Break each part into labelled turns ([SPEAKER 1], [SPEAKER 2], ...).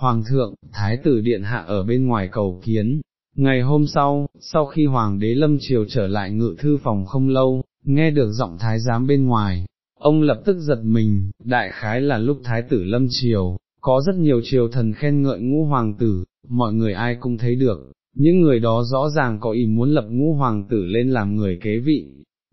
[SPEAKER 1] Hoàng thượng, Thái tử Điện Hạ ở bên ngoài cầu kiến. Ngày hôm sau, sau khi Hoàng đế Lâm Triều trở lại ngự thư phòng không lâu, nghe được giọng Thái giám bên ngoài, ông lập tức giật mình, đại khái là lúc Thái tử Lâm Triều, có rất nhiều triều thần khen ngợi ngũ hoàng tử, mọi người ai cũng thấy được, những người đó rõ ràng có ý muốn lập ngũ hoàng tử lên làm người kế vị.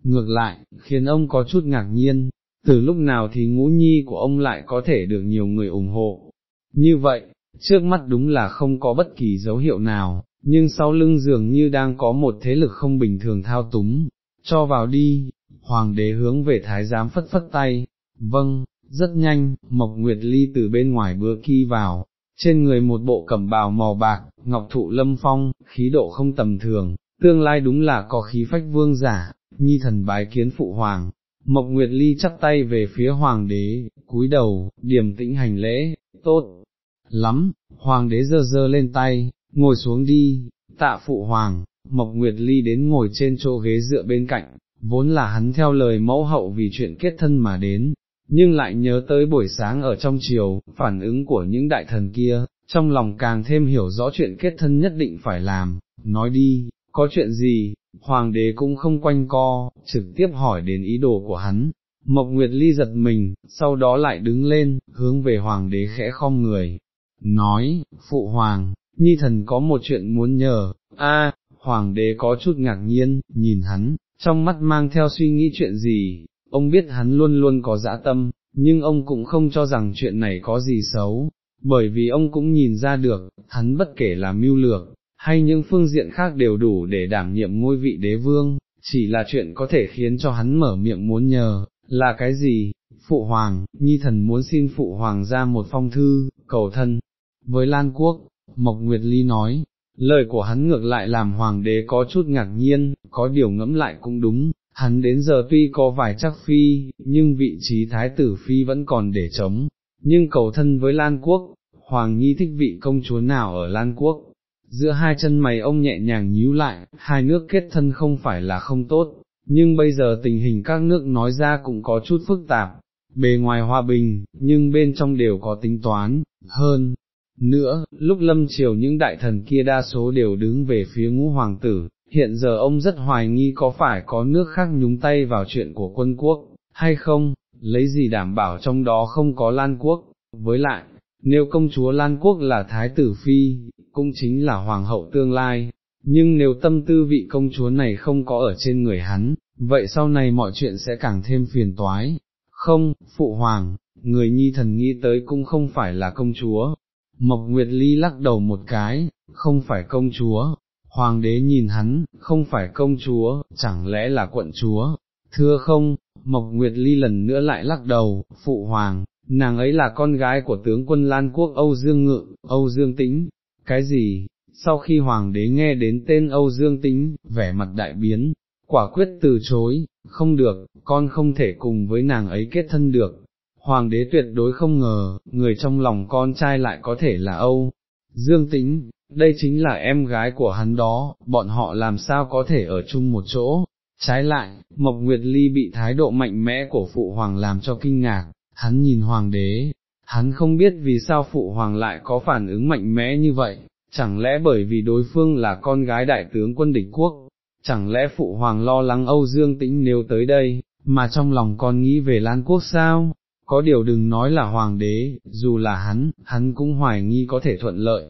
[SPEAKER 1] Ngược lại, khiến ông có chút ngạc nhiên, từ lúc nào thì ngũ nhi của ông lại có thể được nhiều người ủng hộ. Như vậy, trước mắt đúng là không có bất kỳ dấu hiệu nào, nhưng sau lưng dường như đang có một thế lực không bình thường thao túng, cho vào đi, hoàng đế hướng về thái giám phất phất tay, vâng, rất nhanh, Mộc Nguyệt Ly từ bên ngoài bữa kỳ vào, trên người một bộ cẩm bào màu bạc, ngọc thụ lâm phong, khí độ không tầm thường, tương lai đúng là có khí phách vương giả, nhi thần bái kiến phụ hoàng. Mộc Nguyệt Ly chắp tay về phía hoàng đế, cúi đầu, điềm tĩnh hành lễ, tốt, lắm, hoàng đế dơ dơ lên tay, ngồi xuống đi, tạ phụ hoàng, Mộc Nguyệt Ly đến ngồi trên chỗ ghế dựa bên cạnh, vốn là hắn theo lời mẫu hậu vì chuyện kết thân mà đến, nhưng lại nhớ tới buổi sáng ở trong chiều, phản ứng của những đại thần kia, trong lòng càng thêm hiểu rõ chuyện kết thân nhất định phải làm, nói đi, có chuyện gì, hoàng đế cũng không quanh co, trực tiếp hỏi đến ý đồ của hắn. Mộc Nguyệt Ly giật mình, sau đó lại đứng lên, hướng về hoàng đế khẽ khom người, nói, phụ hoàng, nhi thần có một chuyện muốn nhờ, a, hoàng đế có chút ngạc nhiên, nhìn hắn, trong mắt mang theo suy nghĩ chuyện gì, ông biết hắn luôn luôn có dã tâm, nhưng ông cũng không cho rằng chuyện này có gì xấu, bởi vì ông cũng nhìn ra được, hắn bất kể là mưu lược, hay những phương diện khác đều đủ để đảm nhiệm ngôi vị đế vương, chỉ là chuyện có thể khiến cho hắn mở miệng muốn nhờ, là cái gì, phụ hoàng, nhi thần muốn xin phụ hoàng ra một phong thư, cầu thân, với Lan Quốc, Mộc Nguyệt Ly nói, lời của hắn ngược lại làm hoàng đế có chút ngạc nhiên, có điều ngẫm lại cũng đúng, hắn đến giờ tuy có vài chắc phi, nhưng vị trí thái tử phi vẫn còn để chống, nhưng cầu thân với Lan Quốc, Hoàng Nhi thích vị công chúa nào ở Lan Quốc, giữa hai chân mày ông nhẹ nhàng nhíu lại, hai nước kết thân không phải là không tốt, nhưng bây giờ tình hình các nước nói ra cũng có chút phức tạp, bề ngoài hòa bình, nhưng bên trong đều có tính toán, hơn. Nữa, lúc lâm triều những đại thần kia đa số đều đứng về phía ngũ hoàng tử, hiện giờ ông rất hoài nghi có phải có nước khác nhúng tay vào chuyện của quân quốc, hay không, lấy gì đảm bảo trong đó không có Lan Quốc, với lại, nếu công chúa Lan Quốc là Thái tử Phi, cũng chính là Hoàng hậu tương lai, nhưng nếu tâm tư vị công chúa này không có ở trên người hắn, vậy sau này mọi chuyện sẽ càng thêm phiền toái. Không, Phụ Hoàng, người nhi thần nghĩ tới cũng không phải là công chúa. Mộc Nguyệt Ly lắc đầu một cái, không phải công chúa, Hoàng đế nhìn hắn, không phải công chúa, chẳng lẽ là quận chúa, thưa không, Mộc Nguyệt Ly lần nữa lại lắc đầu, phụ hoàng, nàng ấy là con gái của tướng quân Lan Quốc Âu Dương Ngự, Âu Dương Tĩnh, cái gì, sau khi hoàng đế nghe đến tên Âu Dương Tĩnh, vẻ mặt đại biến, quả quyết từ chối, không được, con không thể cùng với nàng ấy kết thân được. Hoàng đế tuyệt đối không ngờ, người trong lòng con trai lại có thể là Âu, Dương Tĩnh, đây chính là em gái của hắn đó, bọn họ làm sao có thể ở chung một chỗ. Trái lại, Mộc Nguyệt Ly bị thái độ mạnh mẽ của Phụ Hoàng làm cho kinh ngạc, hắn nhìn Hoàng đế, hắn không biết vì sao Phụ Hoàng lại có phản ứng mạnh mẽ như vậy, chẳng lẽ bởi vì đối phương là con gái đại tướng quân địch quốc, chẳng lẽ Phụ Hoàng lo lắng Âu Dương Tĩnh nếu tới đây, mà trong lòng con nghĩ về Lan Quốc sao? Có điều đừng nói là hoàng đế, dù là hắn, hắn cũng hoài nghi có thể thuận lợi,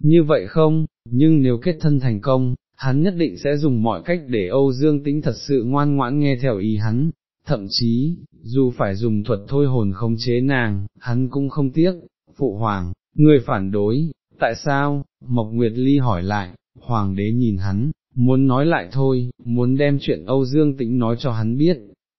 [SPEAKER 1] như vậy không, nhưng nếu kết thân thành công, hắn nhất định sẽ dùng mọi cách để Âu Dương Tĩnh thật sự ngoan ngoãn nghe theo ý hắn, thậm chí, dù phải dùng thuật thôi hồn khống chế nàng, hắn cũng không tiếc, phụ hoàng, người phản đối, tại sao, Mộc Nguyệt Ly hỏi lại, hoàng đế nhìn hắn, muốn nói lại thôi, muốn đem chuyện Âu Dương Tĩnh nói cho hắn biết,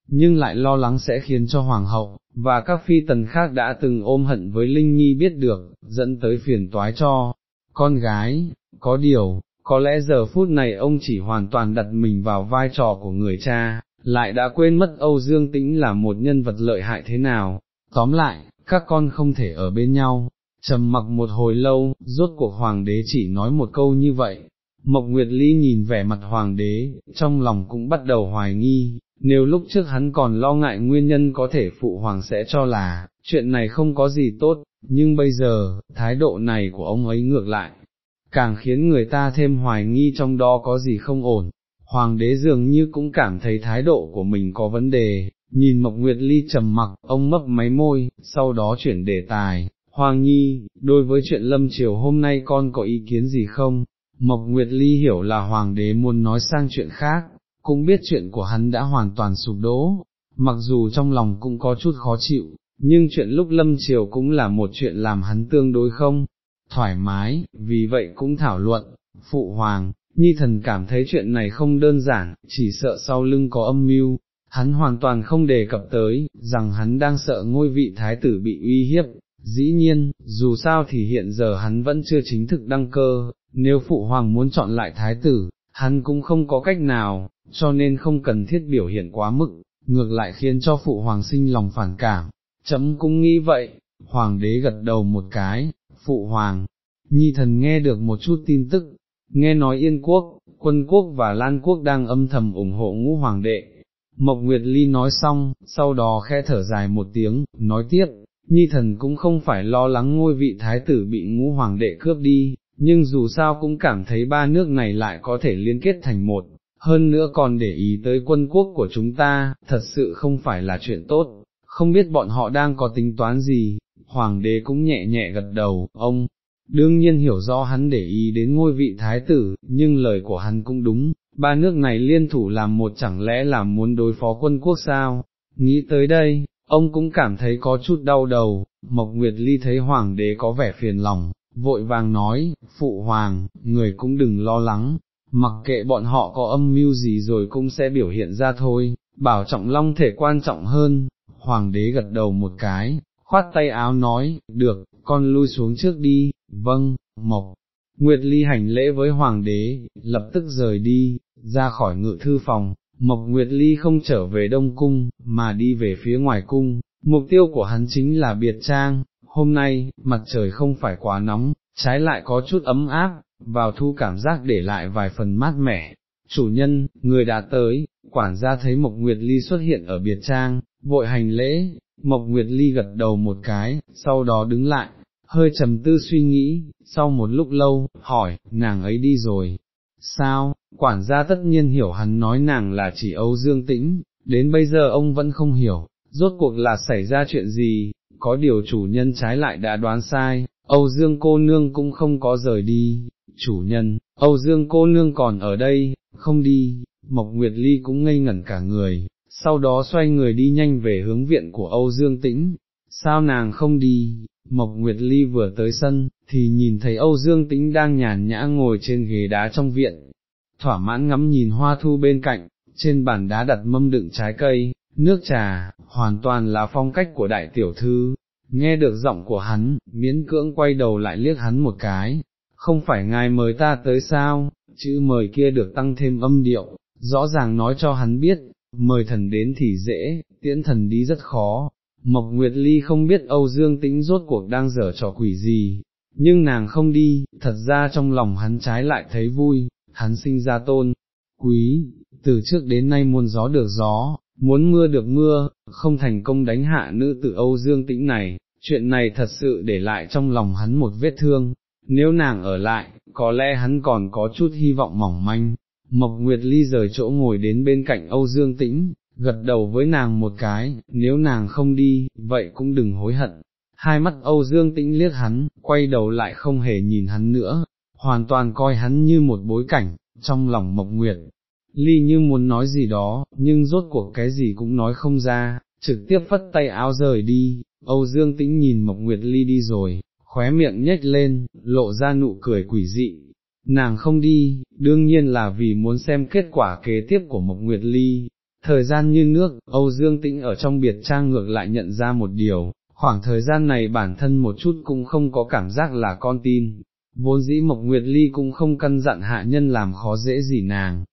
[SPEAKER 1] nhưng lại lo lắng sẽ khiến cho hoàng hậu, và các phi tần khác đã từng ôm hận với Linh Nhi biết được, dẫn tới phiền toái cho con gái, có điều, có lẽ giờ phút này ông chỉ hoàn toàn đặt mình vào vai trò của người cha, lại đã quên mất Âu Dương Tĩnh là một nhân vật lợi hại thế nào, tóm lại, các con không thể ở bên nhau, trầm mặc một hồi lâu, rốt cuộc hoàng đế chỉ nói một câu như vậy. Mộc Nguyệt Ly nhìn vẻ mặt hoàng đế, trong lòng cũng bắt đầu hoài nghi, nếu lúc trước hắn còn lo ngại nguyên nhân có thể phụ hoàng sẽ cho là, chuyện này không có gì tốt, nhưng bây giờ, thái độ này của ông ấy ngược lại, càng khiến người ta thêm hoài nghi trong đó có gì không ổn. Hoàng đế dường như cũng cảm thấy thái độ của mình có vấn đề, nhìn Mộc Nguyệt Ly trầm mặc, ông mấp máy môi, sau đó chuyển đề tài, Hoàng Nhi, đối với chuyện lâm triều hôm nay con có ý kiến gì không? Mộc Nguyệt Ly hiểu là Hoàng đế muốn nói sang chuyện khác, cũng biết chuyện của hắn đã hoàn toàn sụp đổ, mặc dù trong lòng cũng có chút khó chịu, nhưng chuyện lúc lâm triều cũng là một chuyện làm hắn tương đối không, thoải mái, vì vậy cũng thảo luận, phụ hoàng, nhi thần cảm thấy chuyện này không đơn giản, chỉ sợ sau lưng có âm mưu, hắn hoàn toàn không đề cập tới, rằng hắn đang sợ ngôi vị thái tử bị uy hiếp, dĩ nhiên, dù sao thì hiện giờ hắn vẫn chưa chính thức đăng cơ, nếu phụ hoàng muốn chọn lại thái tử, hắn cũng không có cách nào, cho nên không cần thiết biểu hiện quá mức, ngược lại khiến cho phụ hoàng sinh lòng phản cảm, chấm cũng nghĩ vậy, hoàng đế gật đầu một cái, phụ hoàng, nhi thần nghe được một chút tin tức, nghe nói Yên Quốc, Quân Quốc và Lan Quốc đang âm thầm ủng hộ ngũ hoàng đệ. Mộc Nguyệt Ly nói xong, sau đó khẽ thở dài một tiếng, nói tiếp, Nhi thần cũng không phải lo lắng ngôi vị thái tử bị ngũ hoàng đệ cướp đi, nhưng dù sao cũng cảm thấy ba nước này lại có thể liên kết thành một, hơn nữa còn để ý tới quân quốc của chúng ta, thật sự không phải là chuyện tốt, không biết bọn họ đang có tính toán gì, hoàng đế cũng nhẹ nhẹ gật đầu, ông, đương nhiên hiểu rõ hắn để ý đến ngôi vị thái tử, nhưng lời của hắn cũng đúng, ba nước này liên thủ làm một chẳng lẽ là muốn đối phó quân quốc sao, nghĩ tới đây, ông cũng cảm thấy có chút đau đầu, Mộc Nguyệt Ly thấy hoàng đế có vẻ phiền lòng, vội vàng nói, phụ hoàng, người cũng đừng lo lắng, mặc kệ bọn họ có âm mưu gì rồi cũng sẽ biểu hiện ra thôi, bảo trọng long thể quan trọng hơn, hoàng đế gật đầu một cái, khoát tay áo nói, được, con lui xuống trước đi, vâng, Mộc. Nguyệt Ly hành lễ với hoàng đế, lập tức rời đi, ra khỏi ngự thư phòng, Mộc Nguyệt Ly không trở về Đông Cung, mà đi về phía ngoài cung, mục tiêu của hắn chính là biệt trang, hôm nay, mặt trời không phải quá nóng, trái lại có chút ấm áp, vào thu cảm giác để lại vài phần mát mẻ. Chủ nhân, người đã tới, quản gia thấy Mộc Nguyệt Ly xuất hiện ở biệt trang, vội hành lễ, Mộc Nguyệt Ly gật đầu một cái, sau đó đứng lại, hơi trầm tư suy nghĩ, sau một lúc lâu, hỏi, nàng ấy đi rồi, sao, quản gia tất nhiên hiểu hắn nói nàng là chỉ Âu Dương Tĩnh, đến bây giờ ông vẫn không hiểu, rốt cuộc là xảy ra chuyện gì, có điều chủ nhân trái lại đã đoán sai, Âu Dương cô nương cũng không có rời đi, chủ nhân, Âu Dương cô nương còn ở đây, không đi, Mộc Nguyệt Ly cũng ngây ngẩn cả người, sau đó xoay người đi nhanh về hướng viện của Âu Dương Tĩnh, sao nàng không đi, Mộc Nguyệt Ly vừa tới sân, thì nhìn thấy Âu Dương Tĩnh đang nhàn nhã ngồi trên ghế đá trong viện, thỏa mãn ngắm nhìn hoa thu bên cạnh, trên bàn đá đặt mâm đựng trái cây, nước trà, hoàn toàn là phong cách của đại tiểu thư, nghe được giọng của hắn, miễn cưỡng quay đầu lại liếc hắn một cái, không phải ngài mời ta tới sao, chữ mời kia được tăng thêm âm điệu, rõ ràng nói cho hắn biết, mời thần đến thì dễ, tiễn thần đi rất khó. Mộc Nguyệt Ly không biết Âu Dương Tĩnh rốt cuộc đang dở trò quỷ gì, nhưng nàng không đi, thật ra trong lòng hắn trái lại thấy vui, hắn sinh ra tôn, quý, từ trước đến nay muôn gió được gió, muốn mưa được mưa, không thành công đánh hạ nữ tử Âu Dương Tĩnh này, chuyện này thật sự để lại trong lòng hắn một vết thương, nếu nàng ở lại, có lẽ hắn còn có chút hy vọng mỏng manh. Mộc Nguyệt Ly rời chỗ ngồi đến bên cạnh Âu Dương Tĩnh, gật đầu với nàng một cái, nếu nàng không đi, vậy cũng đừng hối hận. Hai mắt Âu Dương Tĩnh liếc hắn, quay đầu lại không hề nhìn hắn nữa, hoàn toàn coi hắn như một bối cảnh, trong lòng Mộc Nguyệt. Ly như muốn nói gì đó, nhưng rốt cuộc cái gì cũng nói không ra, trực tiếp phất tay áo rời đi, Âu Dương Tĩnh nhìn Mộc Nguyệt Ly đi rồi, khóe miệng nhếch lên, lộ ra nụ cười quỷ dị. Nàng không đi, đương nhiên là vì muốn xem kết quả kế tiếp của Mộc Nguyệt Ly. Thời gian như nước, Âu Dương Tĩnh ở trong biệt trang ngược lại nhận ra một điều, khoảng thời gian này bản thân một chút cũng không có cảm giác là con tin, vốn dĩ Mộc Nguyệt Ly cũng không căn dặn hạ nhân làm khó dễ gì nàng,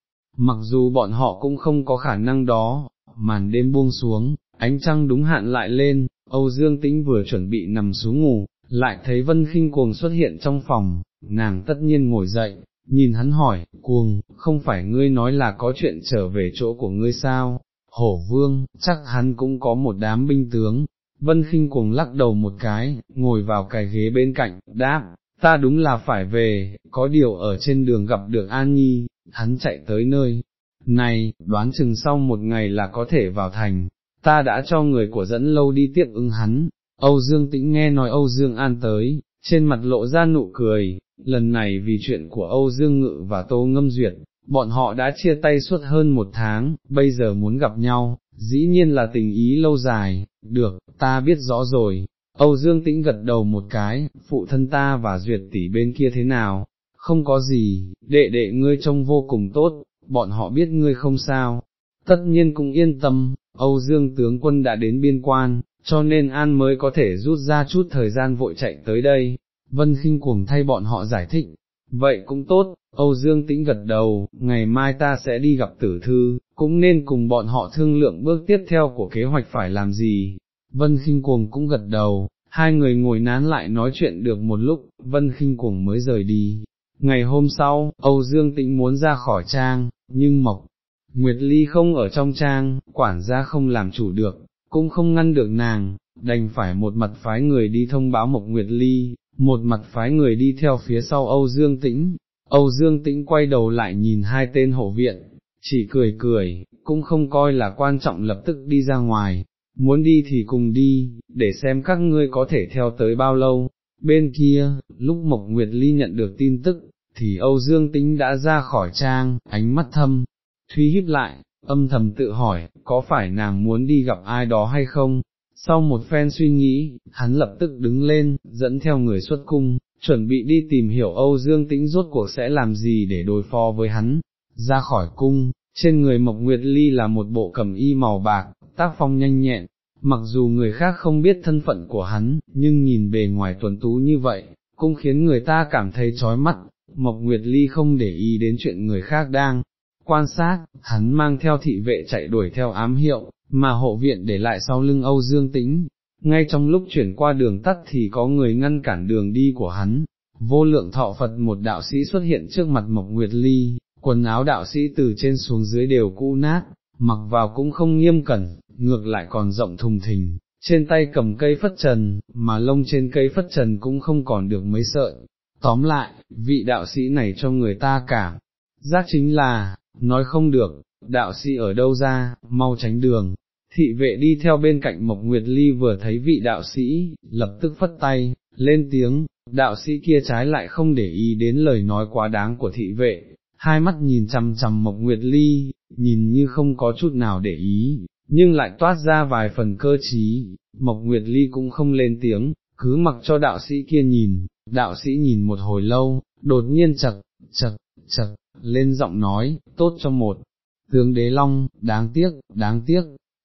[SPEAKER 1] mặc dù bọn họ cũng không có khả năng đó, màn đêm buông xuống, ánh trăng đúng hạn lại lên, Âu Dương Tĩnh vừa chuẩn bị nằm xuống ngủ, lại thấy Vân Kinh cuồng xuất hiện trong phòng, nàng tất nhiên ngồi dậy, nhìn hắn hỏi, cuồng, không phải ngươi nói là có chuyện trở về chỗ của ngươi sao, hổ vương, chắc hắn cũng có một đám binh tướng, Vân Kinh cuồng lắc đầu một cái, ngồi vào cái ghế bên cạnh, đáp, ta đúng là phải về, có điều ở trên đường gặp được An Nhi, hắn chạy tới nơi. Này, đoán chừng sau một ngày là có thể vào thành, ta đã cho người của dẫn lâu đi tiếp ứng hắn. Âu Dương Tĩnh nghe nói Âu Dương An tới, trên mặt lộ ra nụ cười, lần này vì chuyện của Âu Dương Ngự và Tô Ngâm Duyệt, bọn họ đã chia tay suốt hơn một tháng, bây giờ muốn gặp nhau, dĩ nhiên là tình ý lâu dài, được, ta biết rõ rồi. Âu Dương Tĩnh gật đầu một cái, phụ thân ta và Duyệt tỷ bên kia thế nào, không có gì, đệ đệ ngươi trông vô cùng tốt, bọn họ biết ngươi không sao, tất nhiên cũng yên tâm, Âu Dương tướng quân đã đến biên quan, cho nên An mới có thể rút ra chút thời gian vội chạy tới đây, Vân khinh cuồng thay bọn họ giải thích, vậy cũng tốt, Âu Dương tĩnh gật đầu, ngày mai ta sẽ đi gặp tử thư, cũng nên cùng bọn họ thương lượng bước tiếp theo của kế hoạch phải làm gì. Vân khinh cuồng cũng gật đầu, hai người ngồi nán lại nói chuyện được một lúc, Vân khinh cuồng mới rời đi. Ngày hôm sau, Âu Dương tĩnh muốn ra khỏi trang, nhưng Mộc, Nguyệt Ly không ở trong trang, quản gia không làm chủ được, cũng không ngăn được nàng, đành phải một mặt phái người đi thông báo Mộc Nguyệt Ly, một mặt phái người đi theo phía sau Âu Dương Tĩnh, Âu Dương Tĩnh quay đầu lại nhìn hai tên hộ viện, chỉ cười cười, cũng không coi là quan trọng lập tức đi ra ngoài, muốn đi thì cùng đi, để xem các ngươi có thể theo tới bao lâu. Bên kia, lúc Mộc Nguyệt Ly nhận được tin tức, thì Âu Dương Tĩnh đã ra khỏi trang, ánh mắt thâm, Thúy híp lại, âm thầm tự hỏi, có phải nàng muốn đi gặp ai đó hay không? Sau một phen suy nghĩ, hắn lập tức đứng lên, dẫn theo người xuất cung, chuẩn bị đi tìm hiểu Âu Dương Tĩnh rốt cuộc sẽ làm gì để đối phó với hắn. Ra khỏi cung, trên người Mộc Nguyệt Ly là một bộ cẩm y màu bạc, tác phong nhanh nhẹn, mặc dù người khác không biết thân phận của hắn, nhưng nhìn bề ngoài tuần tú như vậy, cũng khiến người ta cảm thấy chói mắt. Mộc Nguyệt Ly không để ý đến chuyện người khác đang quan sát, hắn mang theo thị vệ chạy đuổi theo ám hiệu, mà hộ viện để lại sau lưng Âu Dương Tĩnh. Ngay trong lúc chuyển qua đường tắt thì có người ngăn cản đường đi của hắn, vô lượng thọ Phật một đạo sĩ xuất hiện trước mặt Mộc Nguyệt Ly, quần áo đạo sĩ từ trên xuống dưới đều cũ nát, mặc vào cũng không nghiêm cẩn, ngược lại còn rộng thùng thình, trên tay cầm cây phất trần, mà lông trên cây phất trần cũng không còn được mấy sợi. Tóm lại, vị đạo sĩ này cho người ta cảm, giác chính là, nói không được, đạo sĩ ở đâu ra, mau tránh đường. Thị vệ đi theo bên cạnh Mộc Nguyệt Ly vừa thấy vị đạo sĩ, lập tức phất tay, lên tiếng, đạo sĩ kia trái lại không để ý đến lời nói quá đáng của thị vệ, hai mắt nhìn chằm chằm Mộc Nguyệt Ly, nhìn như không có chút nào để ý, nhưng lại toát ra vài phần cơ trí, Mộc Nguyệt Ly cũng không lên tiếng, cứ mặc cho đạo sĩ kia nhìn, đạo sĩ nhìn một hồi lâu, đột nhiên chật, chật, chật, lên giọng nói, tốt cho một, tướng đế long, đáng tiếc, đáng tiếc,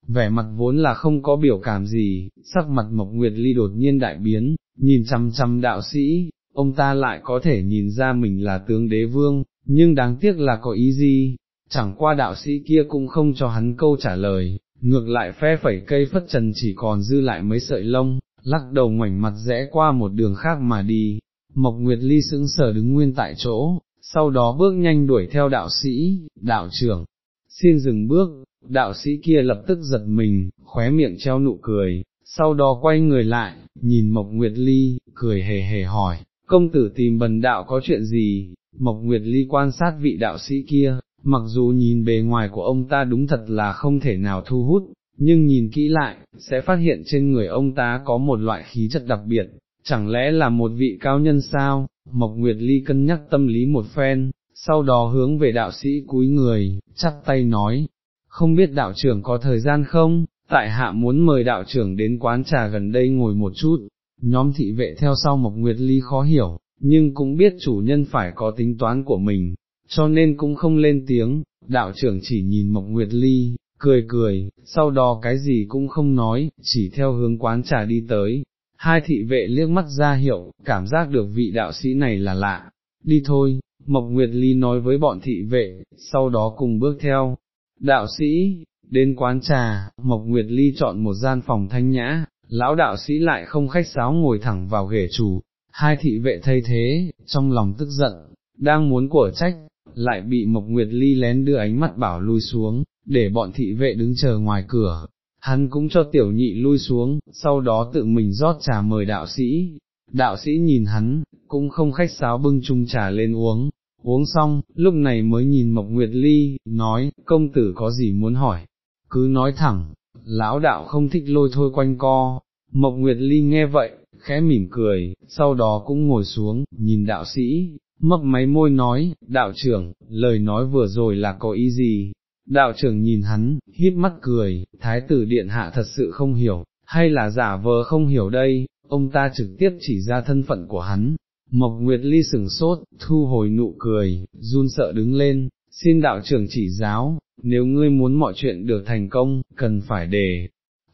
[SPEAKER 1] vẻ mặt vốn là không có biểu cảm gì, sắc mặt Mộc Nguyệt Ly đột nhiên đại biến, nhìn chăm chăm đạo sĩ, ông ta lại có thể nhìn ra mình là tướng đế vương, nhưng đáng tiếc là có ý gì, chẳng qua đạo sĩ kia cũng không cho hắn câu trả lời, ngược lại phe phẩy cây phất trần chỉ còn dư lại mấy sợi lông, lắc đầu ngoảnh mặt rẽ qua một đường khác mà đi, Mộc Nguyệt Ly sững sờ đứng nguyên tại chỗ, sau đó bước nhanh đuổi theo đạo sĩ, đạo trưởng, xin dừng bước, đạo sĩ kia lập tức giật mình, khóe miệng treo nụ cười, sau đó quay người lại, nhìn Mộc Nguyệt Ly, cười hề hề hỏi, công tử tìm bần đạo có chuyện gì, Mộc Nguyệt Ly quan sát vị đạo sĩ kia, mặc dù nhìn bề ngoài của ông ta đúng thật là không thể nào thu hút, nhưng nhìn kỹ lại, sẽ phát hiện trên người ông ta có một loại khí chất đặc biệt, chẳng lẽ là một vị cao nhân sao, Mộc Nguyệt Ly cân nhắc tâm lý một phen, sau đó hướng về đạo sĩ cúi người, chắp tay nói, không biết đạo trưởng có thời gian không, tại hạ muốn mời đạo trưởng đến quán trà gần đây ngồi một chút, nhóm thị vệ theo sau Mộc Nguyệt Ly khó hiểu, nhưng cũng biết chủ nhân phải có tính toán của mình, cho nên cũng không lên tiếng, đạo trưởng chỉ nhìn Mộc Nguyệt Ly, cười cười, sau đó cái gì cũng không nói, chỉ theo hướng quán trà đi tới, hai thị vệ liếc mắt ra hiệu, cảm giác được vị đạo sĩ này là lạ, đi thôi, Mộc Nguyệt Ly nói với bọn thị vệ, sau đó cùng bước theo, đạo sĩ, đến quán trà, Mộc Nguyệt Ly chọn một gian phòng thanh nhã, lão đạo sĩ lại không khách sáo ngồi thẳng vào ghế chủ, hai thị vệ thay thế, trong lòng tức giận, đang muốn của trách, lại bị Mộc Nguyệt Ly lén đưa ánh mắt bảo lui xuống, để bọn thị vệ đứng chờ ngoài cửa, hắn cũng cho tiểu nhị lui xuống, sau đó tự mình rót trà mời đạo sĩ, đạo sĩ nhìn hắn, cũng không khách sáo bưng chung trà lên uống, uống xong, lúc này mới nhìn Mộc Nguyệt Ly, nói, công tử có gì muốn hỏi, cứ nói thẳng, lão đạo không thích lôi thôi quanh co, Mộc Nguyệt Ly nghe vậy, khẽ mỉm cười, sau đó cũng ngồi xuống, nhìn đạo sĩ, mấp máy môi nói, đạo trưởng, lời nói vừa rồi là có ý gì? Đạo trưởng nhìn hắn, híp mắt cười, thái tử điện hạ thật sự không hiểu, hay là giả vờ không hiểu đây, ông ta trực tiếp chỉ ra thân phận của hắn. Mộc Nguyệt Ly sừng sốt, thu hồi nụ cười, run sợ đứng lên, xin đạo trưởng chỉ giáo, nếu ngươi muốn mọi chuyện được thành công, cần phải để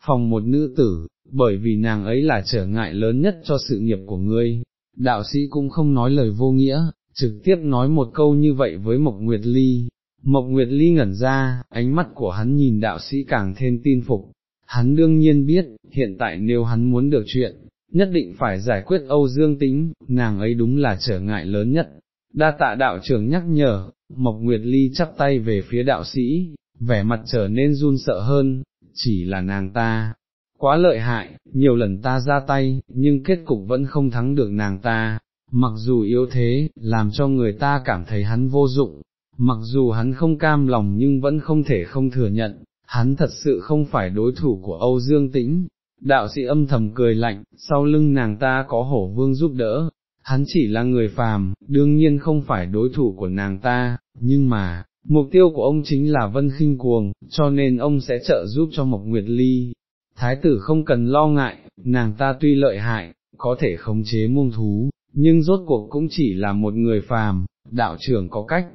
[SPEAKER 1] phòng một nữ tử, bởi vì nàng ấy là trở ngại lớn nhất cho sự nghiệp của ngươi. Đạo sĩ cũng không nói lời vô nghĩa, trực tiếp nói một câu như vậy với Mộc Nguyệt Ly. Mộc Nguyệt Ly ngẩn ra, ánh mắt của hắn nhìn đạo sĩ càng thêm tin phục. Hắn đương nhiên biết, hiện tại nếu hắn muốn được chuyện, nhất định phải giải quyết Âu Dương tính, nàng ấy đúng là trở ngại lớn nhất. Đa tạ đạo trưởng nhắc nhở, Mộc Nguyệt Ly chắp tay về phía đạo sĩ, vẻ mặt trở nên run sợ hơn, chỉ là nàng ta, quá lợi hại, nhiều lần ta ra tay, nhưng kết cục vẫn không thắng được nàng ta, mặc dù yếu thế, làm cho người ta cảm thấy hắn vô dụng, mặc dù hắn không cam lòng nhưng vẫn không thể không thừa nhận, hắn thật sự không phải đối thủ của Âu Dương Tĩnh. Đạo sĩ âm thầm cười lạnh, sau lưng nàng ta có hổ vương giúp đỡ, hắn chỉ là người phàm, đương nhiên không phải đối thủ của nàng ta, nhưng mà, mục tiêu của ông chính là vân khinh cuồng, cho nên ông sẽ trợ giúp cho Mộc Nguyệt Ly. Thái tử không cần lo ngại, nàng ta tuy lợi hại, có thể khống chế muông thú, nhưng rốt cuộc cũng chỉ là một người phàm, đạo trưởng có cách.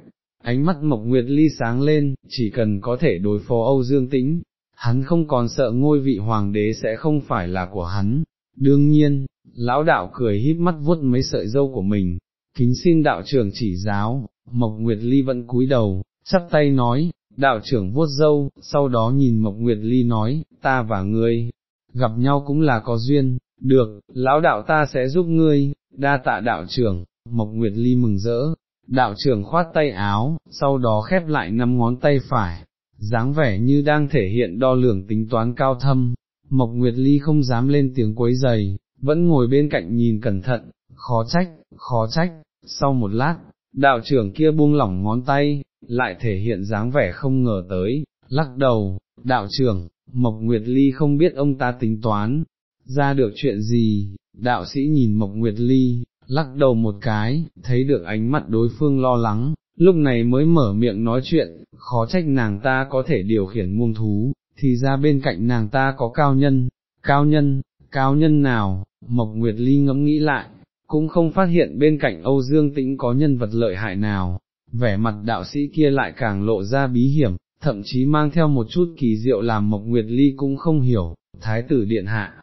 [SPEAKER 1] Ánh mắt Mộc Nguyệt Ly sáng lên, chỉ cần có thể đối phó Âu Dương Tĩnh, hắn không còn sợ ngôi vị hoàng đế sẽ không phải là của hắn. Đương nhiên, lão đạo cười híp mắt vuốt mấy sợi dâu của mình, kính xin đạo trưởng chỉ giáo, Mộc Nguyệt Ly vẫn cúi đầu, chắp tay nói, đạo trưởng vuốt dâu, sau đó nhìn Mộc Nguyệt Ly nói, ta và ngươi, gặp nhau cũng là có duyên, được, lão đạo ta sẽ giúp ngươi, đa tạ đạo trưởng, Mộc Nguyệt Ly mừng rỡ, đạo trưởng khoát tay áo, sau đó khép lại năm ngón tay phải, dáng vẻ như đang thể hiện đo lường tính toán cao thâm, Mộc Nguyệt Ly không dám lên tiếng quấy giày, vẫn ngồi bên cạnh nhìn cẩn thận, khó trách, khó trách, sau một lát, đạo trưởng kia buông lỏng ngón tay, lại thể hiện dáng vẻ không ngờ tới, lắc đầu, đạo trưởng, Mộc Nguyệt Ly không biết ông ta tính toán, ra được chuyện gì, đạo sĩ nhìn Mộc Nguyệt Ly, lắc đầu một cái, thấy được ánh mắt đối phương lo lắng, lúc này mới mở miệng nói chuyện, khó trách nàng ta có thể điều khiển muông thú, thì ra bên cạnh nàng ta có cao nhân, cao nhân, cao nhân nào, Mộc Nguyệt Ly ngẫm nghĩ lại, cũng không phát hiện bên cạnh Âu Dương Tĩnh có nhân vật lợi hại nào, vẻ mặt đạo sĩ kia lại càng lộ ra bí hiểm, thậm chí mang theo một chút kỳ diệu làm Mộc Nguyệt Ly cũng không hiểu, Thái tử Điện Hạ,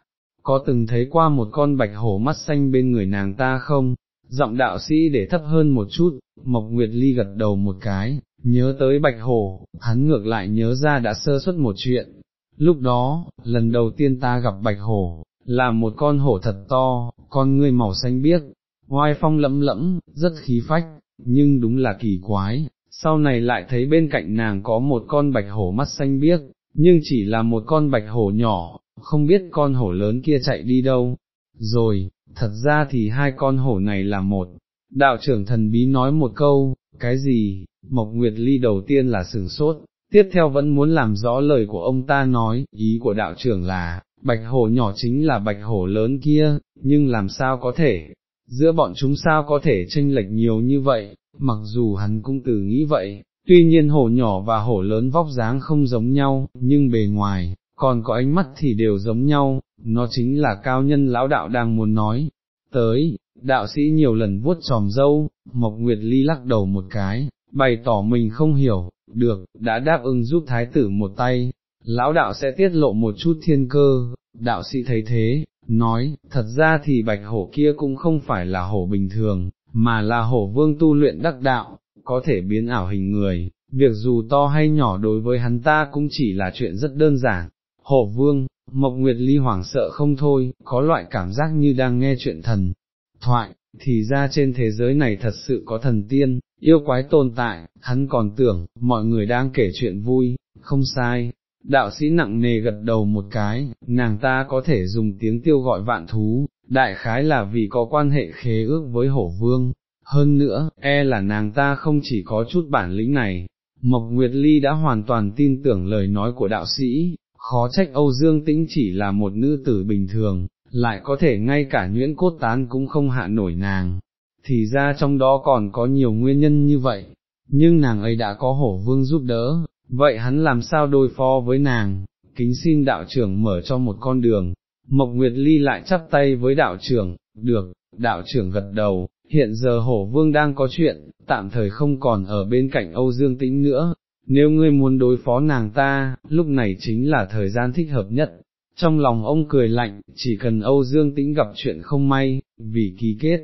[SPEAKER 1] có từng thấy qua một con bạch hổ mắt xanh bên người nàng ta không? Giọng đạo sĩ để thấp hơn một chút, Mộc Nguyệt Ly gật đầu một cái, nhớ tới bạch hổ, hắn ngược lại nhớ ra đã sơ suất một chuyện. Lúc đó, lần đầu tiên ta gặp bạch hổ, là một con hổ thật to, con ngươi màu xanh biếc, oai phong lẫm lẫm, rất khí phách, nhưng đúng là kỳ quái, sau này lại thấy bên cạnh nàng có một con bạch hổ mắt xanh biếc, nhưng chỉ là một con bạch hổ nhỏ, không biết con hổ lớn kia chạy đi đâu. Rồi, thật ra thì hai con hổ này là một. Đạo trưởng thần bí nói một câu, cái gì, Mộc Nguyệt Ly đầu tiên là sừng sốt, tiếp theo vẫn muốn làm rõ lời của ông ta nói, ý của đạo trưởng là, bạch hổ nhỏ chính là bạch hổ lớn kia, nhưng làm sao có thể, giữa bọn chúng sao có thể tranh lệch nhiều như vậy, mặc dù hắn cũng từ nghĩ vậy, tuy nhiên hổ nhỏ và hổ lớn vóc dáng không giống nhau, nhưng bề ngoài, còn có ánh mắt thì đều giống nhau, nó chính là cao nhân lão đạo đang muốn nói. Tới, đạo sĩ nhiều lần vuốt tròm dâu, Mộc Nguyệt Ly lắc đầu một cái, bày tỏ mình không hiểu, được, đã đáp ứng giúp thái tử một tay, lão đạo sẽ tiết lộ một chút thiên cơ, đạo sĩ thấy thế, nói, thật ra thì bạch hổ kia cũng không phải là hổ bình thường, mà là hổ vương tu luyện đắc đạo, có thể biến ảo hình người, việc dù to hay nhỏ đối với hắn ta cũng chỉ là chuyện rất đơn giản. Hổ vương, Mộc Nguyệt Ly hoảng sợ không thôi, có loại cảm giác như đang nghe chuyện thần, thoại, thì ra trên thế giới này thật sự có thần tiên, yêu quái tồn tại, hắn còn tưởng, mọi người đang kể chuyện vui, không sai, đạo sĩ nặng nề gật đầu một cái, nàng ta có thể dùng tiếng tiêu gọi vạn thú, đại khái là vì có quan hệ khế ước với hổ vương, hơn nữa, e là nàng ta không chỉ có chút bản lĩnh này, Mộc Nguyệt Ly đã hoàn toàn tin tưởng lời nói của đạo sĩ, khó trách Âu Dương Tĩnh chỉ là một nữ tử bình thường, lại có thể ngay cả nhuyễn cốt tán cũng không hạ nổi nàng, thì ra trong đó còn có nhiều nguyên nhân như vậy, nhưng nàng ấy đã có hổ vương giúp đỡ, vậy hắn làm sao đối phó với nàng, kính xin đạo trưởng mở cho một con đường, Mộc Nguyệt Ly lại chắp tay với đạo trưởng, được, đạo trưởng gật đầu, hiện giờ hổ vương đang có chuyện, tạm thời không còn ở bên cạnh Âu Dương Tĩnh nữa, nếu ngươi muốn đối phó nàng ta, lúc này chính là thời gian thích hợp nhất. Trong lòng ông cười lạnh, chỉ cần Âu Dương Tĩnh gặp chuyện không may, vì ký kết,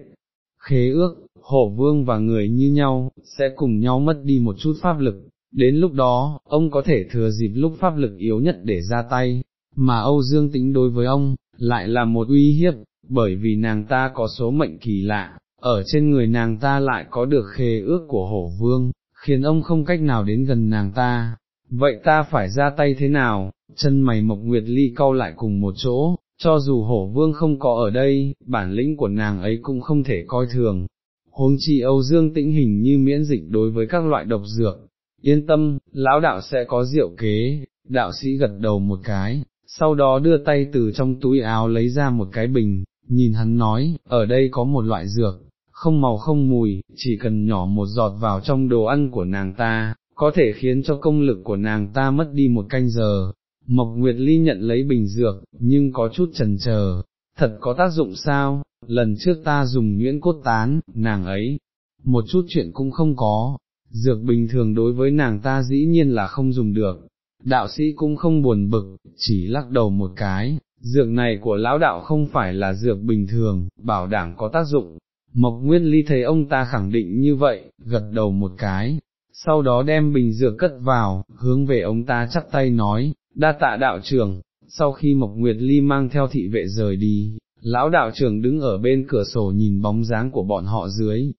[SPEAKER 1] khế ước, hổ vương và người như nhau, sẽ cùng nhau mất đi một chút pháp lực, đến lúc đó, ông có thể thừa dịp lúc pháp lực yếu nhất để ra tay, mà Âu Dương Tĩnh đối với ông, lại là một uy hiếp, bởi vì nàng ta có số mệnh kỳ lạ, ở trên người nàng ta lại có được khế ước của hổ vương, khiến ông không cách nào đến gần nàng ta. Vậy ta phải ra tay thế nào, chân mày mộc nguyệt ly cau lại cùng một chỗ, cho dù hổ vương không có ở đây, bản lĩnh của nàng ấy cũng không thể coi thường. Huống chi Âu Dương tĩnh hình như miễn dịch đối với các loại độc dược, yên tâm, lão đạo sẽ có diệu kế, đạo sĩ gật đầu một cái, sau đó đưa tay từ trong túi áo lấy ra một cái bình, nhìn hắn nói, ở đây có một loại dược, không màu không mùi, chỉ cần nhỏ một giọt vào trong đồ ăn của nàng ta, có thể khiến cho công lực của nàng ta mất đi một canh giờ. Mộc Nguyệt Ly nhận lấy bình dược, nhưng có chút chần chờ, thật có tác dụng sao, lần trước ta dùng nhuyễn cốt tán, nàng ấy, một chút chuyện cũng không có, dược bình thường đối với nàng ta dĩ nhiên là không dùng được, đạo sĩ cũng không buồn bực, chỉ lắc đầu một cái, dược này của lão đạo không phải là dược bình thường, bảo đảm có tác dụng, Mộc Nguyên Ly thấy ông ta khẳng định như vậy, gật đầu một cái, sau đó đem bình dược cất vào, hướng về ông ta chắp tay nói, đa tạ đạo trưởng, sau khi Mộc Nguyệt Ly mang theo thị vệ rời đi, lão đạo trưởng đứng ở bên cửa sổ nhìn bóng dáng của bọn họ dưới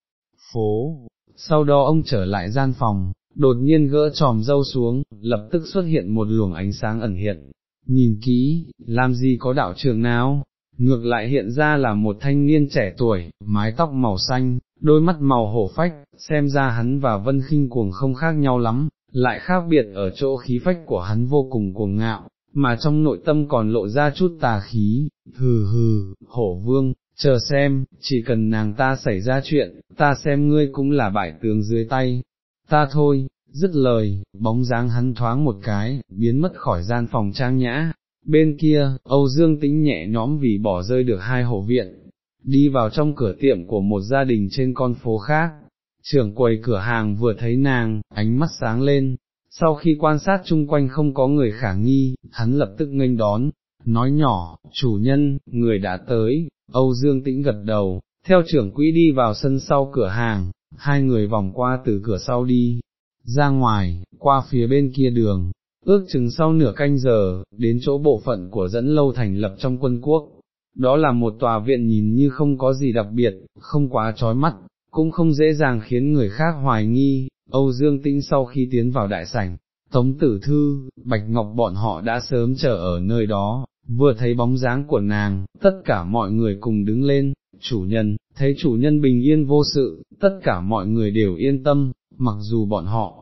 [SPEAKER 1] phố, sau đó ông trở lại gian phòng, đột nhiên gỡ tròm dâu xuống, lập tức xuất hiện một luồng ánh sáng ẩn hiện, nhìn kỹ, làm gì có đạo trưởng nào, ngược lại hiện ra là một thanh niên trẻ tuổi, mái tóc màu xanh, đôi mắt màu hổ phách, xem ra hắn và vân khinh cuồng không khác nhau lắm, lại khác biệt ở chỗ khí phách của hắn vô cùng cuồng ngạo, mà trong nội tâm còn lộ ra chút tà khí, hừ hừ, hổ vương, chờ xem, chỉ cần nàng ta xảy ra chuyện, ta xem ngươi cũng là bại tướng dưới tay, ta thôi, dứt lời, bóng dáng hắn thoáng một cái, biến mất khỏi gian phòng trang nhã, Bên kia, Âu Dương tính nhẹ nhõm vì bỏ rơi được hai hộ viện, đi vào trong cửa tiệm của một gia đình trên con phố khác, trưởng quầy cửa hàng vừa thấy nàng, ánh mắt sáng lên, sau khi quan sát chung quanh không có người khả nghi, hắn lập tức nghênh đón, nói nhỏ, chủ nhân, người đã tới, Âu Dương tĩnh gật đầu, theo trưởng quỹ đi vào sân sau cửa hàng, hai người vòng qua từ cửa sau đi, ra ngoài, qua phía bên kia đường, ước chừng sau nửa canh giờ, đến chỗ bộ phận của dẫn lâu thành lập trong quân quốc. Đó là một tòa viện nhìn như không có gì đặc biệt, không quá trói mắt, cũng không dễ dàng khiến người khác hoài nghi, Âu Dương Tĩnh sau khi tiến vào đại sảnh, Tống Tử Thư, Bạch Ngọc bọn họ đã sớm chờ ở nơi đó, vừa thấy bóng dáng của nàng, tất cả mọi người cùng đứng lên, chủ nhân, thấy chủ nhân bình yên vô sự, tất cả mọi người đều yên tâm, mặc dù bọn họ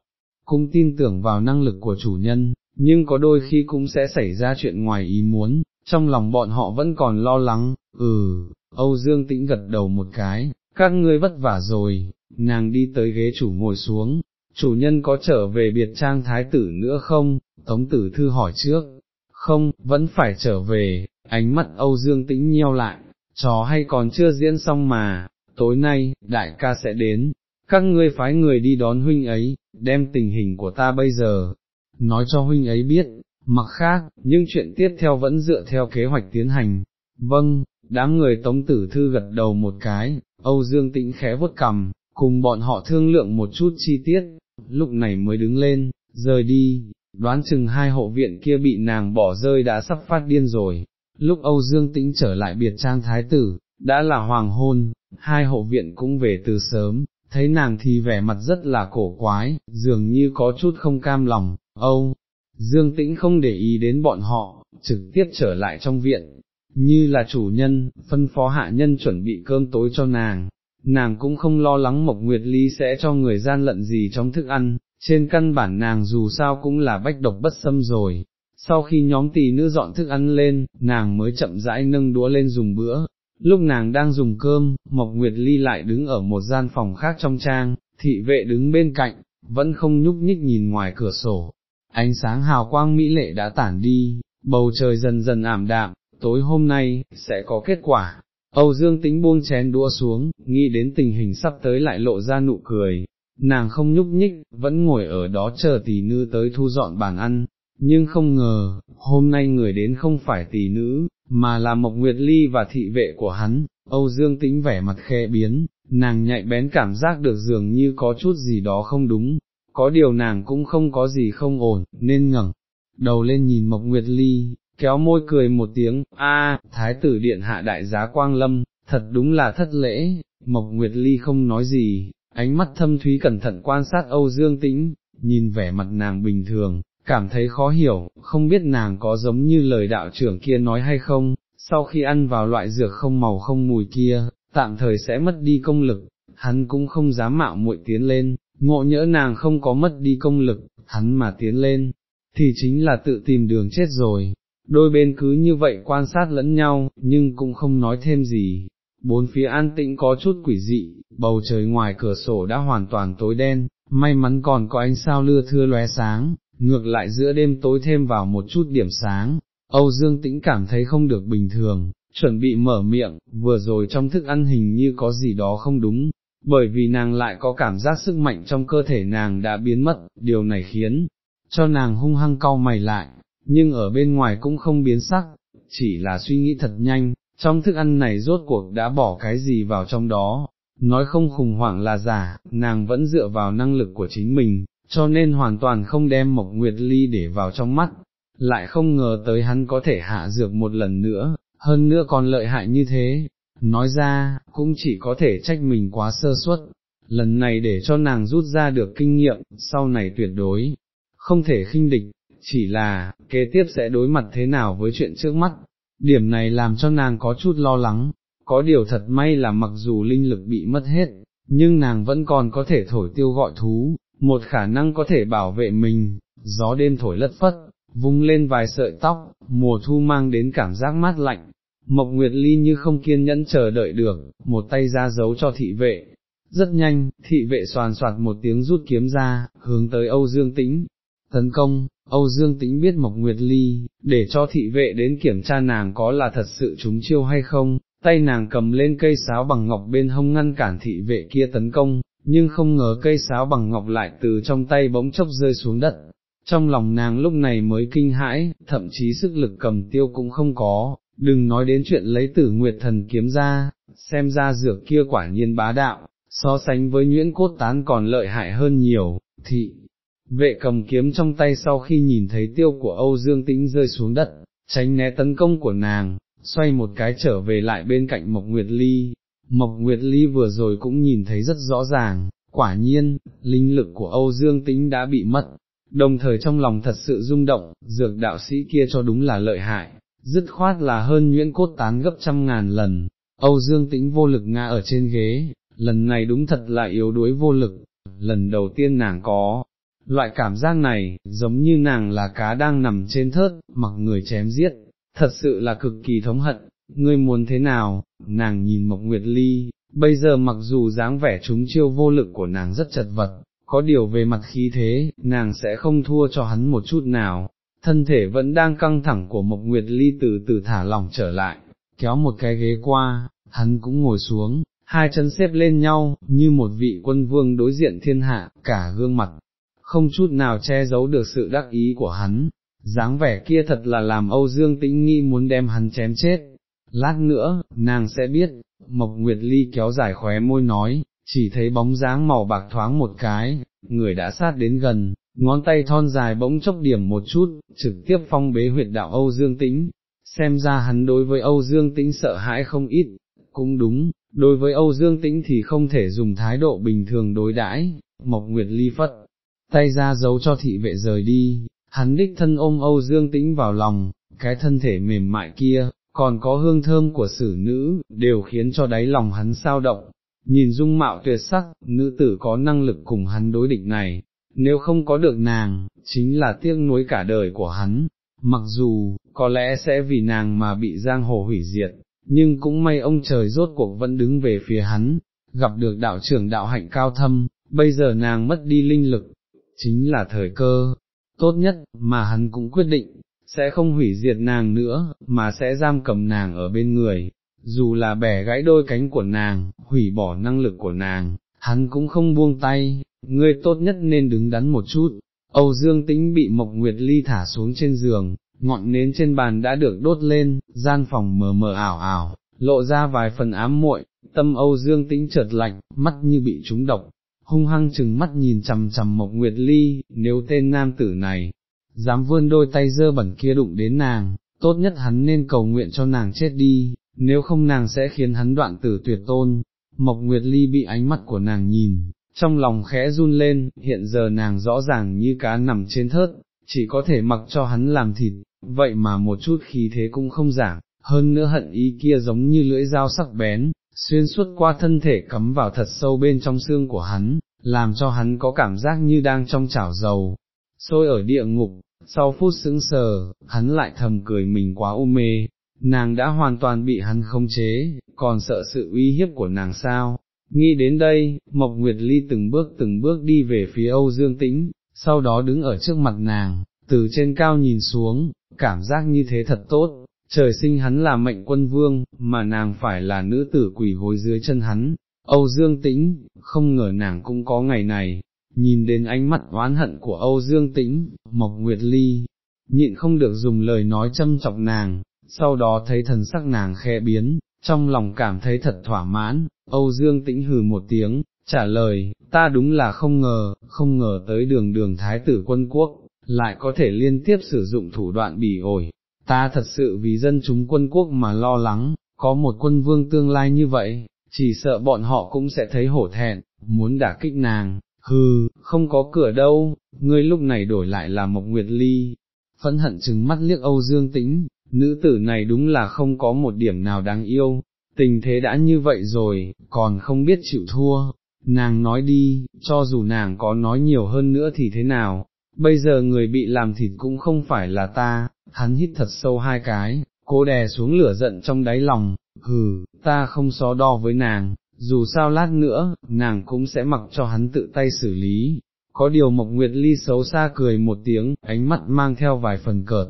[SPEAKER 1] cũng tin tưởng vào năng lực của chủ nhân, nhưng có đôi khi cũng sẽ xảy ra chuyện ngoài ý muốn, trong lòng bọn họ vẫn còn lo lắng, ừ, Âu Dương Tĩnh gật đầu một cái, các ngươi vất vả rồi, nàng đi tới ghế chủ ngồi xuống, chủ nhân có trở về biệt trang thái tử nữa không, Tống Tử Thư hỏi trước, không, vẫn phải trở về, ánh mắt Âu Dương Tĩnh nheo lại, trò hay còn chưa diễn xong mà, tối nay, đại ca sẽ đến, các ngươi phái người đi đón huynh ấy, đem tình hình của ta bây giờ, nói cho huynh ấy biết, mặc khác, nhưng chuyện tiếp theo vẫn dựa theo kế hoạch tiến hành. Vâng, đám người tống tử thư gật đầu một cái, Âu Dương Tĩnh khẽ vuốt cầm, cùng bọn họ thương lượng một chút chi tiết, lúc này mới đứng lên, rời đi, đoán chừng hai hộ viện kia bị nàng bỏ rơi đã sắp phát điên rồi. Lúc Âu Dương Tĩnh trở lại biệt trang thái tử, đã là hoàng hôn, hai hộ viện cũng về từ sớm, thấy nàng thì vẻ mặt rất là cổ quái, dường như có chút không cam lòng, Âu, Dương Tĩnh không để ý đến bọn họ, trực tiếp trở lại trong viện, như là chủ nhân, phân phó hạ nhân chuẩn bị cơm tối cho nàng, nàng cũng không lo lắng Mộc Nguyệt Ly sẽ cho người gian lận gì trong thức ăn, trên căn bản nàng dù sao cũng là bách độc bất xâm rồi. Sau khi nhóm tỷ nữ dọn thức ăn lên, nàng mới chậm rãi nâng đũa lên dùng bữa, lúc nàng đang dùng cơm, Mộc Nguyệt Ly lại đứng ở một gian phòng khác trong trang, thị vệ đứng bên cạnh, vẫn không nhúc nhích nhìn ngoài cửa sổ, ánh sáng hào quang mỹ lệ đã tản đi, bầu trời dần dần ảm đạm, tối hôm nay, sẽ có kết quả. Âu Dương tính buông chén đũa xuống, nghĩ đến tình hình sắp tới lại lộ ra nụ cười, nàng không nhúc nhích, vẫn ngồi ở đó chờ tỷ nữ tới thu dọn bàn ăn, nhưng không ngờ, hôm nay người đến không phải tỷ nữ, mà là Mộc Nguyệt Ly và thị vệ của hắn, Âu Dương tĩnh vẻ mặt khe biến, nàng nhạy bén cảm giác được dường như có chút gì đó không đúng, có điều nàng cũng không có gì không ổn, nên ngẩng đầu lên nhìn Mộc Nguyệt Ly, kéo môi cười một tiếng, a, thái tử điện hạ đại giá quang lâm, thật đúng là thất lễ, Mộc Nguyệt Ly không nói gì, ánh mắt thâm thúy cẩn thận quan sát Âu Dương Tĩnh, nhìn vẻ mặt nàng bình thường, cảm thấy khó hiểu, không biết nàng có giống như lời đạo trưởng kia nói hay không, sau khi ăn vào loại dược không màu không mùi kia, tạm thời sẽ mất đi công lực, hắn cũng không dám mạo muội tiến lên, ngộ nhỡ nàng không có mất đi công lực, hắn mà tiến lên, thì chính là tự tìm đường chết rồi. Đôi bên cứ như vậy quan sát lẫn nhau, nhưng cũng không nói thêm gì. Bốn phía an tĩnh có chút quỷ dị, bầu trời ngoài cửa sổ đã hoàn toàn tối đen, may mắn còn có ánh sao lưa thưa lóe sáng, ngược lại giữa đêm tối thêm vào một chút điểm sáng. Âu Dương Tĩnh cảm thấy không được bình thường, chuẩn bị mở miệng, vừa rồi trong thức ăn hình như có gì đó không đúng, bởi vì nàng lại có cảm giác sức mạnh trong cơ thể nàng đã biến mất, điều này khiến cho nàng hung hăng cau mày lại, nhưng ở bên ngoài cũng không biến sắc, chỉ là suy nghĩ thật nhanh, trong thức ăn này rốt cuộc đã bỏ cái gì vào trong đó, nói không khủng hoảng là giả, nàng vẫn dựa vào năng lực của chính mình, cho nên hoàn toàn không đem Mộc Nguyệt Ly để vào trong mắt, lại không ngờ tới hắn có thể hạ dược một lần nữa, hơn nữa còn lợi hại như thế, nói ra, cũng chỉ có thể trách mình quá sơ suất, lần này để cho nàng rút ra được kinh nghiệm, sau này tuyệt đối, không thể khinh địch, chỉ là, kế tiếp sẽ đối mặt thế nào với chuyện trước mắt, điểm này làm cho nàng có chút lo lắng, có điều thật may là mặc dù linh lực bị mất hết, nhưng nàng vẫn còn có thể thổi tiêu gọi thú, một khả năng có thể bảo vệ mình, gió đêm thổi lất phất, vung lên vài sợi tóc, mùa thu mang đến cảm giác mát lạnh, Mộc Nguyệt Ly như không kiên nhẫn chờ đợi được, một tay ra giấu cho thị vệ. Rất nhanh, thị vệ soàn soạt một tiếng rút kiếm ra, hướng tới Âu Dương Tĩnh. Tấn công, Âu Dương Tĩnh biết Mộc Nguyệt Ly, để cho thị vệ đến kiểm tra nàng có là thật sự trúng chiêu hay không, tay nàng cầm lên cây sáo bằng ngọc bên hông ngăn cản thị vệ kia tấn công, nhưng không ngờ cây sáo bằng ngọc lại từ trong tay bỗng chốc rơi xuống đất. Trong lòng nàng lúc này mới kinh hãi, thậm chí sức lực cầm tiêu cũng không có, đừng nói đến chuyện lấy tử nguyệt thần kiếm ra, xem ra dược kia quả nhiên bá đạo, so sánh với nhuyễn cốt tán còn lợi hại hơn nhiều, thị. Vệ cầm kiếm trong tay sau khi nhìn thấy tiêu của Âu Dương Tĩnh rơi xuống đất, tránh né tấn công của nàng, xoay một cái trở về lại bên cạnh Mộc Nguyệt Ly. Mộc Nguyệt Ly vừa rồi cũng nhìn thấy rất rõ ràng, quả nhiên, linh lực của Âu Dương Tĩnh đã bị mất, đồng thời trong lòng thật sự rung động, dược đạo sĩ kia cho đúng là lợi hại, dứt khoát là hơn nhuyễn cốt tán gấp trăm ngàn lần, Âu Dương tĩnh vô lực ngã ở trên ghế, lần này đúng thật là yếu đuối vô lực, lần đầu tiên nàng có, loại cảm giác này, giống như nàng là cá đang nằm trên thớt, mặc người chém giết, thật sự là cực kỳ thống hận, ngươi muốn thế nào, nàng nhìn Mộc Nguyệt Ly, bây giờ mặc dù dáng vẻ chúng chiêu vô lực của nàng rất chật vật, có điều về mặt khí thế, nàng sẽ không thua cho hắn một chút nào, thân thể vẫn đang căng thẳng của Mộc Nguyệt Ly từ từ thả lỏng trở lại, kéo một cái ghế qua, hắn cũng ngồi xuống, hai chân xếp lên nhau, như một vị quân vương đối diện thiên hạ, cả gương mặt, không chút nào che giấu được sự đắc ý của hắn, dáng vẻ kia thật là làm Âu Dương Tĩnh nghi muốn đem hắn chém chết. Lát nữa, nàng sẽ biết, Mộc Nguyệt Ly kéo dài khóe môi nói, chỉ thấy bóng dáng màu bạc thoáng một cái, người đã sát đến gần, ngón tay thon dài bỗng chốc điểm một chút, trực tiếp phong bế huyệt đạo Âu Dương Tĩnh, xem ra hắn đối với Âu Dương Tĩnh sợ hãi không ít, cũng đúng, đối với Âu Dương Tĩnh thì không thể dùng thái độ bình thường đối đãi. Mộc Nguyệt Ly phất, tay ra giấu cho thị vệ rời đi, hắn đích thân ôm Âu Dương Tĩnh vào lòng, cái thân thể mềm mại kia, còn có hương thơm của sử nữ, đều khiến cho đáy lòng hắn sao động. Nhìn dung mạo tuyệt sắc, nữ tử có năng lực cùng hắn đối địch này, nếu không có được nàng, chính là tiếc nuối cả đời của hắn, mặc dù, có lẽ sẽ vì nàng mà bị giang hồ hủy diệt, nhưng cũng may ông trời rốt cuộc vẫn đứng về phía hắn, gặp được đạo trưởng đạo hạnh cao thâm, bây giờ nàng mất đi linh lực, chính là thời cơ, tốt nhất, mà hắn cũng quyết định, sẽ không hủy diệt nàng nữa, mà sẽ giam cầm nàng ở bên người, dù là bẻ gãy đôi cánh của nàng, hủy bỏ năng lực của nàng, hắn cũng không buông tay, ngươi tốt nhất nên đứng đắn một chút. Âu Dương Tĩnh bị Mộc Nguyệt Ly thả xuống trên giường, ngọn nến trên bàn đã được đốt lên, gian phòng mờ mờ ảo ảo, lộ ra vài phần ám muội, tâm Âu Dương Tĩnh chợt lạnh, mắt như bị trúng độc, hung hăng chừng mắt nhìn chằm chằm Mộc Nguyệt Ly, nếu tên nam tử này, dám vươn đôi tay dơ bẩn kia đụng đến nàng, tốt nhất hắn nên cầu nguyện cho nàng chết đi, nếu không nàng sẽ khiến hắn đoạn tử tuyệt tôn. Mộc Nguyệt Ly bị ánh mắt của nàng nhìn, trong lòng khẽ run lên, hiện giờ nàng rõ ràng như cá nằm trên thớt, chỉ có thể mặc cho hắn làm thịt, vậy mà một chút khí thế cũng không giảm, hơn nữa hận ý kia giống như lưỡi dao sắc bén, xuyên suốt qua thân thể cắm vào thật sâu bên trong xương của hắn, làm cho hắn có cảm giác như đang trong chảo dầu, sôi ở địa ngục, sau phút sững sờ, hắn lại thầm cười mình quá u mê, nàng đã hoàn toàn bị hắn không chế, còn sợ sự uy hiếp của nàng sao. Nghĩ đến đây, Mộc Nguyệt Ly từng bước từng bước đi về phía Âu Dương Tĩnh, sau đó đứng ở trước mặt nàng, từ trên cao nhìn xuống, cảm giác như thế thật tốt, trời sinh hắn là mệnh quân vương, mà nàng phải là nữ tử quỷ gối dưới chân hắn. Âu Dương Tĩnh, không ngờ nàng cũng có ngày này, nhìn đến ánh mắt oán hận của Âu Dương Tĩnh, Mộc Nguyệt Ly, nhịn không được dùng lời nói châm chọc nàng, sau đó thấy thần sắc nàng khe biến, trong lòng cảm thấy thật thỏa mãn, Âu Dương Tĩnh hừ một tiếng, trả lời, ta đúng là không ngờ, không ngờ tới đường đường thái tử quân quốc, lại có thể liên tiếp sử dụng thủ đoạn bỉ ổi, ta thật sự vì dân chúng quân quốc mà lo lắng, có một quân vương tương lai như vậy, chỉ sợ bọn họ cũng sẽ thấy hổ thẹn, muốn đả kích nàng, hừ, không có cửa đâu, ngươi lúc này đổi lại là Mộc Nguyệt Ly, phẫn hận chừng mắt liếc Âu Dương Tĩnh, nữ tử này đúng là không có một điểm nào đáng yêu, tình thế đã như vậy rồi, còn không biết chịu thua, nàng nói đi, cho dù nàng có nói nhiều hơn nữa thì thế nào, bây giờ người bị làm thịt cũng không phải là ta, hắn hít thật sâu hai cái, cố đè xuống lửa giận trong đáy lòng, hừ, ta không so đo với nàng, dù sao lát nữa, nàng cũng sẽ mặc cho hắn tự tay xử lý. Có điều Mộc Nguyệt Ly xấu xa cười một tiếng, ánh mắt mang theo vài phần cợt,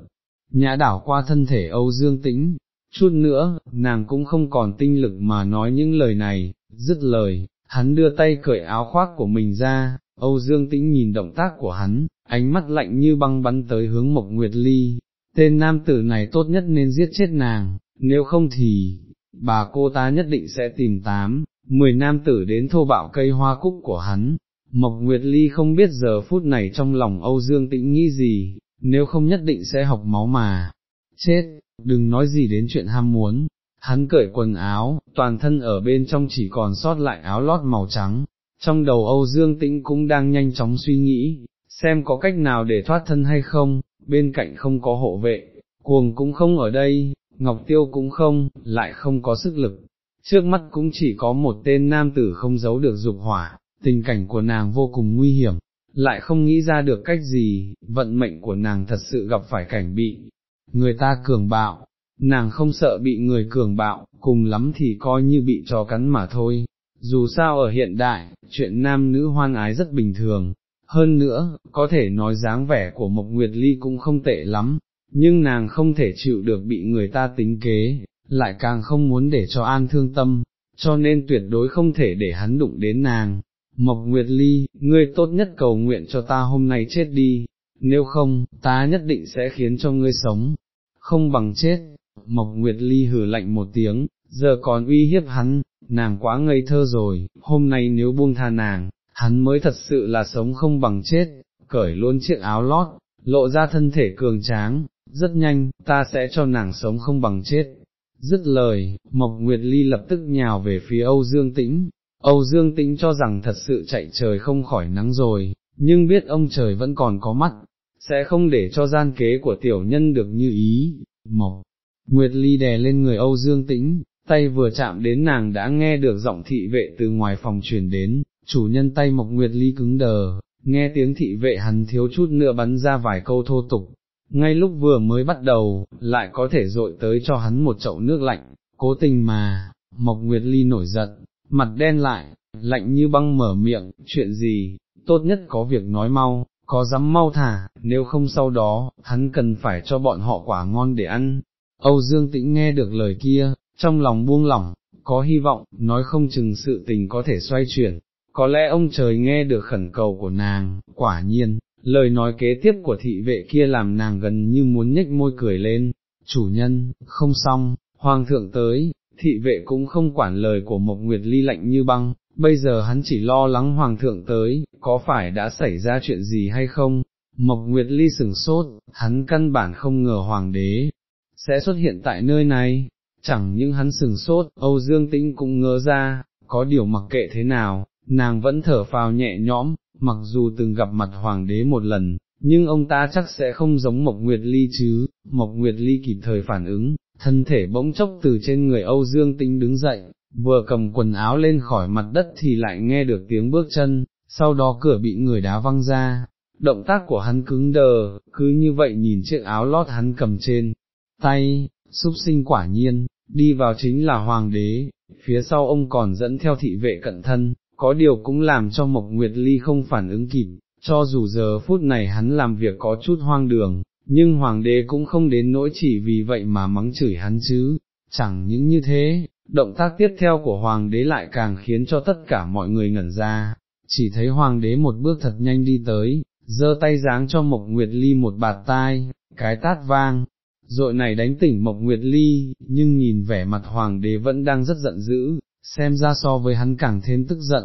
[SPEAKER 1] nhã đảo qua thân thể Âu Dương Tĩnh, chút nữa, nàng cũng không còn tinh lực mà nói những lời này, dứt lời, hắn đưa tay cởi áo khoác của mình ra, Âu Dương Tĩnh nhìn động tác của hắn, ánh mắt lạnh như băng bắn tới hướng Mộc Nguyệt Ly, tên nam tử này tốt nhất nên giết chết nàng, nếu không thì, bà cô ta nhất định sẽ tìm tám, mười nam tử đến thô bạo cây hoa cúc của hắn. Mộc Nguyệt Ly không biết giờ phút này trong lòng Âu Dương Tĩnh nghĩ gì, nếu không nhất định sẽ học máu mà. Chết, đừng nói gì đến chuyện ham muốn, hắn cởi quần áo, toàn thân ở bên trong chỉ còn sót lại áo lót màu trắng, trong đầu Âu Dương Tĩnh cũng đang nhanh chóng suy nghĩ, xem có cách nào để thoát thân hay không, bên cạnh không có hộ vệ, cuồng cũng không ở đây, Ngọc Tiêu cũng không, lại không có sức lực, trước mắt cũng chỉ có một tên nam tử không giấu được dục hỏa, tình cảnh của nàng vô cùng nguy hiểm, lại không nghĩ ra được cách gì, vận mệnh của nàng thật sự gặp phải cảnh bị, người ta cường bạo, nàng không sợ bị người cường bạo, cùng lắm thì coi như bị chó cắn mà thôi, dù sao ở hiện đại, chuyện nam nữ hoan ái rất bình thường, hơn nữa, có thể nói dáng vẻ của Mộc Nguyệt Ly cũng không tệ lắm, nhưng nàng không thể chịu được bị người ta tính kế, lại càng không muốn để cho an thương tâm, cho nên tuyệt đối không thể để hắn đụng đến nàng. Mộc Nguyệt Ly, ngươi tốt nhất cầu nguyện cho ta hôm nay chết đi, nếu không, ta nhất định sẽ khiến cho ngươi sống, không bằng chết. Mộc Nguyệt Ly hử lạnh một tiếng, giờ còn uy hiếp hắn, nàng quá ngây thơ rồi, hôm nay nếu buông tha nàng, hắn mới thật sự là sống không bằng chết, cởi luôn chiếc áo lót, lộ ra thân thể cường tráng, rất nhanh, ta sẽ cho nàng sống không bằng chết. Dứt lời, Mộc Nguyệt Ly lập tức nhào về phía Âu Dương Tĩnh, Âu Dương Tĩnh cho rằng thật sự chạy trời không khỏi nắng rồi, nhưng biết ông trời vẫn còn có mắt, sẽ không để cho gian kế của tiểu nhân được như ý, mộc. Nguyệt Ly đè lên người Âu Dương Tĩnh, tay vừa chạm đến nàng đã nghe được giọng thị vệ từ ngoài phòng truyền đến, chủ nhân tay Mộc Nguyệt Ly cứng đờ, nghe tiếng thị vệ hắn thiếu chút nữa bắn ra vài câu thô tục, ngay lúc vừa mới bắt đầu, lại có thể dội tới cho hắn một chậu nước lạnh, cố tình mà, Mộc Nguyệt Ly nổi giận, mặt đen lại, lạnh như băng mở miệng, chuyện gì, tốt nhất có việc nói mau, có dám mau thả, nếu không sau đó, hắn cần phải cho bọn họ quả ngon để ăn. Âu Dương Tĩnh nghe được lời kia, trong lòng buông lỏng, có hy vọng, nói không chừng sự tình có thể xoay chuyển, có lẽ ông trời nghe được khẩn cầu của nàng, quả nhiên, lời nói kế tiếp của thị vệ kia làm nàng gần như muốn nhếch môi cười lên, chủ nhân, không xong, hoàng thượng tới, thị vệ cũng không quản lời của Mộc Nguyệt Ly lạnh như băng, bây giờ hắn chỉ lo lắng hoàng thượng tới, có phải đã xảy ra chuyện gì hay không, Mộc Nguyệt Ly sừng sốt, hắn căn bản không ngờ hoàng đế, sẽ xuất hiện tại nơi này, chẳng những hắn sừng sốt, Âu Dương Tĩnh cũng ngỡ ra, có điều mặc kệ thế nào, nàng vẫn thở phào nhẹ nhõm, mặc dù từng gặp mặt hoàng đế một lần, nhưng ông ta chắc sẽ không giống Mộc Nguyệt Ly chứ, Mộc Nguyệt Ly kịp thời phản ứng, thân thể bỗng chốc từ trên người Âu Dương Tĩnh đứng dậy, vừa cầm quần áo lên khỏi mặt đất thì lại nghe được tiếng bước chân, sau đó cửa bị người đá văng ra, động tác của hắn cứng đờ, cứ như vậy nhìn chiếc áo lót hắn cầm trên tay, súc sinh quả nhiên, đi vào chính là hoàng đế, phía sau ông còn dẫn theo thị vệ cận thân, có điều cũng làm cho Mộc Nguyệt Ly không phản ứng kịp, cho dù giờ phút này hắn làm việc có chút hoang đường, nhưng hoàng đế cũng không đến nỗi chỉ vì vậy mà mắng chửi hắn chứ, chẳng những như thế, động tác tiếp theo của hoàng đế lại càng khiến cho tất cả mọi người ngẩn ra, chỉ thấy hoàng đế một bước thật nhanh đi tới, giơ tay giáng cho Mộc Nguyệt Ly một bạt tai, cái tát vang, Rội này đánh tỉnh Mộc Nguyệt Ly, nhưng nhìn vẻ mặt hoàng đế vẫn đang rất giận dữ, xem ra so với hắn càng thêm tức giận.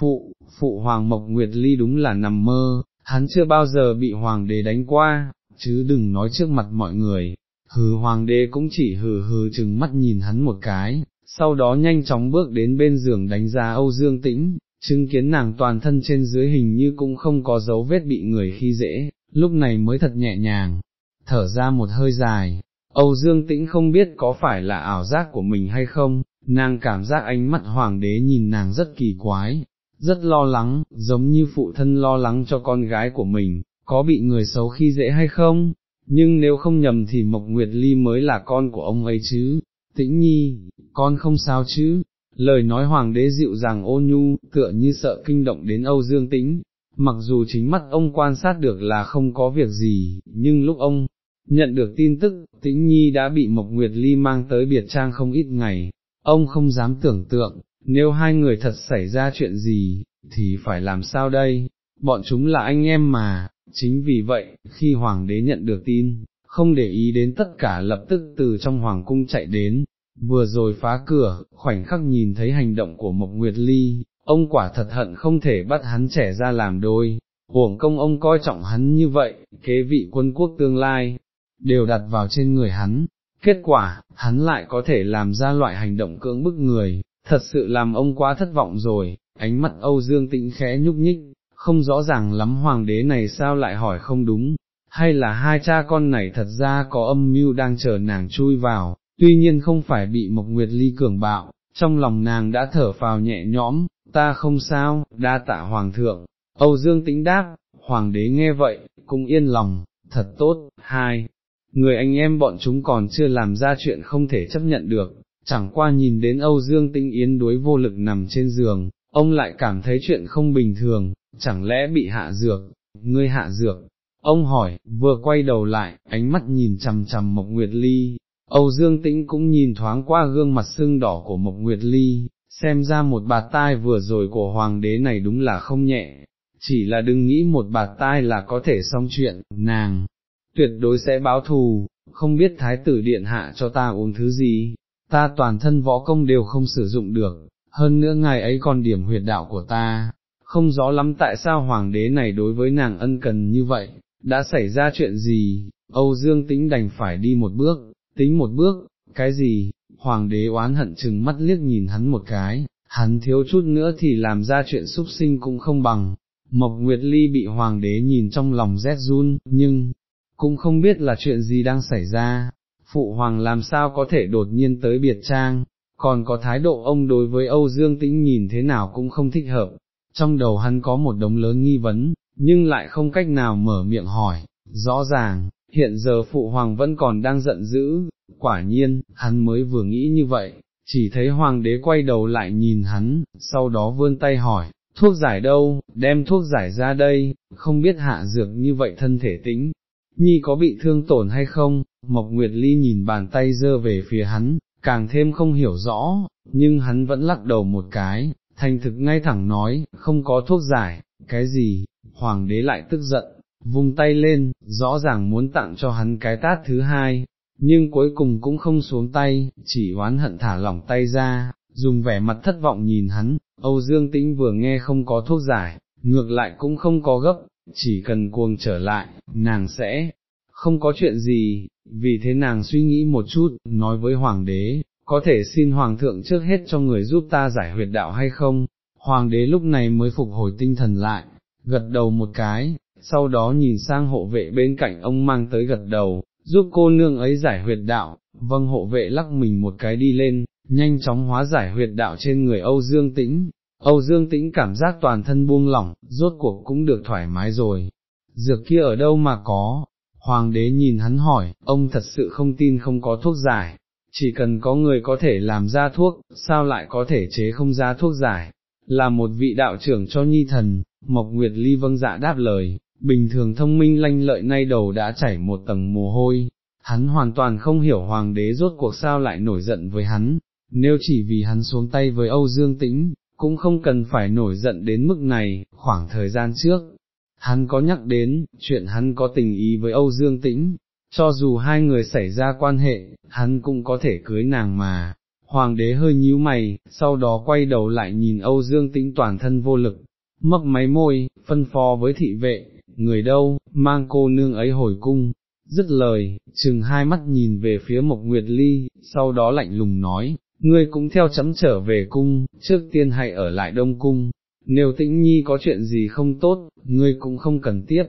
[SPEAKER 1] Phụ, phụ hoàng Mộc Nguyệt Ly đúng là nằm mơ, hắn chưa bao giờ bị hoàng đế đánh qua, chứ đừng nói trước mặt mọi người. Hừ hoàng đế cũng chỉ hừ hừ chừng mắt nhìn hắn một cái, sau đó nhanh chóng bước đến bên giường đánh giá Âu Dương Tĩnh, chứng kiến nàng toàn thân trên dưới hình như cũng không có dấu vết bị người khi dễ, lúc này mới thật nhẹ nhàng, thở ra một hơi dài, Âu Dương Tĩnh không biết có phải là ảo giác của mình hay không, nàng cảm giác ánh mắt hoàng đế nhìn nàng rất kỳ quái, rất lo lắng, giống như phụ thân lo lắng cho con gái của mình, có bị người xấu khi dễ hay không, nhưng nếu không nhầm thì Mộc Nguyệt Ly mới là con của ông ấy chứ, tĩnh nhi, con không sao chứ, lời nói hoàng đế dịu dàng ô nhu, tựa như sợ kinh động đến Âu Dương Tĩnh, mặc dù chính mắt ông quan sát được là không có việc gì, nhưng lúc ông Nhận được tin tức, tĩnh nhi đã bị Mộc Nguyệt Ly mang tới biệt trang không ít ngày, ông không dám tưởng tượng, nếu hai người thật xảy ra chuyện gì, thì phải làm sao đây, bọn chúng là anh em mà, chính vì vậy, khi Hoàng đế nhận được tin, không để ý đến tất cả lập tức từ trong Hoàng cung chạy đến, vừa rồi phá cửa, khoảnh khắc nhìn thấy hành động của Mộc Nguyệt Ly, ông quả thật hận không thể bắt hắn trẻ ra làm đôi, uổng công ông coi trọng hắn như vậy, kế vị quân quốc tương lai, đều đặt vào trên người hắn, kết quả, hắn lại có thể làm ra loại hành động cưỡng bức người, thật sự làm ông quá thất vọng rồi, ánh mắt Âu Dương Tĩnh khẽ nhúc nhích, không rõ ràng lắm hoàng đế này sao lại hỏi không đúng, hay là hai cha con này thật ra có âm mưu đang chờ nàng chui vào, tuy nhiên không phải bị Mộc Nguyệt Ly cường bạo, trong lòng nàng đã thở phào nhẹ nhõm, ta không sao, đa tạ hoàng thượng, Âu Dương Tĩnh đáp, hoàng đế nghe vậy, cũng yên lòng, thật tốt, hai, người anh em bọn chúng còn chưa làm ra chuyện không thể chấp nhận được, chẳng qua nhìn đến Âu Dương Tĩnh Yến đuối vô lực nằm trên giường, ông lại cảm thấy chuyện không bình thường, chẳng lẽ bị hạ dược, ngươi hạ dược, ông hỏi, vừa quay đầu lại, ánh mắt nhìn chằm chằm Mộc Nguyệt Ly, Âu Dương Tĩnh cũng nhìn thoáng qua gương mặt sưng đỏ của Mộc Nguyệt Ly, xem ra một bạt tai vừa rồi của hoàng đế này đúng là không nhẹ, chỉ là đừng nghĩ một bạt tai là có thể xong chuyện, nàng, tuyệt đối sẽ báo thù, không biết thái tử điện hạ cho ta uống thứ gì, ta toàn thân võ công đều không sử dụng được, hơn nữa ngài ấy còn điểm huyệt đạo của ta, không rõ lắm tại sao hoàng đế này đối với nàng ân cần như vậy, đã xảy ra chuyện gì, Âu Dương tính đành phải đi một bước, tính một bước, cái gì, hoàng đế oán hận chừng mắt liếc nhìn hắn một cái, hắn thiếu chút nữa thì làm ra chuyện xúc sinh cũng không bằng, Mộc Nguyệt Ly bị hoàng đế nhìn trong lòng rét run, nhưng, cũng không biết là chuyện gì đang xảy ra, phụ hoàng làm sao có thể đột nhiên tới biệt trang, còn có thái độ ông đối với Âu Dương Tĩnh nhìn thế nào cũng không thích hợp, trong đầu hắn có một đống lớn nghi vấn, nhưng lại không cách nào mở miệng hỏi, rõ ràng, hiện giờ phụ hoàng vẫn còn đang giận dữ, quả nhiên, hắn mới vừa nghĩ như vậy, chỉ thấy hoàng đế quay đầu lại nhìn hắn, sau đó vươn tay hỏi, thuốc giải đâu, đem thuốc giải ra đây, không biết hạ dược như vậy thân thể tĩnh, nhi có bị thương tổn hay không, Mộc Nguyệt Ly nhìn bàn tay dơ về phía hắn, càng thêm không hiểu rõ, nhưng hắn vẫn lắc đầu một cái, thành thực ngay thẳng nói, không có thuốc giải, cái gì, hoàng đế lại tức giận, vung tay lên, rõ ràng muốn tặng cho hắn cái tát thứ hai, nhưng cuối cùng cũng không xuống tay, chỉ oán hận thả lỏng tay ra, dùng vẻ mặt thất vọng nhìn hắn, Âu Dương Tĩnh vừa nghe không có thuốc giải, ngược lại cũng không có gấp, chỉ cần cuồng trở lại, nàng sẽ không có chuyện gì, vì thế nàng suy nghĩ một chút, nói với hoàng đế, có thể xin hoàng thượng trước hết cho người giúp ta giải huyệt đạo hay không, hoàng đế lúc này mới phục hồi tinh thần lại, gật đầu một cái, sau đó nhìn sang hộ vệ bên cạnh ông mang tới gật đầu, giúp cô nương ấy giải huyệt đạo, vâng hộ vệ lắc mình một cái đi lên, nhanh chóng hóa giải huyệt đạo trên người Âu Dương Tĩnh, Âu Dương Tĩnh cảm giác toàn thân buông lỏng, rốt cuộc cũng được thoải mái rồi, dược kia ở đâu mà có, hoàng đế nhìn hắn hỏi, ông thật sự không tin không có thuốc giải, chỉ cần có người có thể làm ra thuốc, sao lại có thể chế không ra thuốc giải, là một vị đạo trưởng cho nhi thần, Mộc Nguyệt Ly vâng dạ đáp lời, bình thường thông minh lanh lợi nay đầu đã chảy một tầng mồ hôi, hắn hoàn toàn không hiểu hoàng đế rốt cuộc sao lại nổi giận với hắn, nếu chỉ vì hắn xuống tay với Âu Dương Tĩnh, cũng không cần phải nổi giận đến mức này, khoảng thời gian trước, hắn có nhắc đến, chuyện hắn có tình ý với Âu Dương Tĩnh, cho dù hai người xảy ra quan hệ, hắn cũng có thể cưới nàng mà. Hoàng đế hơi nhíu mày, sau đó quay đầu lại nhìn Âu Dương Tĩnh toàn thân vô lực, mấp máy môi, phân phó với thị vệ, người đâu, mang cô nương ấy hồi cung, dứt lời, chừng hai mắt nhìn về phía Mộc Nguyệt Ly, sau đó lạnh lùng nói, ngươi cũng theo chấm trở về cung, trước tiên hãy ở lại Đông Cung, nếu tĩnh nhi có chuyện gì không tốt, ngươi cũng không cần tiếp,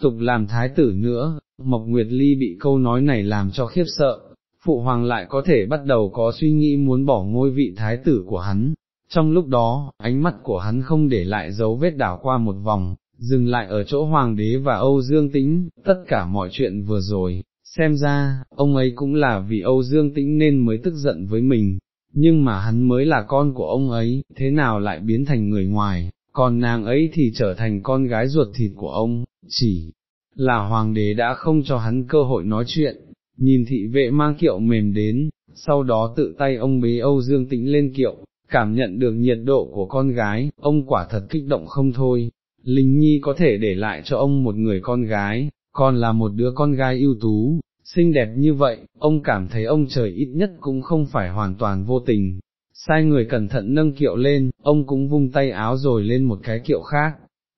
[SPEAKER 1] tục làm thái tử nữa, Mộc Nguyệt Ly bị câu nói này làm cho khiếp sợ, phụ hoàng lại có thể bắt đầu có suy nghĩ muốn bỏ ngôi vị thái tử của hắn, trong lúc đó, ánh mắt của hắn không để lại dấu vết đảo qua một vòng, dừng lại ở chỗ hoàng đế và Âu Dương Tĩnh, tất cả mọi chuyện vừa rồi, xem ra, ông ấy cũng là vì Âu Dương Tĩnh nên mới tức giận với mình, nhưng mà hắn mới là con của ông ấy, thế nào lại biến thành người ngoài, còn nàng ấy thì trở thành con gái ruột thịt của ông, chỉ là hoàng đế đã không cho hắn cơ hội nói chuyện, nhìn thị vệ mang kiệu mềm đến, sau đó tự tay ông bế Âu Dương Tĩnh lên kiệu, cảm nhận được nhiệt độ của con gái, ông quả thật kích động không thôi, Linh Nhi có thể để lại cho ông một người con gái, còn là một đứa con gái ưu tú, xinh đẹp như vậy, ông cảm thấy ông trời ít nhất cũng không phải hoàn toàn vô tình. Sai người cẩn thận nâng kiệu lên, ông cũng vung tay áo rồi lên một cái kiệu khác,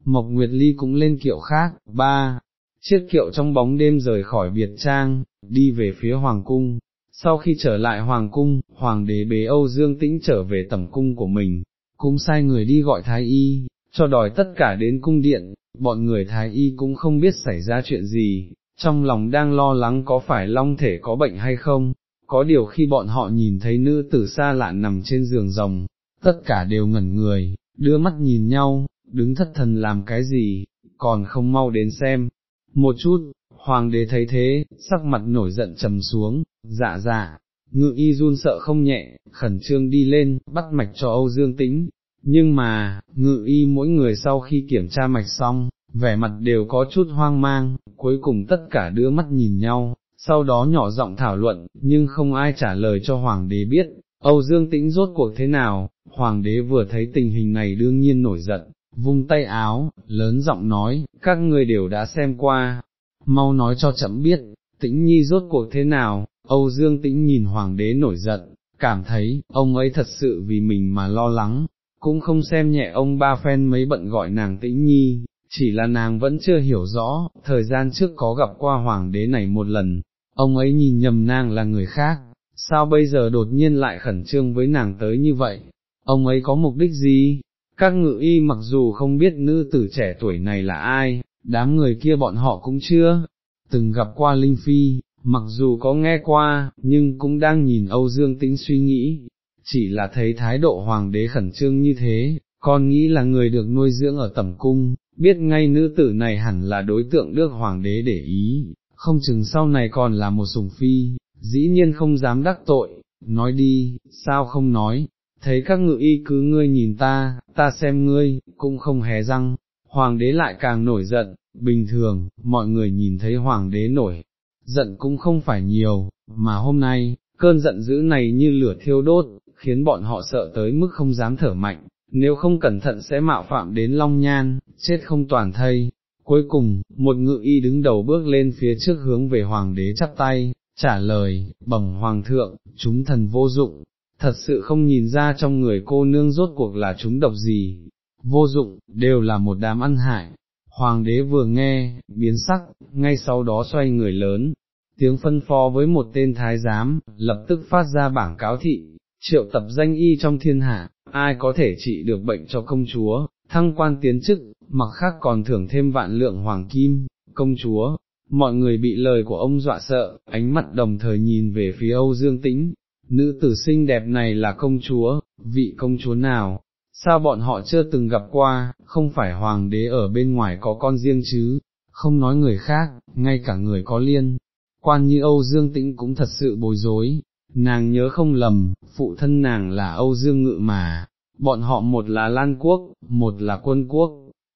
[SPEAKER 1] Mộc Nguyệt Ly cũng lên kiệu khác, ba, chiếc kiệu trong bóng đêm rời khỏi biệt trang, đi về phía Hoàng Cung. Sau khi trở lại Hoàng Cung, Hoàng đế bế Âu Dương Tĩnh trở về tẩm cung của mình, cũng sai người đi gọi Thái Y, cho đòi tất cả đến cung điện, bọn người Thái Y cũng không biết xảy ra chuyện gì, trong lòng đang lo lắng có phải long thể có bệnh hay không, có điều khi bọn họ nhìn thấy nữ tử xa lạ nằm trên giường rồng, tất cả đều ngẩn người, đưa mắt nhìn nhau, đứng thất thần làm cái gì, còn không mau đến xem. Một chút, hoàng đế thấy thế, sắc mặt nổi giận trầm xuống, dạ dạ, ngự y run sợ không nhẹ, khẩn trương đi lên, bắt mạch cho Âu Dương Tĩnh, nhưng mà, ngự y mỗi người sau khi kiểm tra mạch xong, vẻ mặt đều có chút hoang mang, cuối cùng tất cả đưa mắt nhìn nhau, sau đó nhỏ giọng thảo luận, nhưng không ai trả lời cho hoàng đế biết, Âu Dương Tĩnh rốt cuộc thế nào, hoàng đế vừa thấy tình hình này đương nhiên nổi giận, vung tay áo, lớn giọng nói, các người đều đã xem qua, mau nói cho chậm biết, tĩnh nhi rốt cuộc thế nào, Âu Dương Tĩnh nhìn hoàng đế nổi giận, cảm thấy, ông ấy thật sự vì mình mà lo lắng, cũng không xem nhẹ ông ba phen mấy bận gọi nàng tĩnh nhi, chỉ là nàng vẫn chưa hiểu rõ, thời gian trước có gặp qua hoàng đế này một lần, ông ấy nhìn nhầm nàng là người khác, sao bây giờ đột nhiên lại khẩn trương với nàng tới như vậy, ông ấy có mục đích gì, các ngự y mặc dù không biết nữ tử trẻ tuổi này là ai, đám người kia bọn họ cũng chưa từng gặp qua Linh Phi, mặc dù có nghe qua, nhưng cũng đang nhìn Âu Dương Tĩnh suy nghĩ, chỉ là thấy thái độ hoàng đế khẩn trương như thế, con nghĩ là người được nuôi dưỡng ở tẩm cung, biết ngay nữ tử này hẳn là đối tượng được hoàng đế để ý, không chừng sau này còn là một sùng phi, dĩ nhiên không dám đắc tội, nói đi, sao không nói, thấy các ngự y cứ ngươi nhìn ta, ta xem ngươi, cũng không hé răng, hoàng đế lại càng nổi giận, bình thường, mọi người nhìn thấy hoàng đế nổi, giận cũng không phải nhiều, mà hôm nay, cơn giận dữ này như lửa thiêu đốt, khiến bọn họ sợ tới mức không dám thở mạnh, nếu không cẩn thận sẽ mạo phạm đến long nhan, chết không toàn thây. Cuối cùng, một ngự y đứng đầu bước lên phía trước hướng về hoàng đế chắp tay, trả lời, bẩm hoàng thượng, chúng thần vô dụng, thật sự không nhìn ra trong người cô nương rốt cuộc là chúng độc gì, vô dụng, đều là một đám ăn hại. Hoàng đế vừa nghe, biến sắc, ngay sau đó xoay người lớn, tiếng phân phó với một tên thái giám, lập tức phát ra bảng cáo thị, triệu tập danh y trong thiên hạ, ai có thể trị được bệnh cho công chúa, thăng quan tiến chức, mặc khác còn thưởng thêm vạn lượng hoàng kim, công chúa, mọi người bị lời của ông dọa sợ, ánh mắt đồng thời nhìn về phía Âu Dương Tĩnh, nữ tử xinh đẹp này là công chúa, vị công chúa nào, sao bọn họ chưa từng gặp qua, không phải hoàng đế ở bên ngoài có con riêng chứ, không nói người khác, ngay cả người có liên, quan như Âu Dương Tĩnh cũng thật sự bối rối, nàng nhớ không lầm, phụ thân nàng là Âu Dương Ngự mà, bọn họ một là Lan Quốc, một là quân quốc,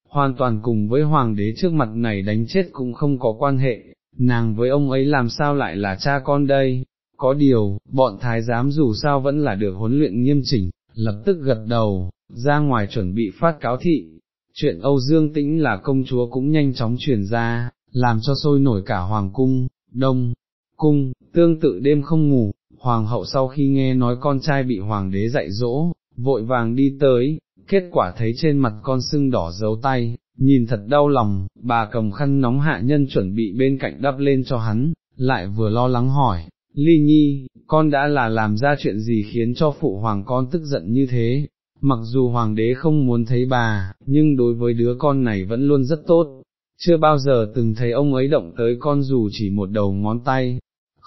[SPEAKER 1] hoàn toàn cùng với hoàng đế trước mặt này đánh chết cũng không có quan hệ, nàng với ông ấy làm sao lại là cha con đây, có điều, bọn thái giám dù sao vẫn là được huấn luyện nghiêm chỉnh, lập tức gật đầu, ra ngoài chuẩn bị phát cáo thị, chuyện Âu Dương Tĩnh là công chúa cũng nhanh chóng truyền ra, làm cho sôi nổi cả hoàng cung, đông, cung, tương tự đêm không ngủ, hoàng hậu sau khi nghe nói con trai bị hoàng đế dạy dỗ, vội vàng đi tới, kết quả thấy trên mặt con sưng đỏ dấu tay, nhìn thật đau lòng, bà cầm khăn nóng hạ nhân chuẩn bị bên cạnh đắp lên cho hắn, lại vừa lo lắng hỏi, Ly Nhi, con đã là làm ra chuyện gì khiến cho phụ hoàng con tức giận như thế, mặc dù hoàng đế không muốn thấy bà, nhưng đối với đứa con này vẫn luôn rất tốt, chưa bao giờ từng thấy ông ấy động tới con dù chỉ một đầu ngón tay,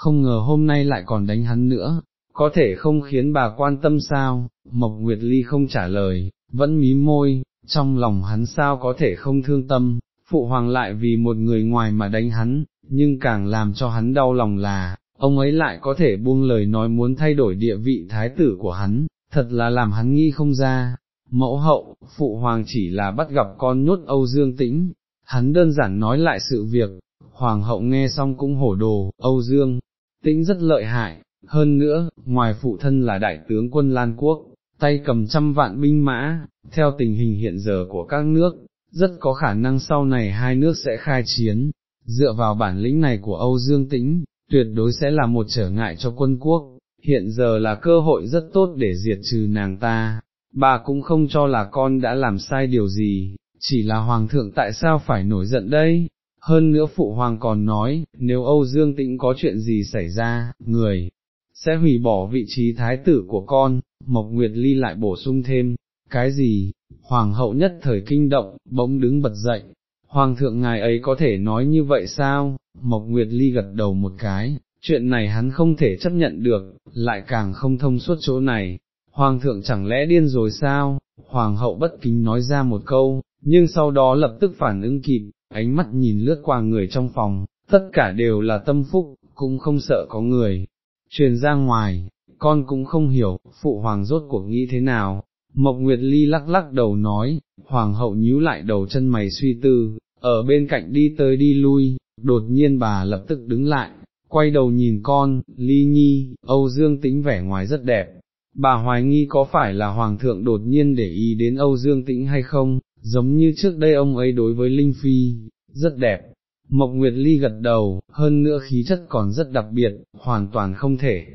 [SPEAKER 1] không ngờ hôm nay lại còn đánh hắn nữa, có thể không khiến bà quan tâm sao, Mộc Nguyệt Ly không trả lời, vẫn mí môi, trong lòng hắn sao có thể không thương tâm, phụ hoàng lại vì một người ngoài mà đánh hắn, nhưng càng làm cho hắn đau lòng là, ông ấy lại có thể buông lời nói muốn thay đổi địa vị thái tử của hắn, thật là làm hắn nghi không ra. Mẫu hậu, phụ hoàng chỉ là bắt gặp con nhốt Âu Dương Tĩnh, hắn đơn giản nói lại sự việc, hoàng hậu nghe xong cũng hổ đồ, Âu Dương, Tĩnh rất lợi hại, hơn nữa, ngoài phụ thân là đại tướng quân Lan Quốc, tay cầm trăm vạn binh mã, theo tình hình hiện giờ của các nước, rất có khả năng sau này hai nước sẽ khai chiến, dựa vào bản lĩnh này của Âu Dương Tĩnh, tuyệt đối sẽ là một trở ngại cho quân quốc, hiện giờ là cơ hội rất tốt để diệt trừ nàng ta, bà cũng không cho là con đã làm sai điều gì, chỉ là hoàng thượng tại sao phải nổi giận đây, hơn nữa phụ hoàng còn nói, nếu Âu Dương Tĩnh có chuyện gì xảy ra, người sẽ hủy bỏ vị trí thái tử của con, Mộc Nguyệt Ly lại bổ sung thêm, cái gì, hoàng hậu nhất thời kinh động, bỗng đứng bật dậy, hoàng thượng ngài ấy có thể nói như vậy sao, Mộc Nguyệt Ly gật đầu một cái, chuyện này hắn không thể chấp nhận được, lại càng không thông suốt chỗ này, hoàng thượng chẳng lẽ điên rồi sao, hoàng hậu bất kính nói ra một câu, nhưng sau đó lập tức phản ứng kịp, ánh mắt nhìn lướt qua người trong phòng, tất cả đều là tâm phúc, cũng không sợ có người, truyền ra ngoài, con cũng không hiểu, phụ hoàng rốt cuộc nghĩ thế nào. Mộc Nguyệt Ly lắc lắc đầu nói, hoàng hậu nhíu lại đầu chân mày suy tư, ở bên cạnh đi tới đi lui, đột nhiên bà lập tức đứng lại, quay đầu nhìn con, Ly Nhi, Âu Dương Tĩnh vẻ ngoài rất đẹp. Bà hoài nghi có phải là Hoàng thượng đột nhiên để ý đến Âu Dương Tĩnh hay không, giống như trước đây ông ấy đối với Linh Phi, rất đẹp. Mộc Nguyệt Ly gật đầu, hơn nữa khí chất còn rất đặc biệt, hoàn toàn không thể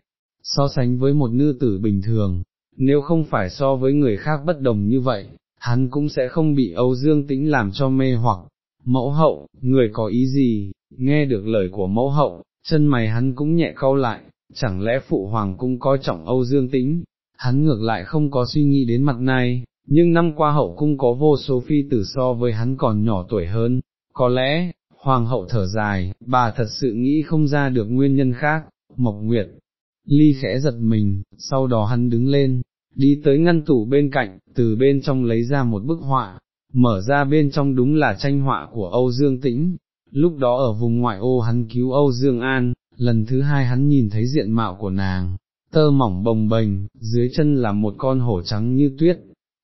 [SPEAKER 1] so sánh với một nữ tử bình thường, nếu không phải so với người khác bất đồng như vậy, hắn cũng sẽ không bị Âu Dương Tĩnh làm cho mê hoặc. Mẫu hậu, người có ý gì, nghe được lời của mẫu hậu, chân mày hắn cũng nhẹ cau lại, chẳng lẽ phụ hoàng cũng coi trọng Âu Dương Tĩnh, hắn ngược lại không có suy nghĩ đến mặt này, nhưng năm qua hậu cung có vô số phi tử so với hắn còn nhỏ tuổi hơn, có lẽ, hoàng hậu thở dài, bà thật sự nghĩ không ra được nguyên nhân khác, Mộc Nguyệt, ly khẽ giật mình, sau đó hắn đứng lên, đi tới ngăn tủ bên cạnh, từ bên trong lấy ra một bức họa, mở ra bên trong đúng là tranh họa của Âu Dương Tĩnh, lúc đó ở vùng ngoại ô hắn cứu Âu Dương An, lần thứ hai hắn nhìn thấy diện mạo của nàng, tơ mỏng bồng bềnh, dưới chân là một con hổ trắng như tuyết,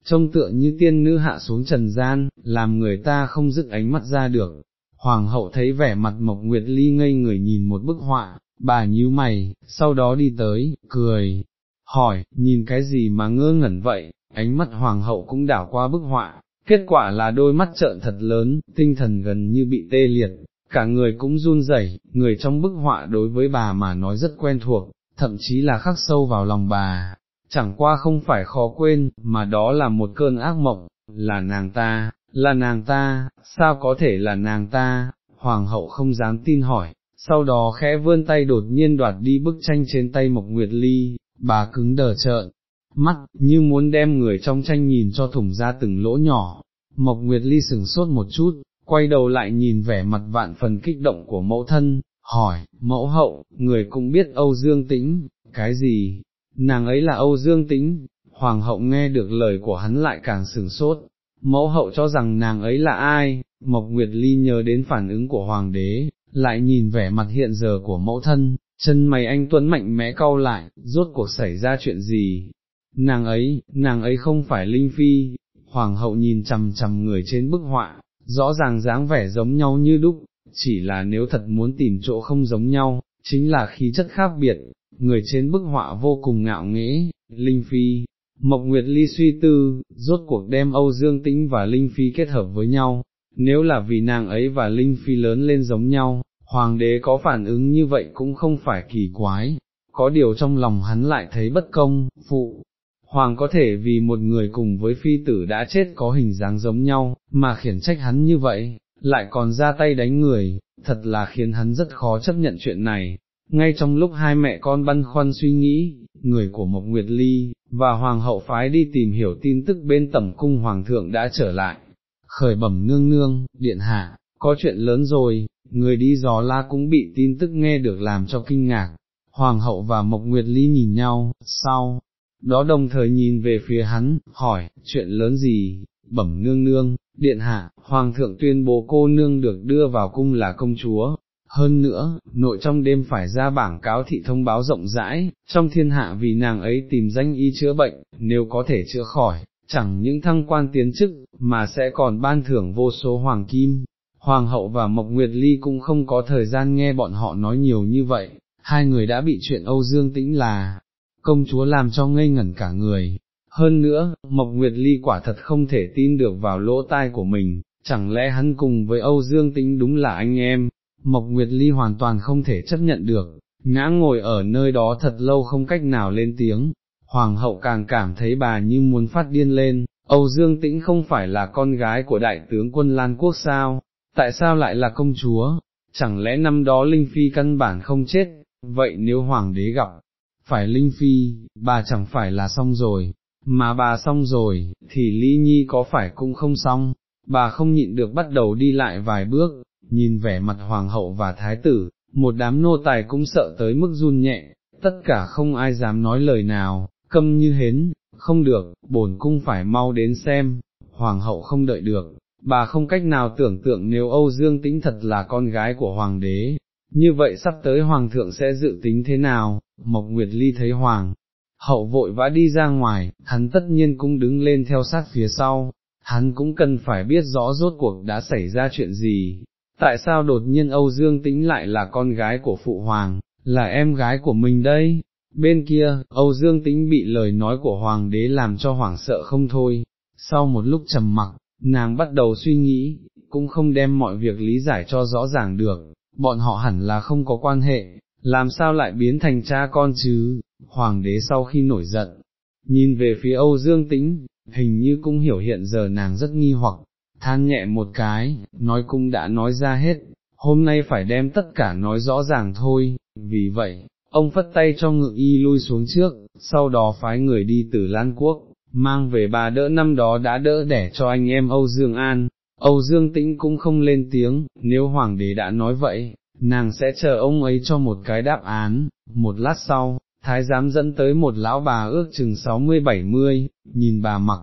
[SPEAKER 1] trông tựa như tiên nữ hạ xuống trần gian, làm người ta không dứt ánh mắt ra được. Hoàng hậu thấy vẻ mặt Mộc Nguyệt Ly ngây người nhìn một bức họa, bà nhíu mày, sau đó đi tới, cười, hỏi, nhìn cái gì mà ngơ ngẩn vậy, ánh mắt hoàng hậu cũng đảo qua bức họa, kết quả là đôi mắt trợn thật lớn, tinh thần gần như bị tê liệt, cả người cũng run rẩy, người trong bức họa đối với bà mà nói rất quen thuộc, thậm chí là khắc sâu vào lòng bà, chẳng qua không phải khó quên, mà đó là một cơn ác mộng, là nàng ta, là nàng ta, sao có thể là nàng ta, hoàng hậu không dám tin hỏi, sau đó khẽ vươn tay đột nhiên đoạt đi bức tranh trên tay Mộc Nguyệt Ly, bà cứng đờ trợn, mắt, như muốn đem người trong tranh nhìn cho thủng ra từng lỗ nhỏ, Mộc Nguyệt Ly sừng sốt một chút, quay đầu lại nhìn vẻ mặt vạn phần kích động của mẫu thân, hỏi, mẫu hậu, người cũng biết Âu Dương Tĩnh, cái gì, nàng ấy là Âu Dương Tĩnh, hoàng hậu nghe được lời của hắn lại càng sừng sốt, mẫu hậu cho rằng nàng ấy là ai, Mộc Nguyệt Ly nhớ đến phản ứng của hoàng đế, lại nhìn vẻ mặt hiện giờ của mẫu thân, chân mày anh Tuấn mạnh mẽ cau lại, rốt cuộc xảy ra chuyện gì, nàng ấy, nàng ấy không phải Linh Phi, hoàng hậu nhìn chằm chằm người trên bức họa, rõ ràng dáng vẻ giống nhau như đúc, chỉ là nếu thật muốn tìm chỗ không giống nhau, chính là khí chất khác biệt, người trên bức họa vô cùng ngạo nghễ, Linh Phi, Mộc Nguyệt Ly suy tư, rốt cuộc đem Âu Dương Tĩnh và Linh Phi kết hợp với nhau, nếu là vì nàng ấy và Linh Phi lớn lên giống nhau, Hoàng đế có phản ứng như vậy cũng không phải kỳ quái, có điều trong lòng hắn lại thấy bất công, phụ. Hoàng có thể vì một người cùng với phi tử đã chết có hình dáng giống nhau, mà khiển trách hắn như vậy, lại còn ra tay đánh người, thật là khiến hắn rất khó chấp nhận chuyện này. Ngay trong lúc hai mẹ con băn khoăn suy nghĩ, người của Mộc Nguyệt Ly, và Hoàng hậu phái đi tìm hiểu tin tức bên tẩm cung Hoàng thượng đã trở lại. Khởi bẩm nương nương, điện hạ, có chuyện lớn rồi, người đi gió la cũng bị tin tức nghe được làm cho kinh ngạc. Hoàng hậu và Mộc Nguyệt Ly nhìn nhau, sau, đó đồng thời nhìn về phía hắn, hỏi, chuyện lớn gì, bẩm nương nương, điện hạ, hoàng thượng tuyên bố cô nương được đưa vào cung là công chúa, hơn nữa, nội trong đêm phải ra bảng cáo thị thông báo rộng rãi, trong thiên hạ vì nàng ấy tìm danh y chữa bệnh, nếu có thể chữa khỏi, chẳng những thăng quan tiến chức, mà sẽ còn ban thưởng vô số hoàng kim. Hoàng hậu và Mộc Nguyệt Ly cũng không có thời gian nghe bọn họ nói nhiều như vậy, hai người đã bị chuyện Âu Dương Tĩnh là, công chúa làm cho ngây ngẩn cả người, hơn nữa, Mộc Nguyệt Ly quả thật không thể tin được vào lỗ tai của mình, chẳng lẽ hắn cùng với Âu Dương Tĩnh đúng là anh em, Mộc Nguyệt Ly hoàn toàn không thể chấp nhận được, ngã ngồi ở nơi đó thật lâu không cách nào lên tiếng, Hoàng hậu càng cảm thấy bà như muốn phát điên lên, Âu Dương Tĩnh không phải là con gái của đại tướng quân Lan Quốc sao, tại sao lại là công chúa, chẳng lẽ năm đó Linh Phi căn bản không chết, vậy nếu Hoàng đế gặp, phải Linh Phi, bà chẳng phải là xong rồi, mà bà xong rồi, thì Lý Nhi có phải cũng không xong, bà không nhịn được bắt đầu đi lại vài bước, nhìn vẻ mặt hoàng hậu và thái tử, một đám nô tài cũng sợ tới mức run nhẹ, tất cả không ai dám nói lời nào, câm như hến, không được, bổn cung phải mau đến xem, hoàng hậu không đợi được, bà không cách nào tưởng tượng nếu Âu Dương Tĩnh thật là con gái của hoàng đế, như vậy sắp tới hoàng thượng sẽ dự tính thế nào, Mộc Nguyệt Ly thấy hoàng hậu vội vã đi ra ngoài, hắn tất nhiên cũng đứng lên theo sát phía sau, hắn cũng cần phải biết rõ rốt cuộc đã xảy ra chuyện gì, tại sao đột nhiên Âu Dương Tĩnh lại là con gái của Phụ Hoàng, là em gái của mình đây, bên kia, Âu Dương Tĩnh bị lời nói của Hoàng đế làm cho hoảng sợ không thôi, sau một lúc trầm mặc, nàng bắt đầu suy nghĩ, cũng không đem mọi việc lý giải cho rõ ràng được, bọn họ hẳn là không có quan hệ, làm sao lại biến thành cha con chứ, hoàng đế sau khi nổi giận, nhìn về phía Âu Dương Tĩnh, hình như cũng hiểu hiện giờ nàng rất nghi hoặc, than nhẹ một cái, nói cũng đã nói ra hết, hôm nay phải đem tất cả nói rõ ràng thôi, vì vậy, ông phất tay cho ngự y lui xuống trước, sau đó phái người đi từ Lan Quốc, mang về bà đỡ năm đó đã đỡ đẻ cho anh em Âu Dương An, Âu Dương Tĩnh cũng không lên tiếng, nếu hoàng đế đã nói vậy, nàng sẽ chờ ông ấy cho một cái đáp án, một lát sau, thái giám dẫn tới một lão bà ước chừng 60-70, nhìn bà mặc,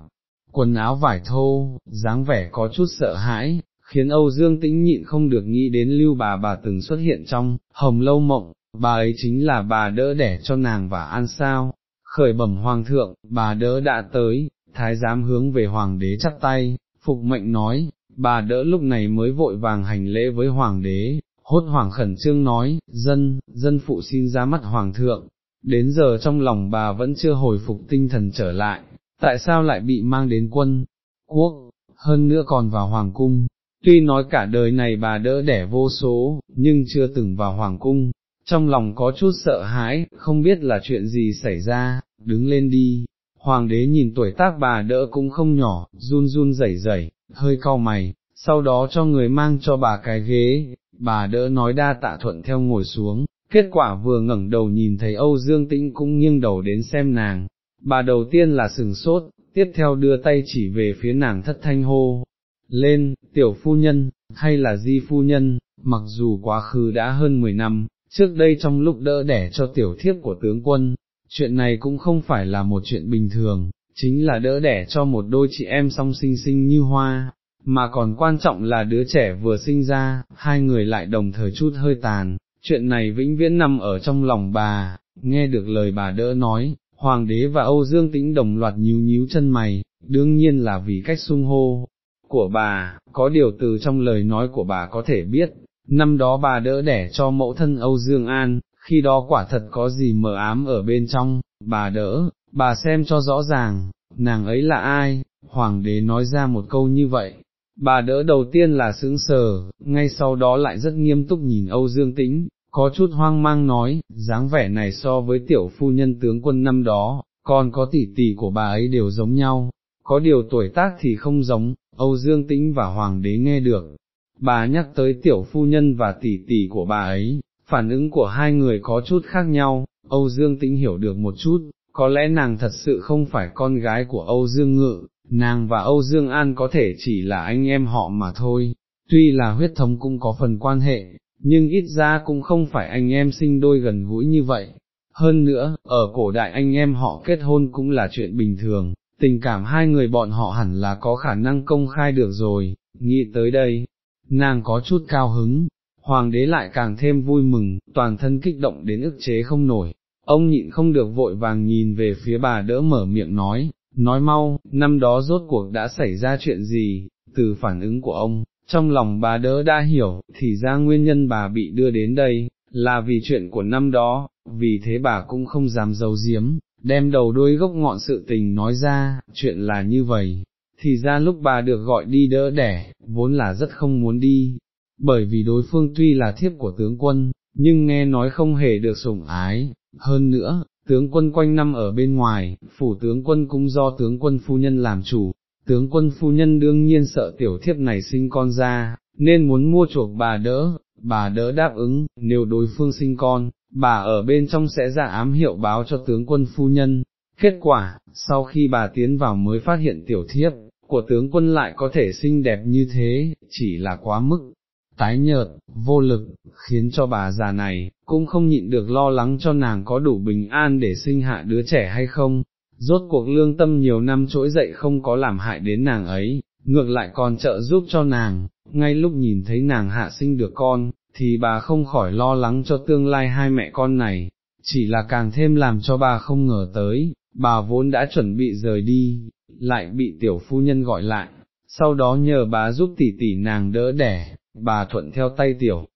[SPEAKER 1] quần áo vải thô, dáng vẻ có chút sợ hãi, khiến Âu Dương Tĩnh nhịn không được nghĩ đến lưu bà bà từng xuất hiện trong, hồng lâu mộng, bà ấy chính là bà đỡ đẻ cho nàng và an sao, khởi bẩm hoàng thượng, bà đỡ đã tới, thái giám hướng về hoàng đế chắp tay, phục mệnh nói, bà đỡ lúc này mới vội vàng hành lễ với hoàng đế, hốt hoảng khẩn trương nói, dân, dân phụ xin ra mắt hoàng thượng, đến giờ trong lòng bà vẫn chưa hồi phục tinh thần trở lại, tại sao lại bị mang đến quân, quốc, hơn nữa còn vào hoàng cung, tuy nói cả đời này bà đỡ đẻ vô số, nhưng chưa từng vào hoàng cung, trong lòng có chút sợ hãi, không biết là chuyện gì xảy ra, đứng lên đi. Hoàng đế nhìn tuổi tác bà đỡ cũng không nhỏ, run run rẩy rẩy, hơi cau mày, sau đó cho người mang cho bà cái ghế, bà đỡ nói đa tạ thuận theo ngồi xuống, kết quả vừa ngẩng đầu nhìn thấy Âu Dương Tĩnh cũng nghiêng đầu đến xem nàng, bà đầu tiên là sừng sốt, tiếp theo đưa tay chỉ về phía nàng thất thanh hô, lên, tiểu phu nhân, hay là di phu nhân, mặc dù quá khứ đã hơn 10 năm, trước đây trong lúc đỡ đẻ cho tiểu thiếp của tướng quân, chuyện này cũng không phải là một chuyện bình thường, chính là đỡ đẻ cho một đôi chị em song sinh sinh như hoa, mà còn quan trọng là đứa trẻ vừa sinh ra, hai người lại đồng thời chút hơi tàn, chuyện này vĩnh viễn nằm ở trong lòng bà, nghe được lời bà đỡ nói, Hoàng đế và Âu Dương Tĩnh đồng loạt nhíu nhíu chân mày, đương nhiên là vì cách sung hô của bà, có điều từ trong lời nói của bà có thể biết, năm đó bà đỡ đẻ cho mẫu thân Âu Dương An, khi đó quả thật có gì mờ ám ở bên trong, bà đỡ, bà xem cho rõ ràng, nàng ấy là ai, hoàng đế nói ra một câu như vậy. Bà đỡ đầu tiên là sững sờ, ngay sau đó lại rất nghiêm túc nhìn Âu Dương Tĩnh, có chút hoang mang nói, dáng vẻ này so với tiểu phu nhân tướng quân năm đó, còn có tỷ tỷ của bà ấy đều giống nhau, có điều tuổi tác thì không giống, Âu Dương Tĩnh và Hoàng đế nghe được. Bà nhắc tới tiểu phu nhân và tỷ tỷ của bà ấy, phản ứng của hai người có chút khác nhau, Âu Dương Tĩnh hiểu được một chút, có lẽ nàng thật sự không phải con gái của Âu Dương Ngự, nàng và Âu Dương An có thể chỉ là anh em họ mà thôi, tuy là huyết thống cũng có phần quan hệ, nhưng ít ra cũng không phải anh em sinh đôi gần gũi như vậy. Hơn nữa, ở cổ đại anh em họ kết hôn cũng là chuyện bình thường, tình cảm hai người bọn họ hẳn là có khả năng công khai được rồi, nghĩ tới đây, nàng có chút cao hứng, hoàng đế lại càng thêm vui mừng, toàn thân kích động đến ức chế không nổi, ông nhịn không được vội vàng nhìn về phía bà đỡ mở miệng nói, nói mau, năm đó rốt cuộc đã xảy ra chuyện gì, từ phản ứng của ông, trong lòng bà đỡ đã hiểu, thì ra nguyên nhân bà bị đưa đến đây, là vì chuyện của năm đó, vì thế bà cũng không dám giấu giếm, đem đầu đuôi gốc ngọn sự tình nói ra, chuyện là như vậy, thì ra lúc bà được gọi đi đỡ đẻ, vốn là rất không muốn đi, bởi vì đối phương tuy là thiếp của tướng quân, nhưng nghe nói không hề được sủng ái, hơn nữa, tướng quân quanh năm ở bên ngoài, phủ tướng quân cũng do tướng quân phu nhân làm chủ, tướng quân phu nhân đương nhiên sợ tiểu thiếp này sinh con ra, nên muốn mua chuộc bà đỡ, bà đỡ đáp ứng, nếu đối phương sinh con, bà ở bên trong sẽ ra ám hiệu báo cho tướng quân phu nhân. Kết quả, sau khi bà tiến vào mới phát hiện tiểu thiếp, của tướng quân lại có thể xinh đẹp như thế, chỉ là quá mức, tái nhợt, vô lực, khiến cho bà già này, cũng không nhịn được lo lắng cho nàng có đủ bình an để sinh hạ đứa trẻ hay không, rốt cuộc lương tâm nhiều năm trỗi dậy không có làm hại đến nàng ấy, ngược lại còn trợ giúp cho nàng, ngay lúc nhìn thấy nàng hạ sinh được con, thì bà không khỏi lo lắng cho tương lai hai mẹ con này, chỉ là càng thêm làm cho bà không ngờ tới, bà vốn đã chuẩn bị rời đi, lại bị tiểu phu nhân gọi lại, sau đó nhờ bà giúp tỷ tỷ nàng đỡ đẻ, bà thuận theo tay tiểu.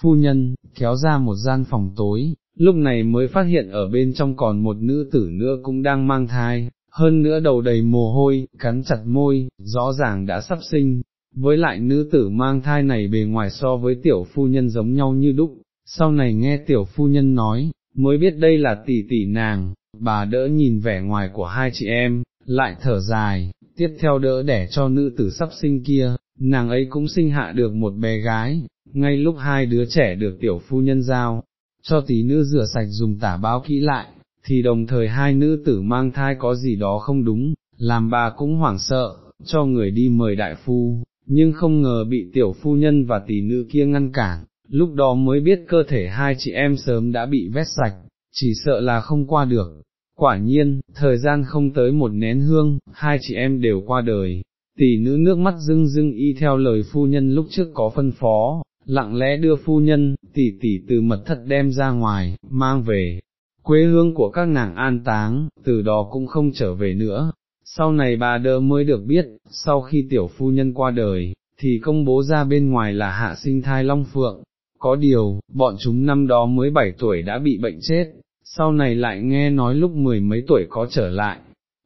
[SPEAKER 1] Phu nhân, kéo ra một gian phòng tối, lúc này mới phát hiện ở bên trong còn một nữ tử nữa cũng đang mang thai, hơn nữa đầu đầy mồ hôi, cắn chặt môi, rõ ràng đã sắp sinh, với lại nữ tử mang thai này bề ngoài so với tiểu phu nhân giống nhau như đúc, sau này nghe tiểu phu nhân nói, mới biết đây là tỷ tỷ nàng, bà đỡ nhìn vẻ ngoài của hai chị em, lại thở dài, tiếp theo đỡ đẻ cho nữ tử sắp sinh kia, nàng ấy cũng sinh hạ được một bé gái, ngay lúc hai đứa trẻ được tiểu phu nhân giao, cho tí nữ rửa sạch dùng tả báo kỹ lại, thì đồng thời hai nữ tử mang thai có gì đó không đúng, làm bà cũng hoảng sợ, cho người đi mời đại phu, nhưng không ngờ bị tiểu phu nhân và tỷ nữ kia ngăn cản, lúc đó mới biết cơ thể hai chị em sớm đã bị vét sạch, chỉ sợ là không qua được. Quả nhiên, thời gian không tới một nén hương, hai chị em đều qua đời, tỷ nữ nước mắt rưng rưng y theo lời phu nhân lúc trước có phân phó, lặng lẽ đưa phu nhân, tỷ tỷ từ mật thất đem ra ngoài, mang về, quê hương của các nàng an táng, từ đó cũng không trở về nữa. Sau này bà đỡ mới được biết, sau khi tiểu phu nhân qua đời, thì công bố ra bên ngoài là hạ sinh thai long phượng, có điều, bọn chúng năm đó mới 7 tuổi đã bị bệnh chết, sau này lại nghe nói lúc mười mấy tuổi có trở lại,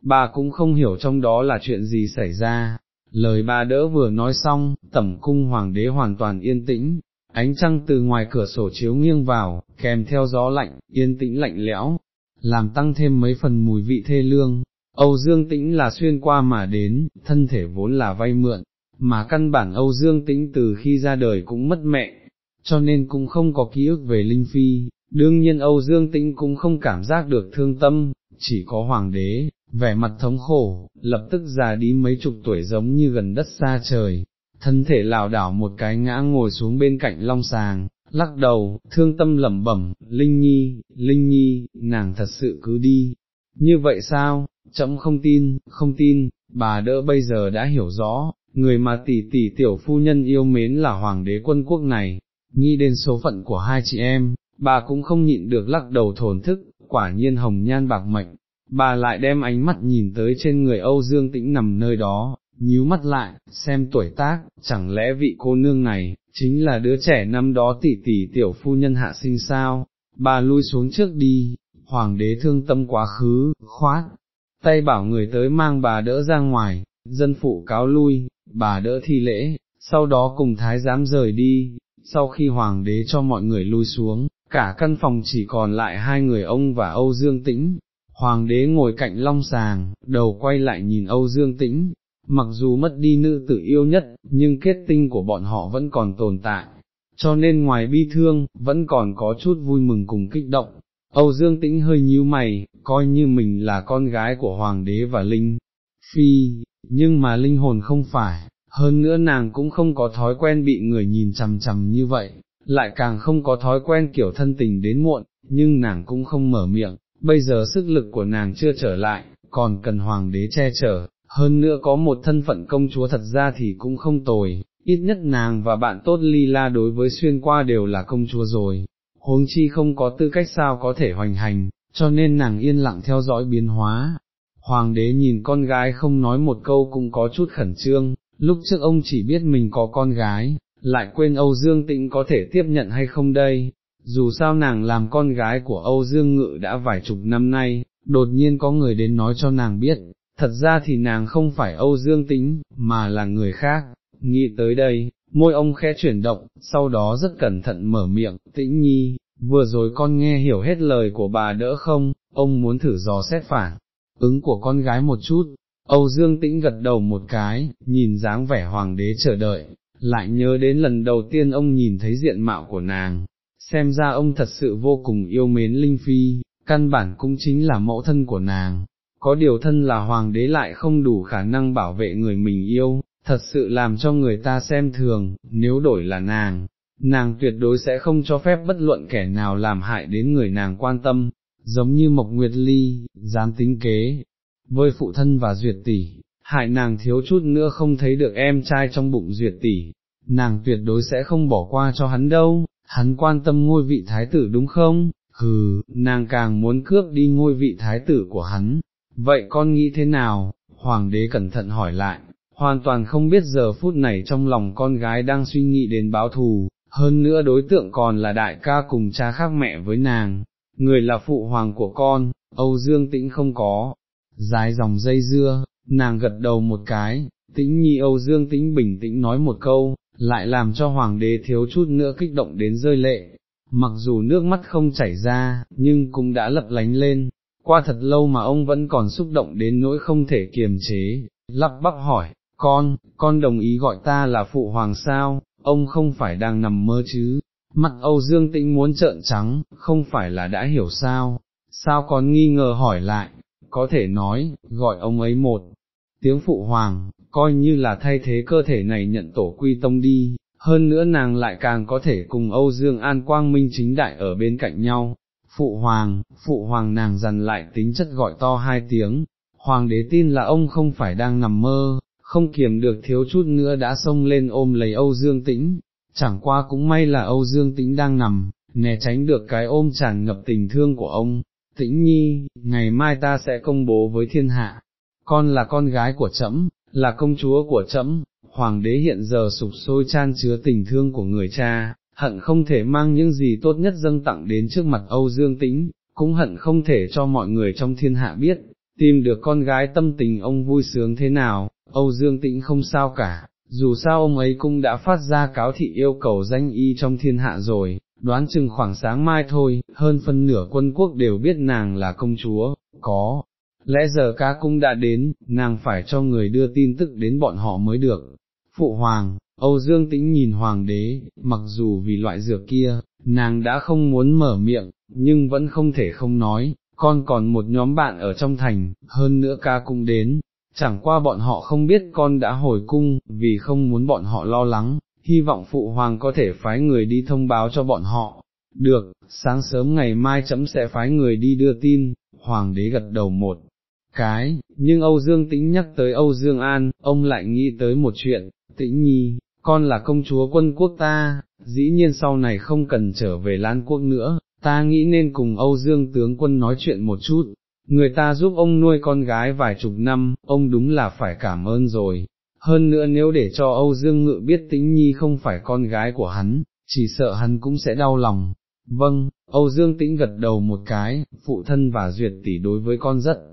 [SPEAKER 1] bà cũng không hiểu trong đó là chuyện gì xảy ra. Lời bà đỡ vừa nói xong, tẩm cung hoàng đế hoàn toàn yên tĩnh, ánh trăng từ ngoài cửa sổ chiếu nghiêng vào, kèm theo gió lạnh, yên tĩnh lạnh lẽo, làm tăng thêm mấy phần mùi vị thê lương. Âu Dương Tĩnh là xuyên qua mà đến, thân thể vốn là vay mượn, mà căn bản Âu Dương Tĩnh từ khi ra đời cũng mất mẹ, cho nên cũng không có ký ức về Linh Phi, đương nhiên Âu Dương Tĩnh cũng không cảm giác được thương tâm, chỉ có hoàng đế, vẻ mặt thống khổ, lập tức già đi mấy chục tuổi giống như gần đất xa trời, thân thể lảo đảo một cái ngã ngồi xuống bên cạnh long sàng, lắc đầu, thương tâm lẩm bẩm, Linh Nhi, Linh Nhi, nàng thật sự cứ đi, như vậy sao, chấm không tin, không tin, bà đỡ bây giờ đã hiểu rõ, người mà tỷ tỷ tiểu phu nhân yêu mến là hoàng đế quân quốc này, nghĩ đến số phận của hai chị em, bà cũng không nhịn được lắc đầu thổn thức, quả nhiên hồng nhan bạc mệnh, bà lại đem ánh mắt nhìn tới trên người Âu Dương Tĩnh nằm nơi đó, nhíu mắt lại, xem tuổi tác, chẳng lẽ vị cô nương này, chính là đứa trẻ năm đó tỷ tỷ tiểu phu nhân hạ sinh sao, bà lui xuống trước đi, hoàng đế thương tâm quá khứ, khoát, tay bảo người tới mang bà đỡ ra ngoài, dân phụ cáo lui, bà đỡ thi lễ, sau đó cùng thái giám rời đi, sau khi hoàng đế cho mọi người lui xuống, cả căn phòng chỉ còn lại hai người ông và Âu Dương Tĩnh, hoàng đế ngồi cạnh long sàng, đầu quay lại nhìn Âu Dương Tĩnh, mặc dù mất đi nữ tử yêu nhất, nhưng kết tinh của bọn họ vẫn còn tồn tại, cho nên ngoài bi thương, vẫn còn có chút vui mừng cùng kích động. Âu Dương Tĩnh hơi nhíu mày, coi như mình là con gái của Hoàng đế và Linh Phi, nhưng mà linh hồn không phải, hơn nữa nàng cũng không có thói quen bị người nhìn chằm chằm như vậy, lại càng không có thói quen kiểu thân tình đến muộn, nhưng nàng cũng không mở miệng, bây giờ sức lực của nàng chưa trở lại, còn cần hoàng đế che chở, hơn nữa có một thân phận công chúa thật ra thì cũng không tồi, ít nhất nàng và bạn tốt Lila đối với xuyên qua đều là công chúa rồi, huống chi không có tư cách sao có thể hoành hành, cho nên nàng yên lặng theo dõi biến hóa. Hoàng đế nhìn con gái không nói một câu cũng có chút khẩn trương, lúc trước ông chỉ biết mình có con gái, lại quên Âu Dương Tĩnh có thể tiếp nhận hay không đây, dù sao nàng làm con gái của Âu Dương Ngự đã vài chục năm nay, đột nhiên có người đến nói cho nàng biết, thật ra thì nàng không phải Âu Dương Tĩnh, mà là người khác, nghĩ tới đây, môi ông khẽ chuyển động, sau đó rất cẩn thận mở miệng, Tĩnh Nhi, vừa rồi con nghe hiểu hết lời của bà đỡ không, ông muốn thử dò xét phản, ứng của con gái một chút, Âu Dương Tĩnh gật đầu một cái, nhìn dáng vẻ hoàng đế chờ đợi, lại nhớ đến lần đầu tiên ông nhìn thấy diện mạo của nàng, xem ra ông thật sự vô cùng yêu mến Linh Phi, căn bản cũng chính là mẫu thân của nàng, có điều thân là hoàng đế lại không đủ khả năng bảo vệ người mình yêu, thật sự làm cho người ta xem thường, nếu đổi là nàng, nàng tuyệt đối sẽ không cho phép bất luận kẻ nào làm hại đến người nàng quan tâm, giống như Mộc Nguyệt Ly, dám tính kế, với phụ thân và duyệt tỷ, hại nàng thiếu chút nữa không thấy được em trai trong bụng duyệt tỷ, nàng tuyệt đối sẽ không bỏ qua cho hắn đâu, hắn quan tâm ngôi vị thái tử đúng không, hừ, nàng càng muốn cướp đi ngôi vị thái tử của hắn, vậy con nghĩ thế nào, hoàng đế cẩn thận hỏi lại, hoàn toàn không biết giờ phút này trong lòng con gái đang suy nghĩ đến báo thù, hơn nữa đối tượng còn là đại ca cùng cha khác mẹ với nàng, người là phụ hoàng của con, Âu Dương Tĩnh không có, dài dòng dây dưa, nàng gật đầu một cái, tĩnh nhi Âu Dương tĩnh bình tĩnh nói một câu, lại làm cho hoàng đế thiếu chút nữa kích động đến rơi lệ, mặc dù nước mắt không chảy ra, nhưng cũng đã lấp lánh lên, qua thật lâu mà ông vẫn còn xúc động đến nỗi không thể kiềm chế, lắp bắp hỏi, con, con đồng ý gọi ta là phụ hoàng sao, ông không phải đang nằm mơ chứ, mặt Âu Dương Tĩnh muốn trợn trắng, không phải là đã hiểu sao, sao con nghi ngờ hỏi lại, có thể nói, gọi ông ấy một tiếng phụ hoàng, coi như là thay thế cơ thể này nhận tổ quy tông đi, hơn nữa nàng lại càng có thể cùng Âu Dương An Quang Minh chính đại ở bên cạnh nhau. Phụ hoàng, phụ hoàng nàng dằn lại tính chất gọi to hai tiếng, hoàng đế tin là ông không phải đang nằm mơ, không kiềm được thiếu chút nữa đã xông lên ôm lấy Âu Dương Tĩnh, chẳng qua cũng may là Âu Dương Tĩnh đang nằm, né tránh được cái ôm tràn ngập tình thương của ông. Tĩnh nhi, ngày mai ta sẽ công bố với thiên hạ, con là con gái của trẫm, là công chúa của trẫm, hoàng đế hiện giờ sụp sôi chan chứa tình thương của người cha, hận không thể mang những gì tốt nhất dâng tặng đến trước mặt Âu Dương Tĩnh, cũng hận không thể cho mọi người trong thiên hạ biết, tìm được con gái tâm tình ông vui sướng thế nào, Âu Dương Tĩnh không sao cả, dù sao ông ấy cũng đã phát ra cáo thị yêu cầu danh y trong thiên hạ rồi, đoán chừng khoảng sáng mai thôi, hơn phân nửa quân quốc đều biết nàng là công chúa, có. Lẽ giờ ca cung đã đến, nàng phải cho người đưa tin tức đến bọn họ mới được. Phụ hoàng, Âu Dương Tĩnh nhìn hoàng đế, mặc dù vì loại dược kia, nàng đã không muốn mở miệng, nhưng vẫn không thể không nói, con còn một nhóm bạn ở trong thành, hơn nữa ca cung đến, chẳng qua bọn họ không biết con đã hồi cung, vì không muốn bọn họ lo lắng, hy vọng phụ hoàng có thể phái người đi thông báo cho bọn họ. Được, sáng sớm ngày mai chấm sẽ phái người đi đưa tin, hoàng đế gật đầu một cái, nhưng Âu Dương Tĩnh nhắc tới Âu Dương An, ông lại nghĩ tới một chuyện, Tĩnh Nhi, con là công chúa quân quốc ta, dĩ nhiên sau này không cần trở về Lan quốc nữa, ta nghĩ nên cùng Âu Dương tướng quân nói chuyện một chút, người ta giúp ông nuôi con gái vài chục năm, ông đúng là phải cảm ơn rồi. Hơn nữa nếu để cho Âu Dương Ngự biết Tĩnh Nhi không phải con gái của hắn, chỉ sợ hắn cũng sẽ đau lòng. Vâng, Âu Dương Tĩnh gật đầu một cái, phụ thân và duyệt tỷ đối với con rất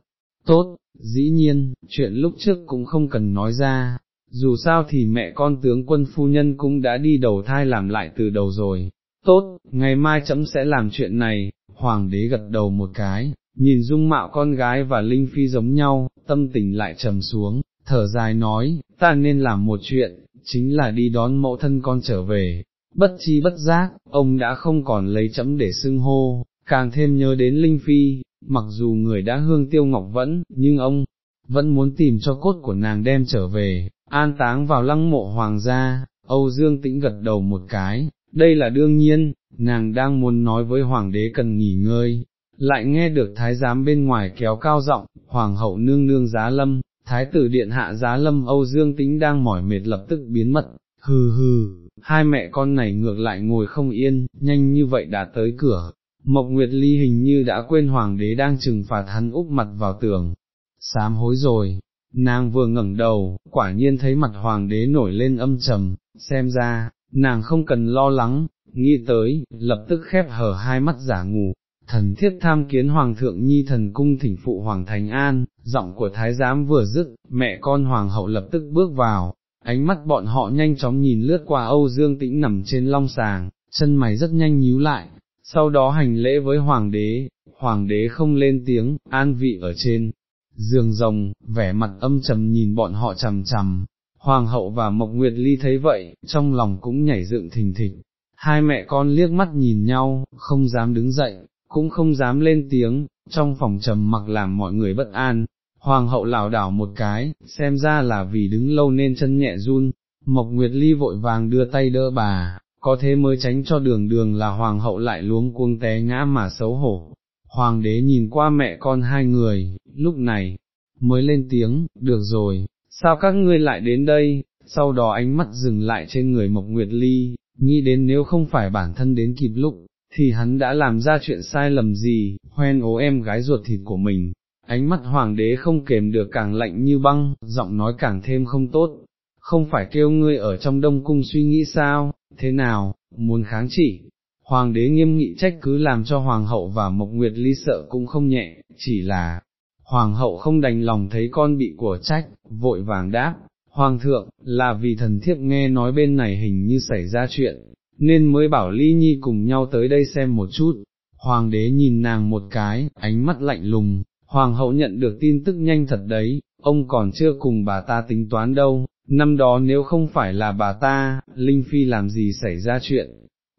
[SPEAKER 1] tốt, dĩ nhiên, chuyện lúc trước cũng không cần nói ra, dù sao thì mẹ con tướng quân phu nhân cũng đã đi đầu thai làm lại từ đầu rồi. Tốt, ngày mai chấm sẽ làm chuyện này, hoàng đế gật đầu một cái, nhìn dung mạo con gái và Linh Phi giống nhau, tâm tình lại trầm xuống, thở dài nói, ta nên làm một chuyện, chính là đi đón mẫu thân con trở về. Bất chi bất giác, ông đã không còn lấy chấm để xưng hô, càng thêm nhớ đến Linh Phi, mặc dù người đã hương tiêu ngọc vẫn, nhưng ông, vẫn muốn tìm cho cốt của nàng đem trở về, an táng vào lăng mộ hoàng gia, Âu Dương tĩnh gật đầu một cái, đây là đương nhiên, nàng đang muốn nói với hoàng đế cần nghỉ ngơi, lại nghe được thái giám bên ngoài kéo cao giọng, hoàng hậu nương nương giá lâm, thái tử điện hạ giá lâm. Âu Dương tĩnh đang mỏi mệt lập tức biến mất, hừ hừ, hai mẹ con này ngược lại ngồi không yên, nhanh như vậy đã tới cửa, Mộc Nguyệt Ly hình như đã quên hoàng đế đang trừng phạt hắn úp mặt vào tường, sám hối rồi, nàng vừa ngẩng đầu, quả nhiên thấy mặt hoàng đế nổi lên âm trầm, xem ra, nàng không cần lo lắng, nghĩ tới, lập tức khép hở hai mắt giả ngủ, thần thiết tham kiến hoàng thượng nhi thần cung thỉnh phụ hoàng thành an, giọng của thái giám vừa dứt, mẹ con hoàng hậu lập tức bước vào, ánh mắt bọn họ nhanh chóng nhìn lướt qua Âu Dương Tĩnh nằm trên long sàng, chân mày rất nhanh nhíu lại, sau đó hành lễ với hoàng đế, hoàng đế không lên tiếng, an vị ở trên, giường rồng, vẻ mặt âm trầm nhìn bọn họ chằm chằm, hoàng hậu và Mộc Nguyệt Ly thấy vậy, trong lòng cũng nhảy dựng thình thịch, hai mẹ con liếc mắt nhìn nhau, không dám đứng dậy, cũng không dám lên tiếng, trong phòng trầm mặc làm mọi người bất an, hoàng hậu lảo đảo một cái, xem ra là vì đứng lâu nên chân nhẹ run, Mộc Nguyệt Ly vội vàng đưa tay đỡ bà, có thế mới tránh cho đường đường là hoàng hậu lại luống cuống té ngã mà xấu hổ. Hoàng đế nhìn qua mẹ con hai người, lúc này, mới lên tiếng, được rồi, sao các ngươi lại đến đây, sau đó ánh mắt dừng lại trên người Mộc Nguyệt Ly, nghĩ đến nếu không phải bản thân đến kịp lúc, thì hắn đã làm ra chuyện sai lầm gì, hoen ố em gái ruột thịt của mình. Ánh mắt hoàng đế không kềm được càng lạnh như băng, giọng nói càng thêm không tốt, không phải kêu ngươi ở trong đông cung suy nghĩ sao, thế nào, muốn kháng chỉ. Hoàng đế nghiêm nghị trách cứ làm cho hoàng hậu và mộc nguyệt ly sợ cũng không nhẹ, chỉ là, hoàng hậu không đành lòng thấy con bị của trách, vội vàng đáp, hoàng thượng, là vì thần thiếp nghe nói bên này hình như xảy ra chuyện, nên mới bảo ly nhi cùng nhau tới đây xem một chút. Hoàng đế nhìn nàng một cái, ánh mắt lạnh lùng, hoàng hậu nhận được tin tức nhanh thật đấy, ông còn chưa cùng bà ta tính toán đâu, năm đó nếu không phải là bà ta, Linh Phi làm gì xảy ra chuyện,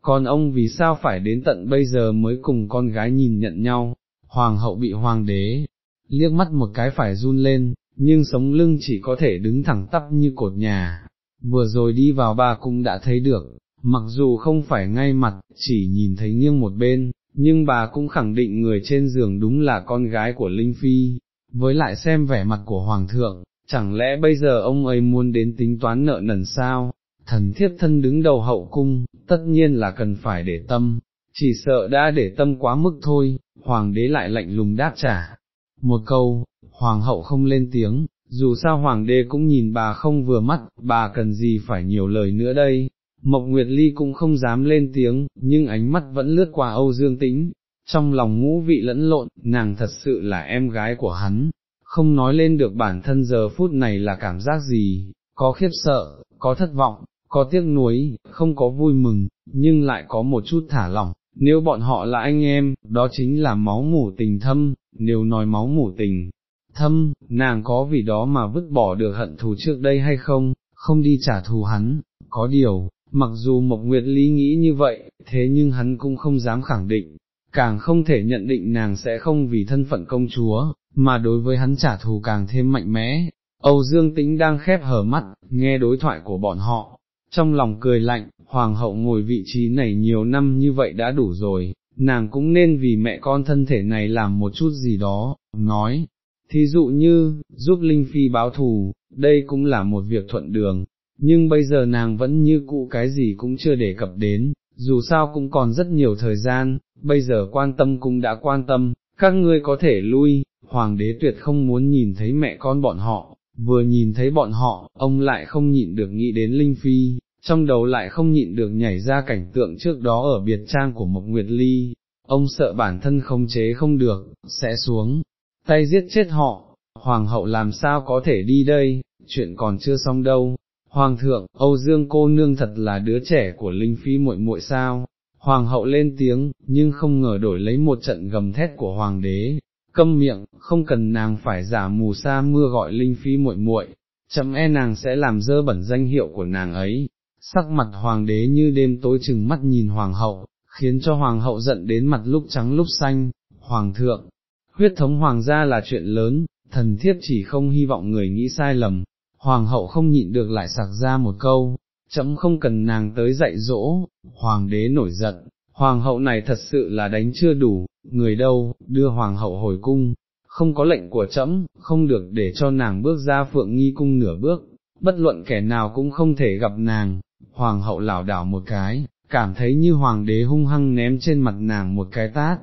[SPEAKER 1] còn ông vì sao phải đến tận bây giờ mới cùng con gái nhìn nhận nhau, hoàng hậu bị hoàng đế, liếc mắt một cái phải run lên, nhưng sống lưng chỉ có thể đứng thẳng tắp như cột nhà. Vừa rồi đi vào bà cũng đã thấy được, mặc dù không phải ngay mặt, chỉ nhìn thấy nghiêng một bên, nhưng bà cũng khẳng định người trên giường đúng là con gái của Linh Phi, với lại xem vẻ mặt của Hoàng thượng, chẳng lẽ bây giờ ông ấy muốn đến tính toán nợ nần sao, thần thiếp thân đứng đầu hậu cung, tất nhiên là cần phải để tâm, chỉ sợ đã để tâm quá mức thôi, Hoàng đế lại lạnh lùng đáp trả. Một câu, Hoàng hậu không lên tiếng, dù sao Hoàng đế cũng nhìn bà không vừa mắt, bà cần gì phải nhiều lời nữa đây, Mộc Nguyệt Ly cũng không dám lên tiếng, nhưng ánh mắt vẫn lướt qua Âu Dương Tĩnh, trong lòng ngũ vị lẫn lộn, nàng thật sự là em gái của hắn, không nói lên được bản thân giờ phút này là cảm giác gì, có khiếp sợ, có thất vọng, có tiếc nuối, không có vui mừng, nhưng lại có một chút thả lỏng, nếu bọn họ là anh em, đó chính là máu mủ tình thâm, nếu nói máu mủ tình thâm, nàng có vì đó mà vứt bỏ được hận thù trước đây hay không, không đi trả thù hắn, có điều, Mặc dù Mộc Nguyệt Lý nghĩ như vậy, thế nhưng hắn cũng không dám khẳng định, càng không thể nhận định nàng sẽ không vì thân phận công chúa, mà đối với hắn trả thù càng thêm mạnh mẽ. Âu Dương Tĩnh đang khép hở mắt, nghe đối thoại của bọn họ, trong lòng cười lạnh, hoàng hậu ngồi vị trí này nhiều năm như vậy đã đủ rồi, nàng cũng nên vì mẹ con thân thể này làm một chút gì đó, nói, thí dụ như, giúp Linh Phi báo thù, đây cũng là một việc thuận đường, nhưng bây giờ nàng vẫn như cũ cái gì cũng chưa đề cập đến, dù sao cũng còn rất nhiều thời gian, bây giờ quan tâm cũng đã quan tâm, các ngươi có thể lui, hoàng đế tuyệt không muốn nhìn thấy mẹ con bọn họ, vừa nhìn thấy bọn họ, ông lại không nhịn được nghĩ đến Linh Phi, trong đầu lại không nhịn được nhảy ra cảnh tượng trước đó ở biệt trang của Mộc Nguyệt Ly, ông sợ bản thân không chế không được, sẽ xuống, tay giết chết họ, hoàng hậu làm sao có thể đi đây, chuyện còn chưa xong đâu, Hoàng thượng, Âu Dương cô nương thật là đứa trẻ của Linh Phi muội muội sao? Hoàng hậu lên tiếng, nhưng không ngờ đổi lấy một trận gầm thét của hoàng đế, câm miệng, không cần nàng phải giả mù sa mưa gọi Linh Phi muội muội, chậm e nàng sẽ làm dơ bẩn danh hiệu của nàng ấy. Sắc mặt hoàng đế như đêm tối chừng mắt nhìn hoàng hậu, khiến cho hoàng hậu giận đến mặt lúc trắng lúc xanh, hoàng thượng, huyết thống hoàng gia là chuyện lớn, thần thiếp chỉ không hy vọng người nghĩ sai lầm, hoàng hậu không nhịn được lại sặc ra một câu, chấm không cần nàng tới dạy dỗ, hoàng đế nổi giận, hoàng hậu này thật sự là đánh chưa đủ, người đâu, đưa hoàng hậu hồi cung, không có lệnh của chấm, không được để cho nàng bước ra phượng nghi cung nửa bước, bất luận kẻ nào cũng không thể gặp nàng, hoàng hậu lảo đảo một cái, cảm thấy như hoàng đế hung hăng ném trên mặt nàng một cái tát.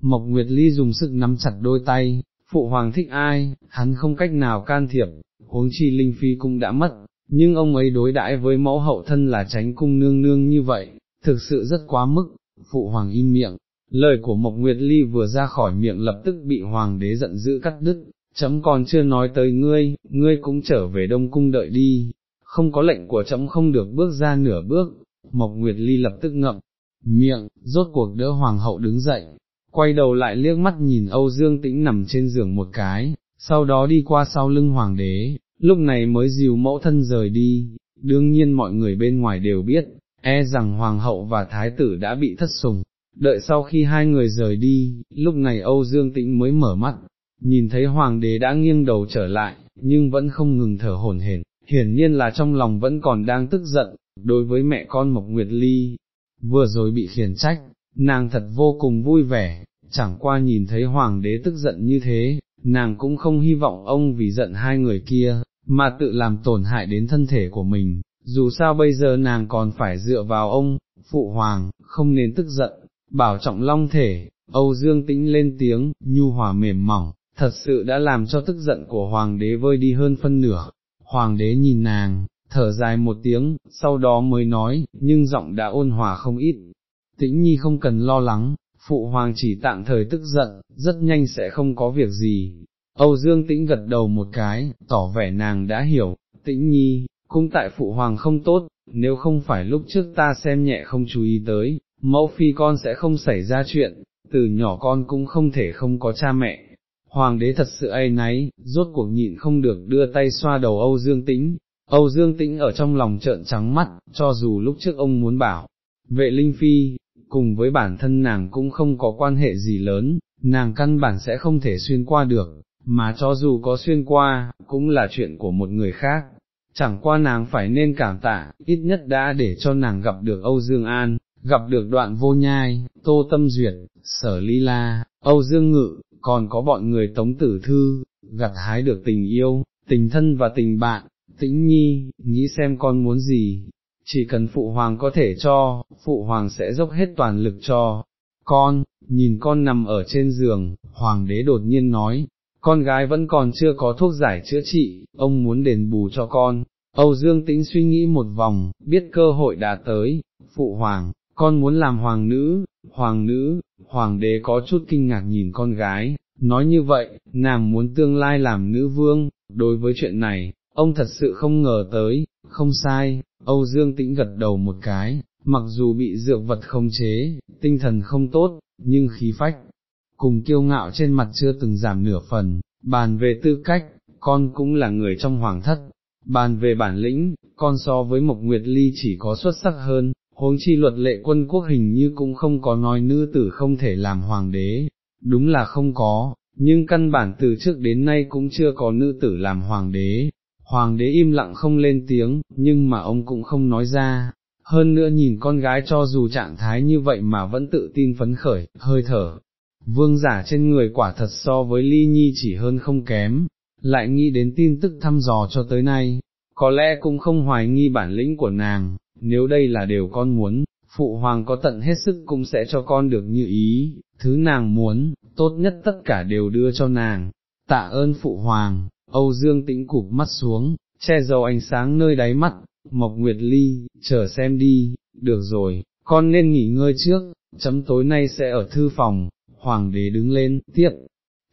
[SPEAKER 1] Mộc Nguyệt Ly dùng sức nắm chặt đôi tay, phụ hoàng thích ai, hắn không cách nào can thiệp, huống chi Linh Phi cũng đã mất, nhưng ông ấy đối đãi với mẫu hậu thân là tránh cung nương nương như vậy, thực sự rất quá mức, phụ hoàng im miệng, lời của Mộc Nguyệt Ly vừa ra khỏi miệng lập tức bị hoàng đế giận dữ cắt đứt, chấm còn chưa nói tới ngươi, ngươi cũng trở về đông cung đợi đi, không có lệnh của chấm không được bước ra nửa bước, Mộc Nguyệt Ly lập tức ngậm, miệng, rốt cuộc đỡ hoàng hậu đứng dậy, quay đầu lại liếc mắt nhìn Âu Dương Tĩnh nằm trên giường một cái, sau đó đi qua sau lưng hoàng đế, lúc này mới dìu mẫu thân rời đi, đương nhiên mọi người bên ngoài đều biết, e rằng hoàng hậu và thái tử đã bị thất sùng, đợi sau khi hai người rời đi, lúc này Âu Dương Tĩnh mới mở mắt, nhìn thấy hoàng đế đã nghiêng đầu trở lại, nhưng vẫn không ngừng thở hổn hển, hiển nhiên là trong lòng vẫn còn đang tức giận, đối với mẹ con Mộc Nguyệt Ly, vừa rồi bị khiển trách, nàng thật vô cùng vui vẻ, chẳng qua nhìn thấy hoàng đế tức giận như thế, nàng cũng không hy vọng ông vì giận hai người kia, mà tự làm tổn hại đến thân thể của mình, dù sao bây giờ nàng còn phải dựa vào ông, phụ hoàng, không nên tức giận, bảo trọng long thể, Âu Dương tĩnh lên tiếng, nhu hòa mềm mỏng, thật sự đã làm cho tức giận của hoàng đế vơi đi hơn phân nửa, hoàng đế nhìn nàng, thở dài một tiếng, sau đó mới nói, nhưng giọng đã ôn hòa không ít, tĩnh nhi không cần lo lắng, phụ hoàng chỉ tạm thời tức giận, rất nhanh sẽ không có việc gì. Âu Dương tĩnh gật đầu một cái, tỏ vẻ nàng đã hiểu, tĩnh nhi, cung tại phụ hoàng không tốt, nếu không phải lúc trước ta xem nhẹ không chú ý tới, mẫu phi con sẽ không xảy ra chuyện, từ nhỏ con cũng không thể không có cha mẹ. Hoàng đế thật sự ai náy, rốt cuộc nhịn không được đưa tay xoa đầu Âu Dương Tĩnh, Âu Dương Tĩnh ở trong lòng trợn trắng mắt, cho dù lúc trước ông muốn bảo, vệ Linh Phi, cùng với bản thân nàng cũng không có quan hệ gì lớn, nàng căn bản sẽ không thể xuyên qua được, mà cho dù có xuyên qua, cũng là chuyện của một người khác. Chẳng qua nàng phải nên cảm tạ, ít nhất đã để cho nàng gặp được Âu Dương An, gặp được đoạn vô nhai, tô tâm duyệt, sở ly la, Âu Dương Ngự, còn có bọn người tống tử thư, gặt hái được tình yêu, tình thân và tình bạn, tĩnh nhi, nghĩ xem con muốn gì, chỉ cần phụ hoàng có thể cho, phụ hoàng sẽ dốc hết toàn lực cho. Con, nhìn con nằm ở trên giường, hoàng đế đột nhiên nói, con gái vẫn còn chưa có thuốc giải chữa trị, ông muốn đền bù cho con. Âu Dương Tĩnh suy nghĩ một vòng, biết cơ hội đã tới, phụ hoàng, con muốn làm hoàng nữ, hoàng nữ, hoàng đế có chút kinh ngạc nhìn con gái, nói như vậy, nàng muốn tương lai làm nữ vương, đối với chuyện này, ông thật sự không ngờ tới, không sai, Âu Dương Tĩnh gật đầu một cái, mặc dù bị dược vật không chế, tinh thần không tốt, nhưng khí phách, cùng kiêu ngạo trên mặt chưa từng giảm nửa phần, bàn về tư cách, con cũng là người trong hoàng thất, bàn về bản lĩnh, con so với Mộc Nguyệt Ly chỉ có xuất sắc hơn, huống chi luật lệ quân quốc hình như cũng không có nói nữ tử không thể làm hoàng đế, đúng là không có, nhưng căn bản từ trước đến nay cũng chưa có nữ tử làm hoàng đế. Hoàng đế im lặng không lên tiếng, nhưng mà ông cũng không nói ra, hơn nữa nhìn con gái cho dù trạng thái như vậy mà vẫn tự tin phấn khởi, hơi thở, vương giả trên người quả thật so với ly nhi chỉ hơn không kém, lại nghĩ đến tin tức thăm dò cho tới nay, có lẽ cũng không hoài nghi bản lĩnh của nàng, nếu đây là điều con muốn, phụ hoàng có tận hết sức cũng sẽ cho con được như ý, thứ nàng muốn, tốt nhất tất cả đều đưa cho nàng, tạ ơn phụ hoàng, Âu Dương tĩnh cụp mắt xuống, che dầu ánh sáng nơi đáy mắt, Mộc Nguyệt Ly, chờ xem đi, được rồi, con nên nghỉ ngơi trước, chấm tối nay sẽ ở thư phòng, hoàng đế đứng lên, tiếp,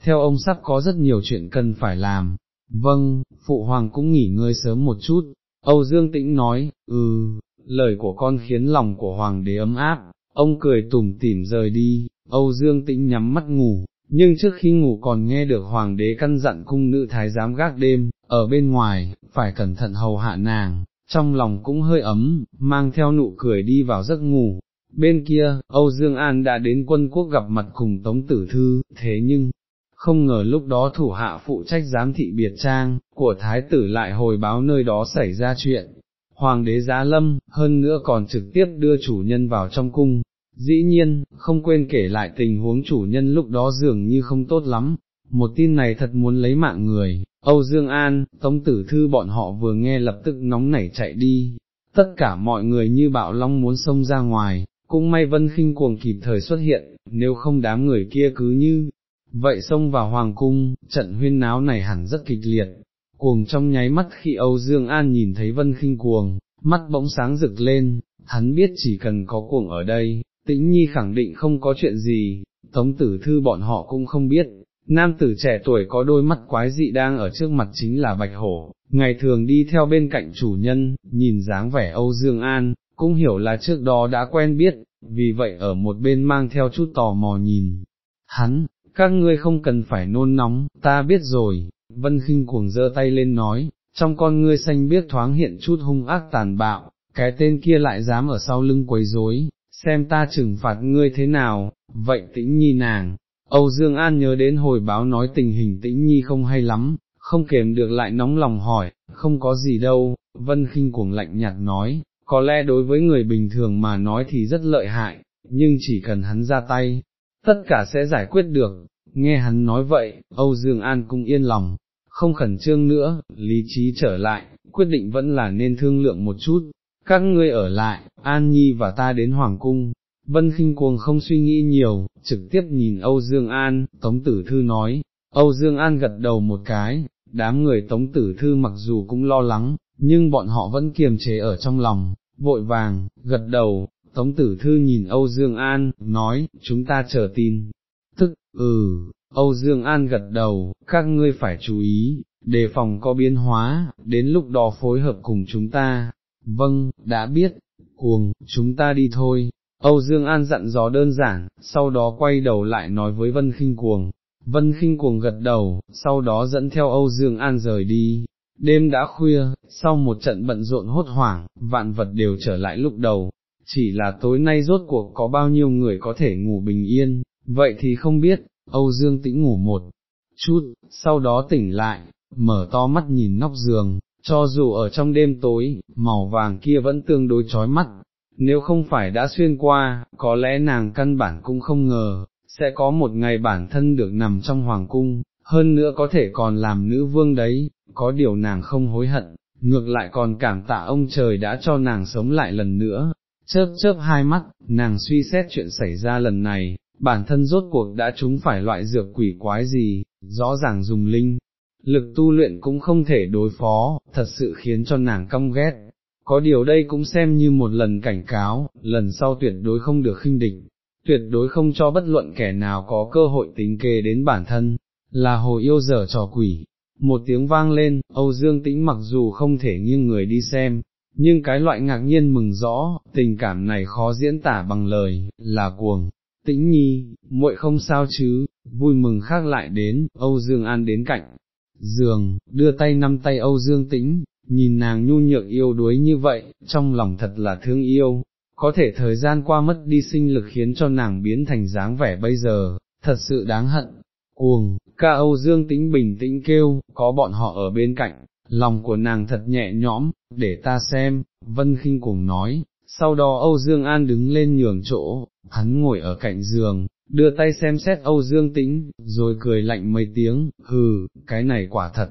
[SPEAKER 1] theo ông sắp có rất nhiều chuyện cần phải làm, vâng, phụ hoàng cũng nghỉ ngơi sớm một chút, Âu Dương Tĩnh nói, ừ, lời của con khiến lòng của hoàng đế ấm áp, ông cười tủm tỉm rời đi, Âu Dương Tĩnh nhắm mắt ngủ, nhưng trước khi ngủ còn nghe được hoàng đế căn dặn cung nữ thái giám gác đêm, ở bên ngoài, phải cẩn thận hầu hạ nàng, trong lòng cũng hơi ấm, mang theo nụ cười đi vào giấc ngủ. Bên kia, Âu Dương An đã đến quân quốc gặp mặt cùng Tống Tử Thư, thế nhưng, không ngờ lúc đó thủ hạ phụ trách giám thị biệt trang, của Thái tử lại hồi báo nơi đó xảy ra chuyện. Hoàng đế giá lâm, hơn nữa còn trực tiếp đưa chủ nhân vào trong cung, dĩ nhiên, không quên kể lại tình huống chủ nhân lúc đó dường như không tốt lắm, một tin này thật muốn lấy mạng người, Âu Dương An, Tống Tử Thư bọn họ vừa nghe lập tức nóng nảy chạy đi, tất cả mọi người như bạo long muốn xông ra ngoài, cũng may Vân khinh cuồng kịp thời xuất hiện, nếu không đám người kia cứ như, vậy xông vào Hoàng Cung, trận huyên náo này hẳn rất kịch liệt, cuồng trong nháy mắt khi Âu Dương An nhìn thấy Vân khinh cuồng, mắt bỗng sáng rực lên, hắn biết chỉ cần có cuồng ở đây, tĩnh nhi khẳng định không có chuyện gì, tống tử thư bọn họ cũng không biết, nam tử trẻ tuổi có đôi mắt quái dị đang ở trước mặt chính là bạch hổ, ngày thường đi theo bên cạnh chủ nhân, nhìn dáng vẻ Âu Dương An, cũng hiểu là trước đó đã quen biết, vì vậy ở một bên mang theo chút tò mò nhìn. Hắn, các ngươi không cần phải nôn nóng, ta biết rồi, vân khinh cuồng giơ tay lên nói, trong con ngươi xanh biết thoáng hiện chút hung ác tàn bạo, cái tên kia lại dám ở sau lưng quấy rối, xem ta trừng phạt ngươi thế nào, vậy tĩnh nhi nàng. Âu Dương An nhớ đến hồi báo nói tình hình tĩnh nhi không hay lắm, không kềm được lại nóng lòng hỏi, không có gì đâu, Vân khinh cuồng lạnh nhạt nói, có lẽ đối với người bình thường mà nói thì rất lợi hại, nhưng chỉ cần hắn ra tay, tất cả sẽ giải quyết được, nghe hắn nói vậy, Âu Dương An cũng yên lòng, không khẩn trương nữa, lý trí trở lại, quyết định vẫn là nên thương lượng một chút, các ngươi ở lại, An Nhi và ta đến Hoàng Cung. Vân Kinh cuồng không suy nghĩ nhiều, trực tiếp nhìn Âu Dương An, Tống Tử Thư nói, Âu Dương An gật đầu một cái, đám người Tống Tử Thư mặc dù cũng lo lắng, nhưng bọn họ vẫn kiềm chế ở trong lòng, vội vàng, gật đầu, Tống Tử Thư nhìn Âu Dương An, nói, chúng ta chờ tin, tức, ừ, Âu Dương An gật đầu, các ngươi phải chú ý, đề phòng có biến hóa, đến lúc đó phối hợp cùng chúng ta, vâng, đã biết, cuồng, chúng ta đi thôi. Âu Dương An dặn dò đơn giản, sau đó quay đầu lại nói với Vân Kinh Cuồng. Vân Kinh Cuồng gật đầu, sau đó dẫn theo Âu Dương An rời đi. Đêm đã khuya, sau một trận bận rộn hốt hoảng, vạn vật đều trở lại lúc đầu. Chỉ là tối nay rốt cuộc có bao nhiêu người có thể ngủ bình yên, vậy thì không biết, Âu Dương tĩnh ngủ một chút, sau đó tỉnh lại, mở to mắt nhìn nóc giường, cho dù ở trong đêm tối, màu vàng kia vẫn tương đối chói mắt, nếu không phải đã xuyên qua, có lẽ nàng căn bản cũng không ngờ, sẽ có một ngày bản thân được nằm trong hoàng cung, hơn nữa có thể còn làm nữ vương đấy, có điều nàng không hối hận, ngược lại còn cảm tạ ông trời đã cho nàng sống lại lần nữa, chớp chớp hai mắt, nàng suy xét chuyện xảy ra lần này, bản thân rốt cuộc đã trúng phải loại dược quỷ quái gì, rõ ràng dùng linh, lực tu luyện cũng không thể đối phó, thật sự khiến cho nàng căm ghét. Có điều đây cũng xem như một lần cảnh cáo, lần sau tuyệt đối không được khinh địch, tuyệt đối không cho bất luận kẻ nào có cơ hội tính kê đến bản thân, là hồ yêu dở trò quỷ. Một tiếng vang lên, Âu Dương Tĩnh mặc dù không thể nghiêng người đi xem, nhưng cái loại ngạc nhiên mừng rõ, tình cảm này khó diễn tả bằng lời, là cuồng. Tĩnh nhi, muội không sao chứ, vui mừng khác lại đến, Âu Dương An đến cạnh, giường, đưa tay nắm tay Âu Dương Tĩnh, nhìn nàng nhu nhược yêu đuối như vậy, trong lòng thật là thương yêu, có thể thời gian qua mất đi sinh lực khiến cho nàng biến thành dáng vẻ bây giờ, thật sự đáng hận. Cuồng, ca Âu Dương Tĩnh bình tĩnh kêu, có bọn họ ở bên cạnh, lòng của nàng thật nhẹ nhõm, để ta xem, Vân khinh cùng nói, sau đó Âu Dương An đứng lên nhường chỗ, hắn ngồi ở cạnh giường, đưa tay xem xét Âu Dương Tĩnh, rồi cười lạnh mấy tiếng, hừ, cái này quả thật,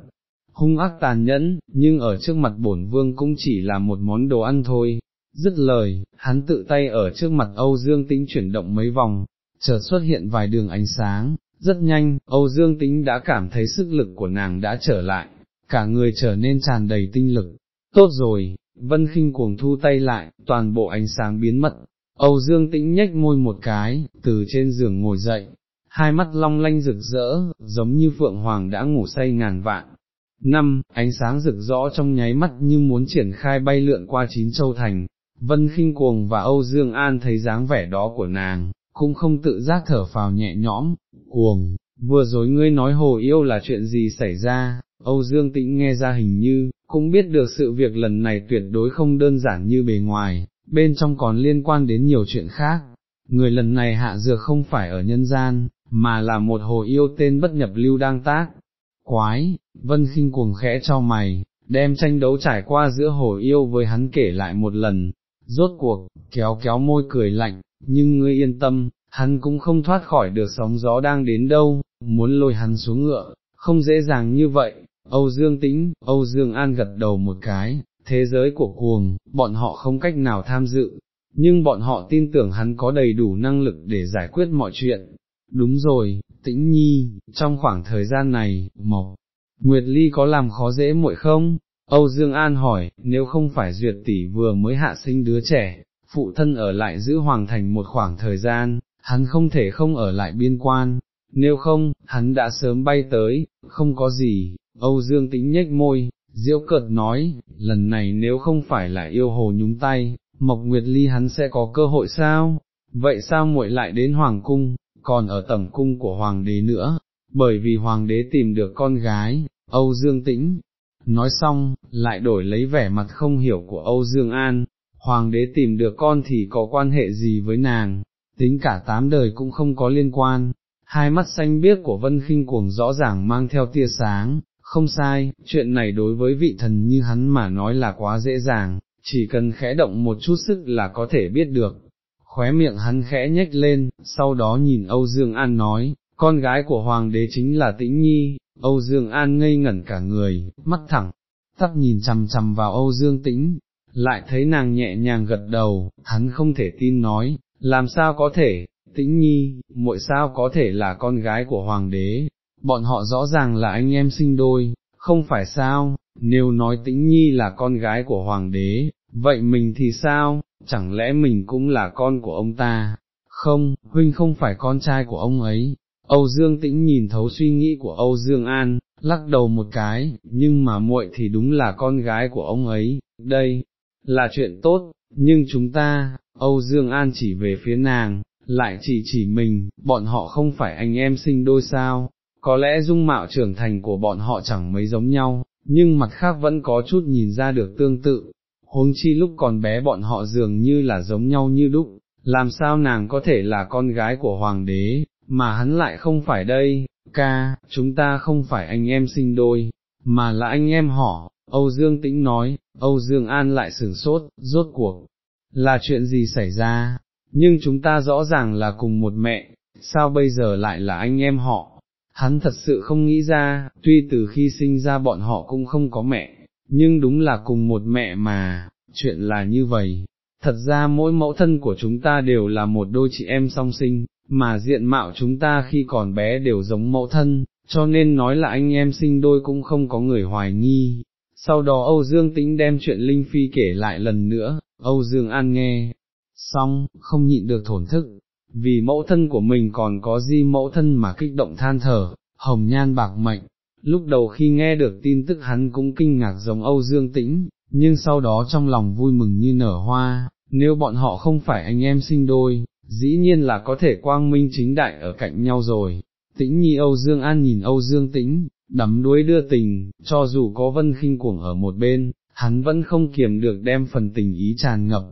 [SPEAKER 1] hung ác tàn nhẫn, nhưng ở trước mặt bổn vương cũng chỉ là một món đồ ăn thôi. Dứt lời, hắn tự tay ở trước mặt Âu Dương Tĩnh chuyển động mấy vòng, chợt xuất hiện vài đường ánh sáng, rất nhanh, Âu Dương Tĩnh đã cảm thấy sức lực của nàng đã trở lại, cả người trở nên tràn đầy tinh lực. Tốt rồi, Vân khinh cuồng thu tay lại, toàn bộ ánh sáng biến mất, Âu Dương tĩnh nhếch môi một cái, từ trên giường ngồi dậy, hai mắt long lanh rực rỡ, giống như Phượng Hoàng đã ngủ say ngàn vạn. Năm, ánh sáng rực rõ trong nháy mắt như muốn triển khai bay lượn qua chín châu thành, Vân khinh cuồng và Âu Dương An thấy dáng vẻ đó của nàng, cũng không tự giác thở phào nhẹ nhõm, cuồng, vừa rồi ngươi nói hồ yêu là chuyện gì xảy ra, Âu Dương Tĩnh nghe ra hình như, cũng biết được sự việc lần này tuyệt đối không đơn giản như bề ngoài, bên trong còn liên quan đến nhiều chuyện khác. Người lần này hạ dược không phải ở nhân gian, mà là một hồ yêu tên bất nhập lưu đang tác. Quái, vân khinh cuồng khẽ cho mày, đem tranh đấu trải qua giữa hồ yêu với hắn kể lại một lần, rốt cuộc, kéo kéo môi cười lạnh, nhưng ngươi yên tâm, hắn cũng không thoát khỏi được sóng gió đang đến đâu, muốn lôi hắn xuống ngựa, không dễ dàng như vậy, Âu Dương Tĩnh, Âu Dương An gật đầu một cái, thế giới của cuồng, bọn họ không cách nào tham dự, nhưng bọn họ tin tưởng hắn có đầy đủ năng lực để giải quyết mọi chuyện. Đúng rồi, tĩnh nhi, trong khoảng thời gian này, Mộc, Nguyệt Ly có làm khó dễ muội không? Âu Dương An hỏi, nếu không phải Duyệt tỷ vừa mới hạ sinh đứa trẻ, phụ thân ở lại giữ hoàng thành một khoảng thời gian, hắn không thể không ở lại biên quan, nếu không, hắn đã sớm bay tới, không có gì, Âu Dương tĩnh nhếch môi, Diễu cợt nói, lần này nếu không phải là yêu hồ nhúng tay, Mộc Nguyệt Ly hắn sẽ có cơ hội sao? Vậy sao muội lại đến Hoàng cung, còn ở tầm cung của Hoàng đế nữa? Bởi vì Hoàng đế tìm được con gái, Âu Dương Tĩnh. Nói xong, lại đổi lấy vẻ mặt không hiểu của Âu Dương An, Hoàng đế tìm được con thì có quan hệ gì với nàng, tính cả tám đời cũng không có liên quan. Hai mắt xanh biếc của Vân khinh cuồng rõ ràng mang theo tia sáng, không sai, chuyện này đối với vị thần như hắn mà nói là quá dễ dàng, chỉ cần khẽ động một chút sức là có thể biết được. Khóe miệng hắn khẽ nhếch lên, sau đó nhìn Âu Dương An nói, con gái của hoàng đế chính là Tĩnh Nhi, Âu Dương An ngây ngẩn cả người, mắt thẳng, tắt nhìn chằm chằm vào Âu Dương Tĩnh, lại thấy nàng nhẹ nhàng gật đầu, hắn không thể tin nói, làm sao có thể, Tĩnh Nhi, muội sao có thể là con gái của hoàng đế, bọn họ rõ ràng là anh em sinh đôi, không phải sao, nếu nói tĩnh nhi là con gái của hoàng đế, vậy mình thì sao, chẳng lẽ mình cũng là con của ông ta, không, huynh không phải con trai của ông ấy. Âu Dương Tĩnh nhìn thấu suy nghĩ của Âu Dương An, lắc đầu một cái, nhưng mà muội thì đúng là con gái của ông ấy, đây, là chuyện tốt, nhưng chúng ta, Âu Dương An chỉ về phía nàng, lại chỉ chỉ mình, bọn họ không phải anh em sinh đôi sao, có lẽ dung mạo trưởng thành của bọn họ chẳng mấy giống nhau, nhưng mặt khác vẫn có chút nhìn ra được tương tự, huống chi lúc còn bé bọn họ dường như là giống nhau như đúc, làm sao nàng có thể là con gái của hoàng đế, mà hắn lại không phải đây, ca, chúng ta không phải anh em sinh đôi, mà là anh em họ, Âu Dương Tĩnh nói, Âu Dương An lại sửng sốt, rốt cuộc, là chuyện gì xảy ra, nhưng chúng ta rõ ràng là cùng một mẹ, sao bây giờ lại là anh em họ, hắn thật sự không nghĩ ra, tuy từ khi sinh ra bọn họ cũng không có mẹ, nhưng đúng là cùng một mẹ mà, chuyện là như vậy, thật ra mỗi mẫu thân của chúng ta đều là một đôi chị em song sinh, mà diện mạo chúng ta khi còn bé đều giống mẫu thân, cho nên nói là anh em sinh đôi cũng không có người hoài nghi. Sau đó Âu Dương Tĩnh đem chuyện Linh Phi kể lại lần nữa, Âu Dương An nghe, xong, không nhịn được thổn thức, vì mẫu thân của mình còn có di mẫu thân mà kích động than thở, hồng nhan bạc mệnh. Lúc đầu khi nghe được tin tức hắn cũng kinh ngạc giống Âu Dương Tĩnh, nhưng sau đó trong lòng vui mừng như nở hoa, nếu bọn họ không phải anh em sinh đôi, dĩ nhiên là có thể quang minh chính đại ở cạnh nhau rồi. Tĩnh nhi Âu Dương An nhìn Âu Dương Tĩnh, đắm đuối đưa tình, cho dù có vân khinh cuồng ở một bên, hắn vẫn không kiềm được đem phần tình ý tràn ngập,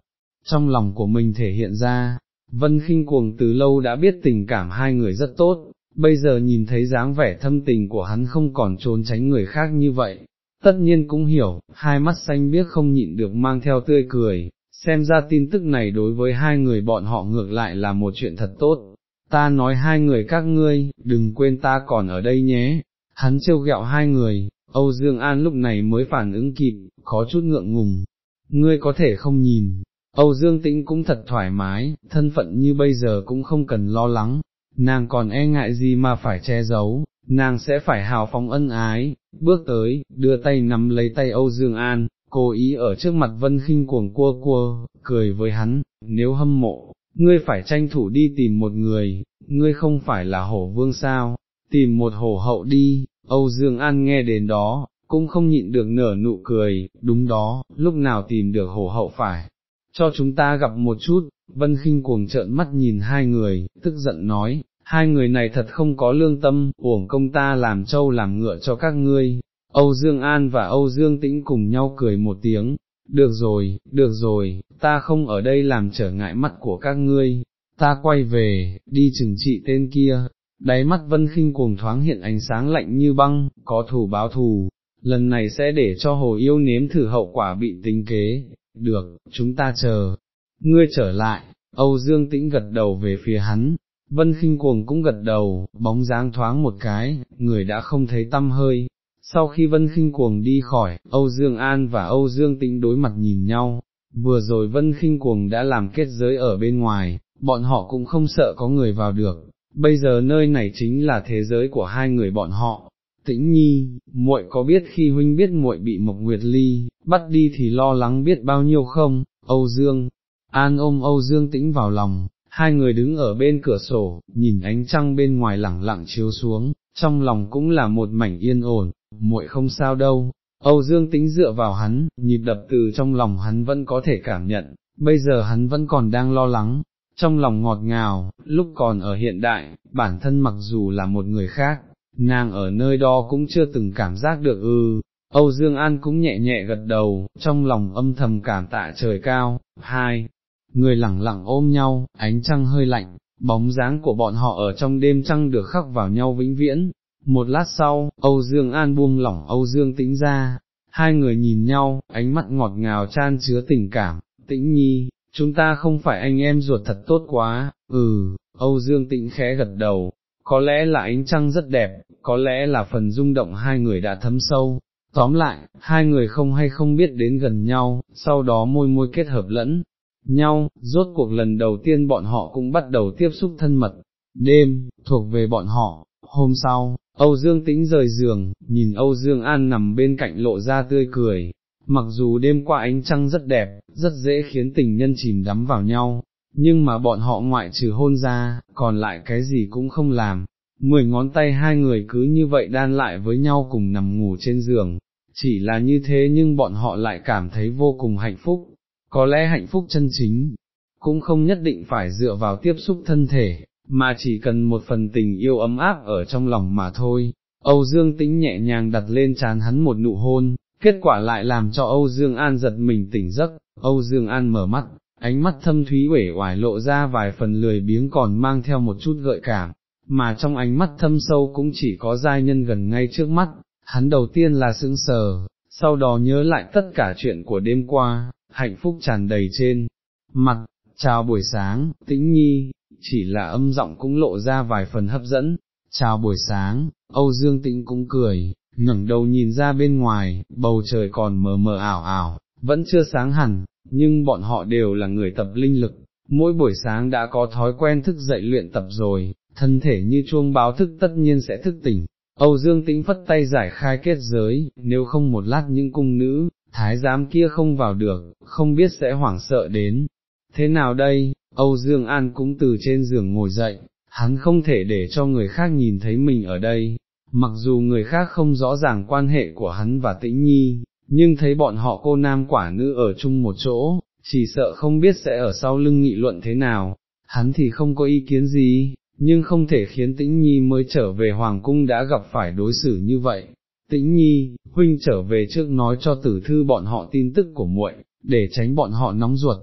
[SPEAKER 1] trong lòng của mình thể hiện ra, vân khinh cuồng từ lâu đã biết tình cảm hai người rất tốt, bây giờ nhìn thấy dáng vẻ thâm tình của hắn không còn trốn tránh người khác như vậy, tất nhiên cũng hiểu, hai mắt xanh biếc không nhịn được mang theo tươi cười, xem ra tin tức này đối với hai người bọn họ ngược lại là một chuyện thật tốt, ta nói hai người các ngươi, đừng quên ta còn ở đây nhé, hắn trêu ghẹo hai người, Âu Dương An lúc này mới phản ứng kịp, có chút ngượng ngùng, ngươi có thể không nhìn, Âu Dương Tĩnh cũng thật thoải mái, thân phận như bây giờ cũng không cần lo lắng, nàng còn e ngại gì mà phải che giấu, nàng sẽ phải hào phóng ân ái, bước tới, đưa tay nắm lấy tay Âu Dương An, cố ý ở trước mặt vân Kinh cuồng cua cua, cười với hắn, nếu hâm mộ, ngươi phải tranh thủ đi tìm một người, ngươi không phải là hổ vương sao, tìm một hổ hậu đi, Âu Dương An nghe đến đó, cũng không nhịn được nở nụ cười, đúng đó, lúc nào tìm được hổ hậu phải, cho chúng ta gặp một chút, vân khinh cuồng trợn mắt nhìn hai người, tức giận nói, hai người này thật không có lương tâm, uổng công ta làm trâu làm ngựa cho các ngươi, Âu Dương An và Âu Dương Tĩnh cùng nhau cười một tiếng, được rồi, được rồi, ta không ở đây làm trở ngại mắt của các ngươi, ta quay về, đi chừng trị tên kia, đáy mắt vân khinh cuồng thoáng hiện ánh sáng lạnh như băng, có thù báo thù, lần này sẽ để cho hồ yêu nếm thử hậu quả bị tính kế, được, chúng ta chờ, ngươi trở lại, Âu Dương Tĩnh gật đầu về phía hắn, Vân khinh cuồng cũng gật đầu, bóng dáng thoáng một cái, người đã không thấy tâm hơi. Sau khi Vân Kinh cuồng đi khỏi, Âu Dương An và Âu Dương Tĩnh đối mặt nhìn nhau, vừa rồi Vân Kinh cuồng đã làm kết giới ở bên ngoài, bọn họ cũng không sợ có người vào được, bây giờ nơi này chính là thế giới của hai người bọn họ. Tĩnh nhi, muội có biết khi huynh biết muội bị Mộc Nguyệt Ly, bắt đi thì lo lắng biết bao nhiêu không, Âu Dương, An ôm Âu Dương tĩnh vào lòng, hai người đứng ở bên cửa sổ, nhìn ánh trăng bên ngoài lẳng lặng chiếu xuống, trong lòng cũng là một mảnh yên ổn, muội không sao đâu. Âu Dương tính dựa vào hắn, nhịp đập từ trong lòng hắn vẫn có thể cảm nhận, bây giờ hắn vẫn còn đang lo lắng, trong lòng ngọt ngào, lúc còn ở hiện đại, bản thân mặc dù là một người khác, nàng ở nơi đó cũng chưa từng cảm giác được ư. Âu Dương An cũng nhẹ nhẹ gật đầu, trong lòng âm thầm cảm tạ trời cao, hai, người lẳng lặng ôm nhau, ánh trăng hơi lạnh, bóng dáng của bọn họ ở trong đêm trăng được khắc vào nhau vĩnh viễn. Một lát sau, Âu Dương An buông lỏng Âu Dương tĩnh ra, hai người nhìn nhau, ánh mắt ngọt ngào chan chứa tình cảm, tĩnh nhi, chúng ta không phải anh em ruột thật tốt quá, ừ, Âu Dương tĩnh khẽ gật đầu, có lẽ là ánh trăng rất đẹp, có lẽ là phần rung động hai người đã thấm sâu. Tóm lại, hai người không hay không biết đến gần nhau, sau đó môi môi kết hợp lẫn, nhau, rốt cuộc lần đầu tiên bọn họ cũng bắt đầu tiếp xúc thân mật, đêm, thuộc về bọn họ, hôm sau, Âu Dương tĩnh rời giường, nhìn Âu Dương An nằm bên cạnh lộ ra tươi cười, mặc dù đêm qua ánh trăng rất đẹp, rất dễ khiến tình nhân chìm đắm vào nhau, nhưng mà bọn họ ngoại trừ hôn ra, còn lại cái gì cũng không làm, mười ngón tay hai người cứ như vậy đan lại với nhau cùng nằm ngủ trên giường, chỉ là như thế nhưng bọn họ lại cảm thấy vô cùng hạnh phúc, có lẽ hạnh phúc chân chính, cũng không nhất định phải dựa vào tiếp xúc thân thể, mà chỉ cần một phần tình yêu ấm áp ở trong lòng mà thôi. Âu Dương tĩnh nhẹ nhàng đặt lên trán hắn một nụ hôn, kết quả lại làm cho Âu Dương An giật mình tỉnh giấc, Âu Dương An mở mắt, ánh mắt thâm thúy uể oải lộ ra vài phần lười biếng còn mang theo một chút gợi cảm, mà trong ánh mắt thâm sâu cũng chỉ có giai nhân gần ngay trước mắt, hắn đầu tiên là sững sờ, sau đó nhớ lại tất cả chuyện của đêm qua, hạnh phúc tràn đầy trên mặt, chào buổi sáng, tĩnh nhi, chỉ là âm giọng cũng lộ ra vài phần hấp dẫn, chào buổi sáng, Âu Dương Tĩnh cũng cười, ngẩng đầu nhìn ra bên ngoài, bầu trời còn mờ mờ ảo ảo, vẫn chưa sáng hẳn, nhưng bọn họ đều là người tập linh lực, mỗi buổi sáng đã có thói quen thức dậy luyện tập rồi, thân thể như chuông báo thức tất nhiên sẽ thức tỉnh. Âu Dương Tĩnh phất tay giải khai kết giới, nếu không một lát những cung nữ, thái giám kia không vào được, không biết sẽ hoảng sợ đến. Thế nào đây, Âu Dương An cũng từ trên giường ngồi dậy, hắn không thể để cho người khác nhìn thấy mình ở đây, mặc dù người khác không rõ ràng quan hệ của hắn và tĩnh nhi, nhưng thấy bọn họ cô nam quả nữ ở chung một chỗ, chỉ sợ không biết sẽ ở sau lưng nghị luận thế nào, hắn thì không có ý kiến gì, nhưng không thể khiến tĩnh nhi mới trở về hoàng cung đã gặp phải đối xử như vậy. Tĩnh nhi, huynh trở về trước nói cho tử thư bọn họ tin tức của muội, để tránh bọn họ nóng ruột.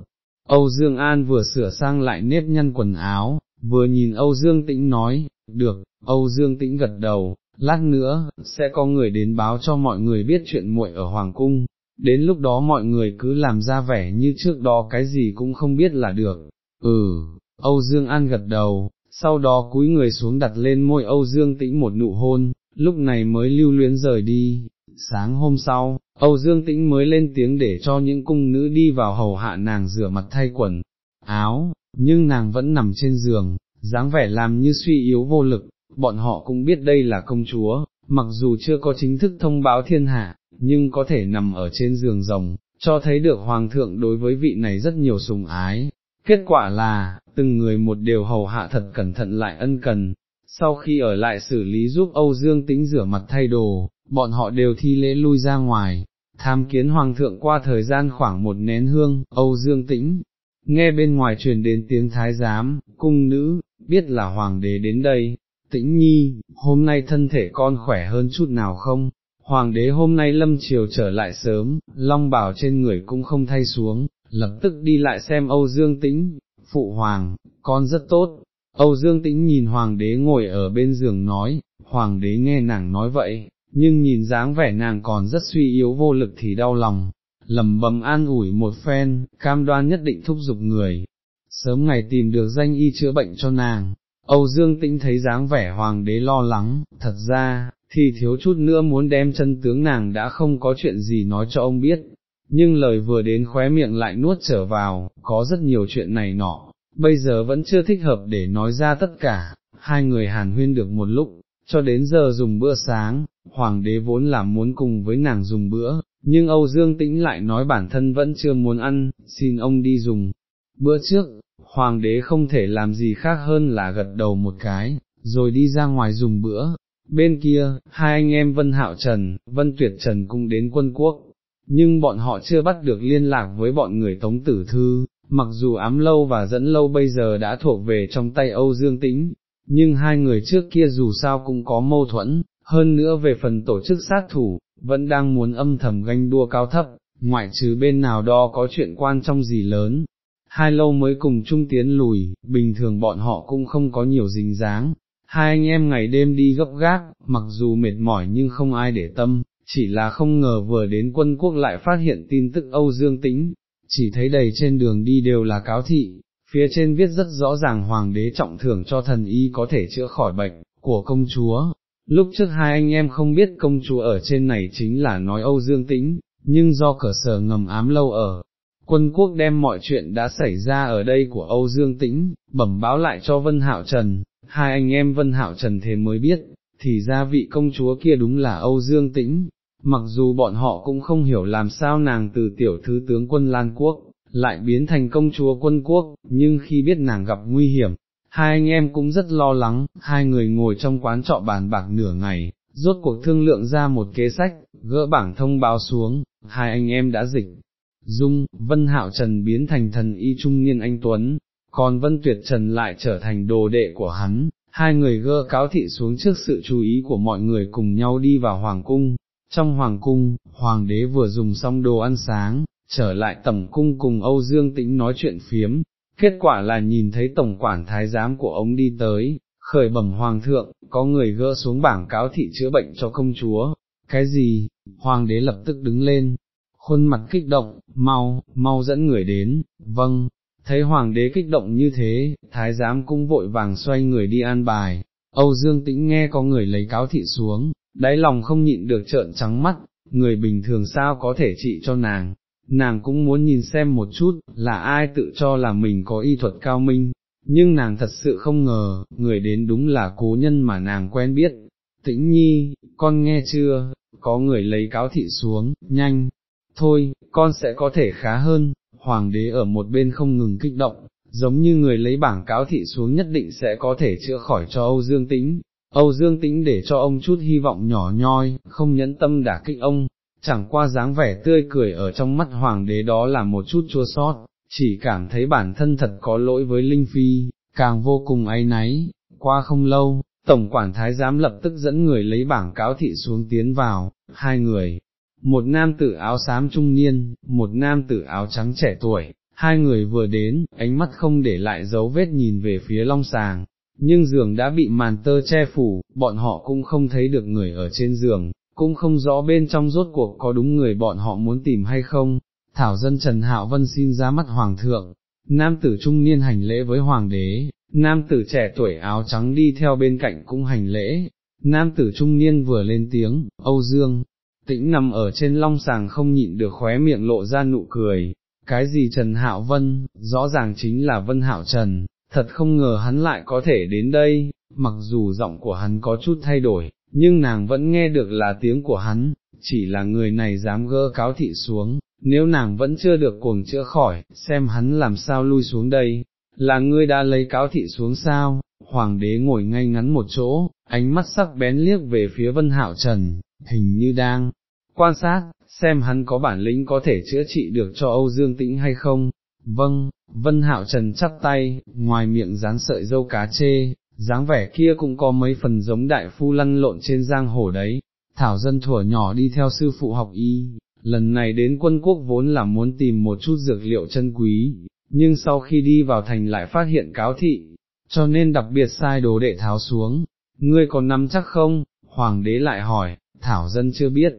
[SPEAKER 1] Âu Dương An vừa sửa sang lại nếp nhăn quần áo, vừa nhìn Âu Dương Tĩnh nói, được, Âu Dương Tĩnh gật đầu, lát nữa, sẽ có người đến báo cho mọi người biết chuyện muội ở Hoàng Cung, đến lúc đó mọi người cứ làm ra vẻ như trước đó cái gì cũng không biết là được, ừ, Âu Dương An gật đầu, sau đó cúi người xuống đặt lên môi Âu Dương Tĩnh một nụ hôn, lúc này mới lưu luyến rời đi. Sáng hôm sau, Âu Dương Tĩnh mới lên tiếng để cho những cung nữ đi vào hầu hạ nàng rửa mặt thay quần, áo, nhưng nàng vẫn nằm trên giường, dáng vẻ làm như suy yếu vô lực, bọn họ cũng biết đây là công chúa, mặc dù chưa có chính thức thông báo thiên hạ, nhưng có thể nằm ở trên giường rồng, cho thấy được hoàng thượng đối với vị này rất nhiều sùng ái. Kết quả là, từng người một điều hầu hạ thật cẩn thận lại ân cần, sau khi ở lại xử lý giúp Âu Dương Tĩnh rửa mặt thay đồ, bọn họ đều thi lễ lui ra ngoài, tham kiến hoàng thượng qua thời gian khoảng một nén hương, Âu Dương Tĩnh, nghe bên ngoài truyền đến tiếng thái giám, cung nữ, biết là hoàng đế đến đây, tĩnh nhi, hôm nay thân thể con khỏe hơn chút nào không? Hoàng đế hôm nay lâm chiều trở lại sớm, long bảo trên người cũng không thay xuống, lập tức đi lại xem Âu Dương Tĩnh, phụ hoàng, con rất tốt. Âu Dương Tĩnh nhìn hoàng đế ngồi ở bên giường nói, hoàng đế nghe nàng nói vậy, nhưng nhìn dáng vẻ nàng còn rất suy yếu vô lực thì đau lòng, lầm bầm an ủi một phen, cam đoan nhất định thúc giục người, sớm ngày tìm được danh y chữa bệnh cho nàng. Âu Dương Tĩnh thấy dáng vẻ hoàng đế lo lắng, thật ra, thì thiếu chút nữa muốn đem chân tướng nàng đã không có chuyện gì nói cho ông biết, nhưng lời vừa đến khóe miệng lại nuốt trở vào, có rất nhiều chuyện này nọ, bây giờ vẫn chưa thích hợp để nói ra tất cả, hai người hàn huyên được một lúc, cho đến giờ dùng bữa sáng, hoàng đế vốn là muốn cùng với nàng dùng bữa, nhưng Âu Dương Tĩnh lại nói bản thân vẫn chưa muốn ăn, xin ông đi dùng. Bữa trước, hoàng đế không thể làm gì khác hơn là gật đầu một cái, rồi đi ra ngoài dùng bữa. Bên kia, hai anh em Vân Hạo Trần, Vân Tuyệt Trần cũng đến quân quốc, nhưng bọn họ chưa bắt được liên lạc với bọn người Tống Tử Thư, mặc dù ám lâu và dẫn lâu bây giờ đã thuộc về trong tay Âu Dương Tĩnh, nhưng hai người trước kia dù sao cũng có mâu thuẫn, hơn nữa về phần tổ chức sát thủ, vẫn đang muốn âm thầm ganh đua cao thấp, ngoại trừ bên nào đó có chuyện quan trong gì lớn. Hai lâu mới cùng chung tiến lùi, bình thường bọn họ cũng không có nhiều dính dáng, hai anh em ngày đêm đi gấp gáp, mặc dù mệt mỏi nhưng không ai để tâm, chỉ là không ngờ vừa đến quân quốc lại phát hiện tin tức Âu Dương Tĩnh, chỉ thấy đầy trên đường đi đều là cáo thị, phía trên viết rất rõ ràng hoàng đế trọng thưởng cho thần y có thể chữa khỏi bệnh, của công chúa. Lúc trước hai anh em không biết công chúa ở trên này chính là nói Âu Dương Tĩnh, nhưng do cờ sở ngầm ám lâu ở, quân quốc đem mọi chuyện đã xảy ra ở đây của Âu Dương Tĩnh, bẩm báo lại cho Vân Hạo Trần, hai anh em Vân Hạo Trần thế mới biết, thì ra vị công chúa kia đúng là Âu Dương Tĩnh, mặc dù bọn họ cũng không hiểu làm sao nàng từ tiểu thứ tướng quân Lan Quốc, lại biến thành công chúa quân quốc, nhưng khi biết nàng gặp nguy hiểm, hai anh em cũng rất lo lắng, hai người ngồi trong quán trọ bàn bạc nửa ngày, rốt cuộc thương lượng ra một kế sách, gỡ bảng thông báo xuống, hai anh em đã dịch. Dung, Vân Hạo Trần biến thành thần y trung niên anh Tuấn, còn Vân Tuyệt Trần lại trở thành đồ đệ của hắn, hai người gỡ cáo thị xuống trước sự chú ý của mọi người cùng nhau đi vào Hoàng Cung. Trong Hoàng Cung, Hoàng đế vừa dùng xong đồ ăn sáng, trở lại tầm cung cùng Âu Dương Tĩnh nói chuyện phiếm, kết quả là nhìn thấy tổng quản thái giám của ông đi tới, khởi bẩm hoàng thượng, có người gỡ xuống bảng cáo thị chữa bệnh cho công chúa, cái gì, hoàng đế lập tức đứng lên, khuôn mặt kích động, mau, mau dẫn người đến, vâng, thấy hoàng đế kích động như thế, thái giám cũng vội vàng xoay người đi an bài, Âu Dương Tĩnh nghe có người lấy cáo thị xuống, đáy lòng không nhịn được trợn trắng mắt, người bình thường sao có thể trị cho nàng, nàng cũng muốn nhìn xem một chút, là ai tự cho là mình có y thuật cao minh, nhưng nàng thật sự không ngờ, người đến đúng là cố nhân mà nàng quen biết. Tĩnh nhi, con nghe chưa, có người lấy cáo thị xuống, nhanh, thôi, con sẽ có thể khá hơn, hoàng đế ở một bên không ngừng kích động, giống như người lấy bảng cáo thị xuống nhất định sẽ có thể chữa khỏi cho Âu Dương Tĩnh. Âu Dương Tĩnh để cho ông chút hy vọng nhỏ nhoi, không nhẫn tâm đả kích ông, chẳng qua dáng vẻ tươi cười ở trong mắt hoàng đế đó là một chút chua sót, chỉ cảm thấy bản thân thật có lỗi với Linh Phi, càng vô cùng áy náy, qua không lâu, Tổng quản thái giám lập tức dẫn người lấy bảng cáo thị xuống tiến vào, hai người, một nam tử áo xám trung niên, một nam tử áo trắng trẻ tuổi, hai người vừa đến, ánh mắt không để lại dấu vết nhìn về phía long sàng, nhưng giường đã bị màn tơ che phủ, bọn họ cũng không thấy được người ở trên giường, cũng không rõ bên trong rốt cuộc có đúng người bọn họ muốn tìm hay không. Thảo dân Trần Hạo Vân xin ra mắt Hoàng thượng, nam tử trung niên hành lễ với Hoàng đế, nam tử trẻ tuổi áo trắng đi theo bên cạnh cũng hành lễ, nam tử trung niên vừa lên tiếng, Âu Dương, tĩnh nằm ở trên long sàng không nhịn được khóe miệng lộ ra nụ cười, cái gì Trần Hạo Vân, rõ ràng chính là Vân Hạo Trần, thật không ngờ hắn lại có thể đến đây, mặc dù giọng của hắn có chút thay đổi, nhưng nàng vẫn nghe được là tiếng của hắn, chỉ là người này dám gỡ cáo thị xuống, nếu nàng vẫn chưa được cuồng chữa khỏi, xem hắn làm sao lui xuống đây, là ngươi đã lấy cáo thị xuống sao, hoàng đế ngồi ngay ngắn một chỗ, ánh mắt sắc bén liếc về phía Vân Hạo Trần, hình như đang quan sát, xem hắn có bản lĩnh có thể chữa trị được cho Âu Dương Tĩnh hay không. Vâng, Vân Hạo Trần chắp tay, ngoài miệng dán sợi dâu cá chê, dáng vẻ kia cũng có mấy phần giống đại phu lăn lộn trên giang hồ đấy. Thảo dân thuở nhỏ đi theo sư phụ học y, lần này đến quân quốc vốn là muốn tìm một chút dược liệu chân quý, nhưng sau khi đi vào thành lại phát hiện cáo thị, cho nên đặc biệt sai đồ đệ tháo xuống. Ngươi còn nắm chắc không? Hoàng đế lại hỏi, Thảo dân chưa biết,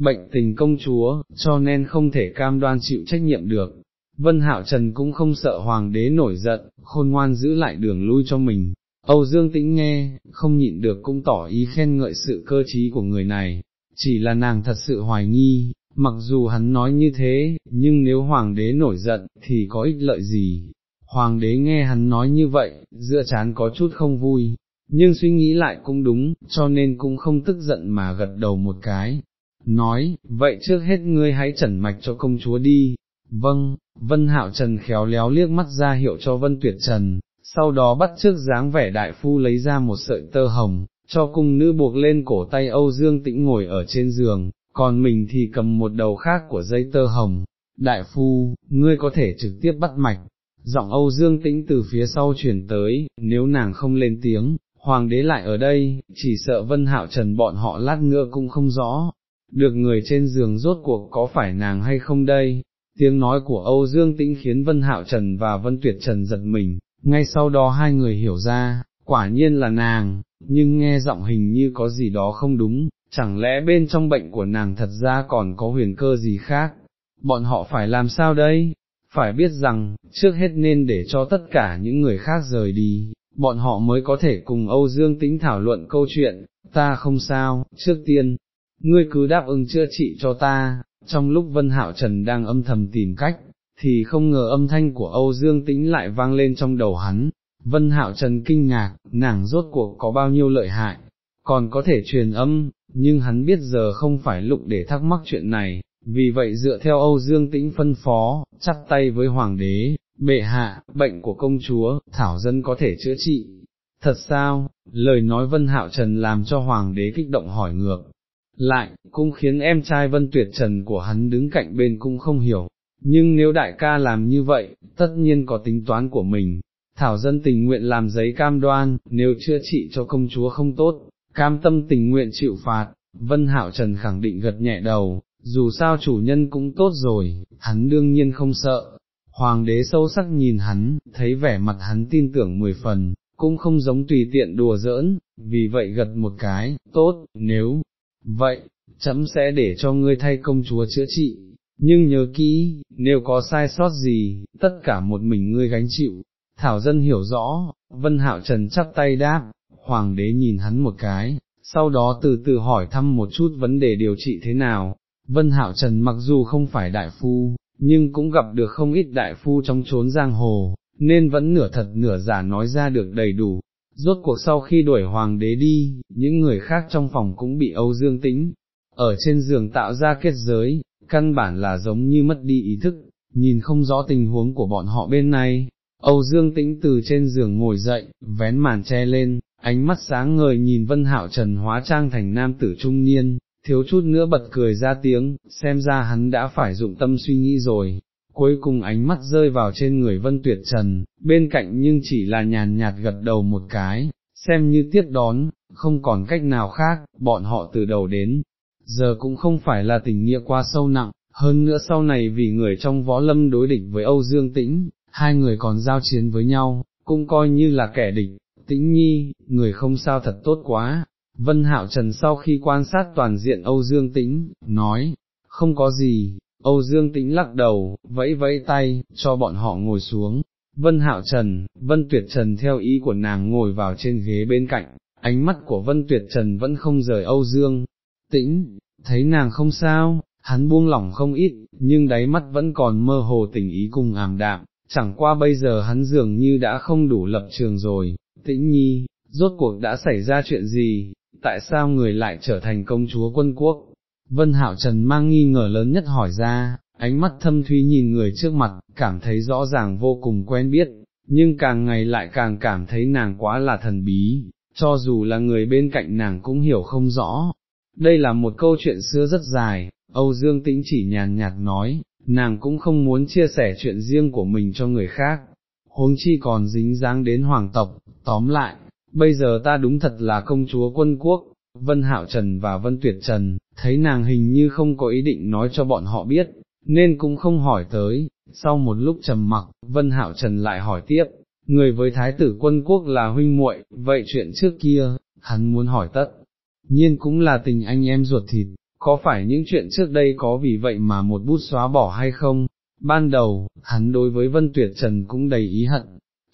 [SPEAKER 1] bệnh tình công chúa, cho nên không thể cam đoan chịu trách nhiệm được. Vân Hạo Trần cũng không sợ hoàng đế nổi giận, khôn ngoan giữ lại đường lui cho mình. Âu Dương Tĩnh nghe, không nhịn được cũng tỏ ý khen ngợi sự cơ trí của người này, chỉ là nàng thật sự hoài nghi, mặc dù hắn nói như thế, nhưng nếu hoàng đế nổi giận, thì có ích lợi gì? Hoàng đế nghe hắn nói như vậy, giữa chán có chút không vui, nhưng suy nghĩ lại cũng đúng, cho nên cũng không tức giận mà gật đầu một cái, nói, vậy trước hết ngươi hãy chẩn mạch cho công chúa đi, vâng, Vân Hạo Trần khéo léo liếc mắt ra hiệu cho Vân Tuyệt Trần, sau đó bắt trước dáng vẻ đại phu lấy ra một sợi tơ hồng, cho cung nữ buộc lên cổ tay Âu Dương Tĩnh ngồi ở trên giường, còn mình thì cầm một đầu khác của dây tơ hồng, đại phu, ngươi có thể trực tiếp bắt mạch. Giọng Âu Dương Tĩnh từ phía sau chuyển tới, nếu nàng không lên tiếng, hoàng đế lại ở đây, chỉ sợ Vân Hạo Trần bọn họ lát nữa cũng không rõ, được người trên giường rốt cuộc có phải nàng hay không đây, tiếng nói của Âu Dương Tĩnh khiến Vân Hạo Trần và Vân Tuyệt Trần giật mình, ngay sau đó hai người hiểu ra, quả nhiên là nàng, nhưng nghe giọng hình như có gì đó không đúng, chẳng lẽ bên trong bệnh của nàng thật ra còn có huyền cơ gì khác, bọn họ phải làm sao đây? Phải biết rằng, trước hết nên để cho tất cả những người khác rời đi, bọn họ mới có thể cùng Âu Dương Tĩnh thảo luận câu chuyện, ta không sao, trước tiên, ngươi cứ đáp ứng chữa trị cho ta, trong lúc Vân Hạo Trần đang âm thầm tìm cách, thì không ngờ âm thanh của Âu Dương Tĩnh lại vang lên trong đầu hắn, Vân Hạo Trần kinh ngạc, nàng rốt cuộc có bao nhiêu lợi hại, còn có thể truyền âm, nhưng hắn biết giờ không phải lúc để thắc mắc chuyện này, vì vậy dựa theo Âu Dương Tĩnh phân phó, chắp tay với Hoàng đế, bệ hạ, bệnh của công chúa, Thảo dân có thể chữa trị. Thật sao, lời nói Vân Hạo Trần làm cho Hoàng đế kích động hỏi ngược, lại, cũng khiến em trai Vân Tuyệt Trần của hắn đứng cạnh bên cũng không hiểu, nhưng nếu đại ca làm như vậy, tất nhiên có tính toán của mình, Thảo dân tình nguyện làm giấy cam đoan, nếu chữa trị cho công chúa không tốt, cam tâm tình nguyện chịu phạt, Vân Hạo Trần khẳng định gật nhẹ đầu, dù sao chủ nhân cũng tốt rồi, hắn đương nhiên không sợ. Hoàng đế sâu sắc nhìn hắn, thấy vẻ mặt hắn tin tưởng mười phần, cũng không giống tùy tiện đùa giỡn, vì vậy gật một cái, tốt, nếu, vậy, chấm sẽ để cho ngươi thay công chúa chữa trị, nhưng nhớ kỹ, nếu có sai sót gì, tất cả một mình ngươi gánh chịu. Thảo dân hiểu rõ, Vân Hạo Trần chắp tay đáp, Hoàng đế nhìn hắn một cái, sau đó từ từ hỏi thăm một chút vấn đề điều trị thế nào. Vân Hạo Trần mặc dù không phải đại phu, nhưng cũng gặp được không ít đại phu trong chốn giang hồ, nên vẫn nửa thật nửa giả nói ra được đầy đủ. Rốt cuộc sau khi đuổi hoàng đế đi, những người khác trong phòng cũng bị Âu Dương Tĩnh, ở trên giường tạo ra kết giới, căn bản là giống như mất đi ý thức, nhìn không rõ tình huống của bọn họ bên này. Âu Dương Tĩnh từ trên giường ngồi dậy, vén màn che lên, ánh mắt sáng ngời nhìn Vân Hạo Trần hóa trang thành nam tử trung niên, thiếu chút nữa bật cười ra tiếng, xem ra hắn đã phải dụng tâm suy nghĩ rồi. Cuối cùng ánh mắt rơi vào trên người Vân Tuyệt Trần, bên cạnh nhưng chỉ là nhàn nhạt gật đầu một cái, xem như tiếc đón, không còn cách nào khác, bọn họ từ đầu đến, giờ cũng không phải là tình nghĩa quá sâu nặng, hơn nữa sau này vì người trong võ lâm đối địch với Âu Dương Tĩnh, hai người còn giao chiến với nhau, cũng coi như là kẻ địch, tĩnh nhi, người không sao thật tốt quá. Vân Hạo Trần sau khi quan sát toàn diện Âu Dương Tĩnh, nói, không có gì, Âu Dương Tĩnh lắc đầu, vẫy vẫy tay, cho bọn họ ngồi xuống. Vân Hạo Trần, Vân Tuyệt Trần theo ý của nàng ngồi vào trên ghế bên cạnh, ánh mắt của Vân Tuyệt Trần vẫn không rời Âu Dương. Tĩnh, thấy nàng không sao, hắn buông lỏng không ít, nhưng đáy mắt vẫn còn mơ hồ tình ý cùng ảm đạm, chẳng qua bây giờ hắn dường như đã không đủ lập trường rồi, tĩnh nhi, rốt cuộc đã xảy ra chuyện gì, tại sao người lại trở thành công chúa quân quốc? Vân Hạo Trần mang nghi ngờ lớn nhất hỏi ra, ánh mắt thâm thúy nhìn người trước mặt, cảm thấy rõ ràng vô cùng quen biết, nhưng càng ngày lại càng cảm thấy nàng quá là thần bí, cho dù là người bên cạnh nàng cũng hiểu không rõ. Đây là một câu chuyện xưa rất dài, Âu Dương Tĩnh chỉ nhàn nhạt nói, nàng cũng không muốn chia sẻ chuyện riêng của mình cho người khác, huống chi còn dính dáng đến hoàng tộc, tóm lại, bây giờ ta đúng thật là công chúa quân quốc, Vân Hạo Trần và Vân Tuyệt Trần, thấy nàng hình như không có ý định nói cho bọn họ biết, nên cũng không hỏi tới, sau một lúc trầm mặc, Vân Hạo Trần lại hỏi tiếp, người với Thái tử quân quốc là huynh muội, vậy chuyện trước kia, hắn muốn hỏi tất, nhiên cũng là tình anh em ruột thịt, có phải những chuyện trước đây có vì vậy mà một bút xóa bỏ hay không? Ban đầu, hắn đối với Vân Tuyệt Trần cũng đầy ý hận,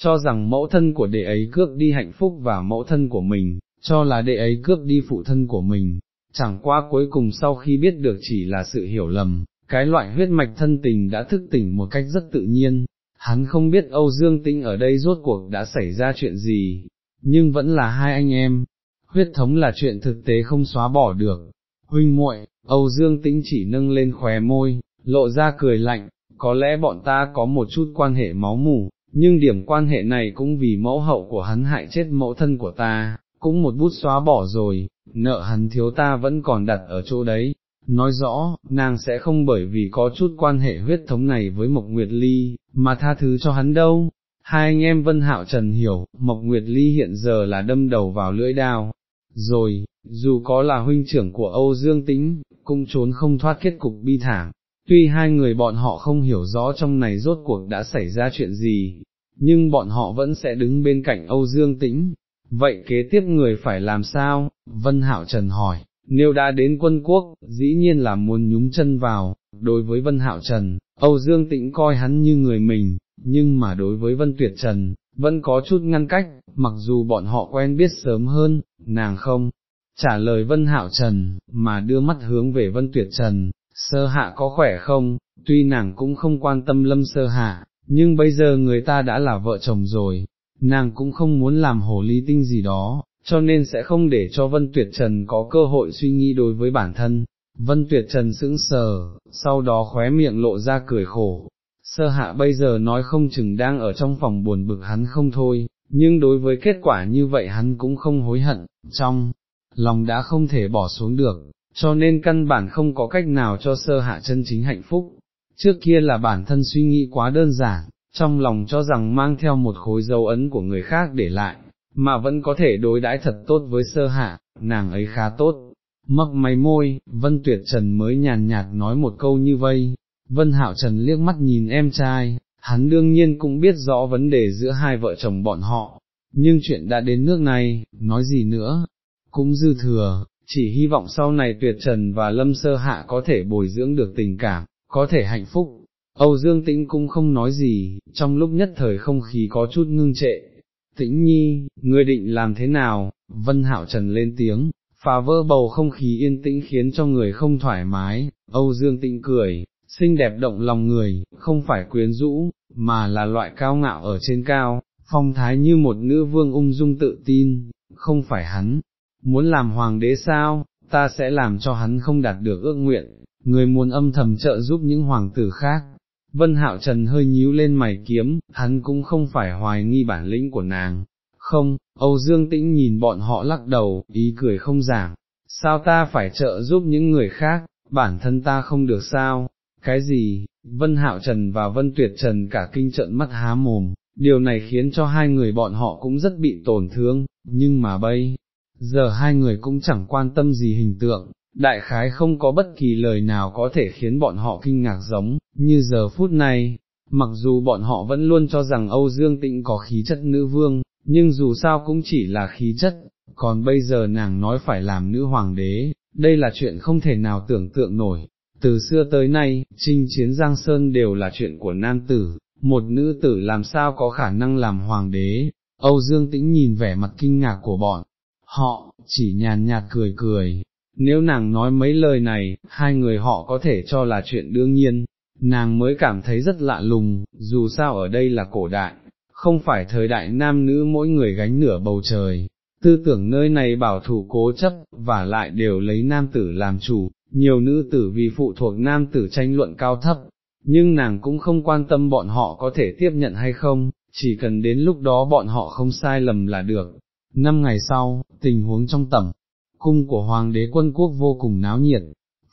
[SPEAKER 1] cho rằng mẫu thân của đệ ấy cướp đi hạnh phúc và mẫu thân của mình, cho là đệ ấy cướp đi phụ thân của mình, chẳng qua cuối cùng sau khi biết được chỉ là sự hiểu lầm, cái loại huyết mạch thân tình đã thức tỉnh một cách rất tự nhiên, hắn không biết Âu Dương Tĩnh ở đây rốt cuộc đã xảy ra chuyện gì, nhưng vẫn là hai anh em, huyết thống là chuyện thực tế không xóa bỏ được, huynh muội, Âu Dương Tĩnh chỉ nâng lên khóe môi, lộ ra cười lạnh, có lẽ bọn ta có một chút quan hệ máu mủ, nhưng điểm quan hệ này cũng vì mẫu hậu của hắn hại chết mẫu thân của ta, cũng một bút xóa bỏ rồi, nợ hắn thiếu ta vẫn còn đặt ở chỗ đấy. Nói rõ, nàng sẽ không bởi vì có chút quan hệ huyết thống này với Mộc Nguyệt Ly, mà tha thứ cho hắn đâu. Hai anh em Vân Hạo Trần hiểu, Mộc Nguyệt Ly hiện giờ là đâm đầu vào lưỡi đao. Rồi, dù có là huynh trưởng của Âu Dương Tĩnh, cũng trốn không thoát kết cục bi thảm, tuy hai người bọn họ không hiểu rõ trong này rốt cuộc đã xảy ra chuyện gì, nhưng bọn họ vẫn sẽ đứng bên cạnh Âu Dương Tĩnh. Vậy kế tiếp người phải làm sao? Vân Hạo Trần hỏi, nếu đã đến quân quốc, dĩ nhiên là muốn nhúng chân vào, đối với Vân Hạo Trần, Âu Dương Tĩnh coi hắn như người mình, nhưng mà đối với Vân Tuyệt Trần, vẫn có chút ngăn cách, mặc dù bọn họ quen biết sớm hơn, nàng không, trả lời Vân Hạo Trần, mà đưa mắt hướng về Vân Tuyệt Trần, sơ hạ có khỏe không, tuy nàng cũng không quan tâm lâm sơ hạ, nhưng bây giờ người ta đã là vợ chồng rồi, nàng cũng không muốn làm hồ ly tinh gì đó, cho nên sẽ không để cho Vân Tuyệt Trần có cơ hội suy nghĩ đối với bản thân. Vân Tuyệt Trần sững sờ, sau đó khóe miệng lộ ra cười khổ. Sơ hạ bây giờ nói không chừng đang ở trong phòng buồn bực hắn không thôi, nhưng đối với kết quả như vậy hắn cũng không hối hận, trong lòng đã không thể bỏ xuống được, cho nên căn bản không có cách nào cho sơ hạ chân chính hạnh phúc. Trước kia là bản thân suy nghĩ quá đơn giản, trong lòng cho rằng mang theo một khối dấu ấn của người khác để lại, mà vẫn có thể đối đãi thật tốt với sơ hạ, nàng ấy khá tốt. Mắc máy môi, Vân Tuyệt Trần mới nhàn nhạt nói một câu như vây, Vân Hạo Trần liếc mắt nhìn em trai, hắn đương nhiên cũng biết rõ vấn đề giữa hai vợ chồng bọn họ, nhưng chuyện đã đến nước này, nói gì nữa, cũng dư thừa, chỉ hy vọng sau này tuyệt trần và lâm sơ hạ có thể bồi dưỡng được tình cảm, có thể hạnh phúc. Âu Dương Tĩnh cũng không nói gì, trong lúc nhất thời không khí có chút ngưng trệ. Tĩnh nhi, ngươi định làm thế nào? Vân Hạo Trần lên tiếng, phá vỡ bầu không khí yên tĩnh khiến cho người không thoải mái, Âu Dương Tĩnh cười, xinh đẹp động lòng người, không phải quyến rũ, mà là loại cao ngạo ở trên cao, phong thái như một nữ vương ung dung tự tin, không phải hắn, muốn làm hoàng đế sao, ta sẽ làm cho hắn không đạt được ước nguyện, người muốn âm thầm trợ giúp những hoàng tử khác. Vân Hạo Trần hơi nhíu lên mày kiếm, hắn cũng không phải hoài nghi bản lĩnh của nàng. Không, Âu Dương Tĩnh nhìn bọn họ lắc đầu, ý cười không giảm. Sao ta phải trợ giúp những người khác, bản thân ta không được sao? Cái gì? Vân Hạo Trần và Vân Tuyệt Trần cả kinh trận mắt há mồm, điều này khiến cho hai người bọn họ cũng rất bị tổn thương, nhưng mà bây, giờ hai người cũng chẳng quan tâm gì hình tượng, đại khái không có bất kỳ lời nào có thể khiến bọn họ kinh ngạc giống, như giờ phút này, mặc dù bọn họ vẫn luôn cho rằng Âu Dương Tĩnh có khí chất nữ vương, nhưng dù sao cũng chỉ là khí chất, còn bây giờ nàng nói phải làm nữ hoàng đế, đây là chuyện không thể nào tưởng tượng nổi. Từ xưa tới nay, chinh chiến Giang Sơn đều là chuyện của nam tử, một nữ tử làm sao có khả năng làm hoàng đế, Âu Dương Tĩnh nhìn vẻ mặt kinh ngạc của bọn, họ, chỉ nhàn nhạt cười cười, nếu nàng nói mấy lời này, hai người họ có thể cho là chuyện đương nhiên, nàng mới cảm thấy rất lạ lùng, dù sao ở đây là cổ đại, không phải thời đại nam nữ mỗi người gánh nửa bầu trời, tư tưởng nơi này bảo thủ cố chấp, và lại đều lấy nam tử làm chủ, nhiều nữ tử vì phụ thuộc nam tử tranh luận cao thấp, nhưng nàng cũng không quan tâm bọn họ có thể tiếp nhận hay không, chỉ cần đến lúc đó bọn họ không sai lầm là được. Năm ngày sau, tình huống trong tẩm, cung của Hoàng đế quân quốc vô cùng náo nhiệt,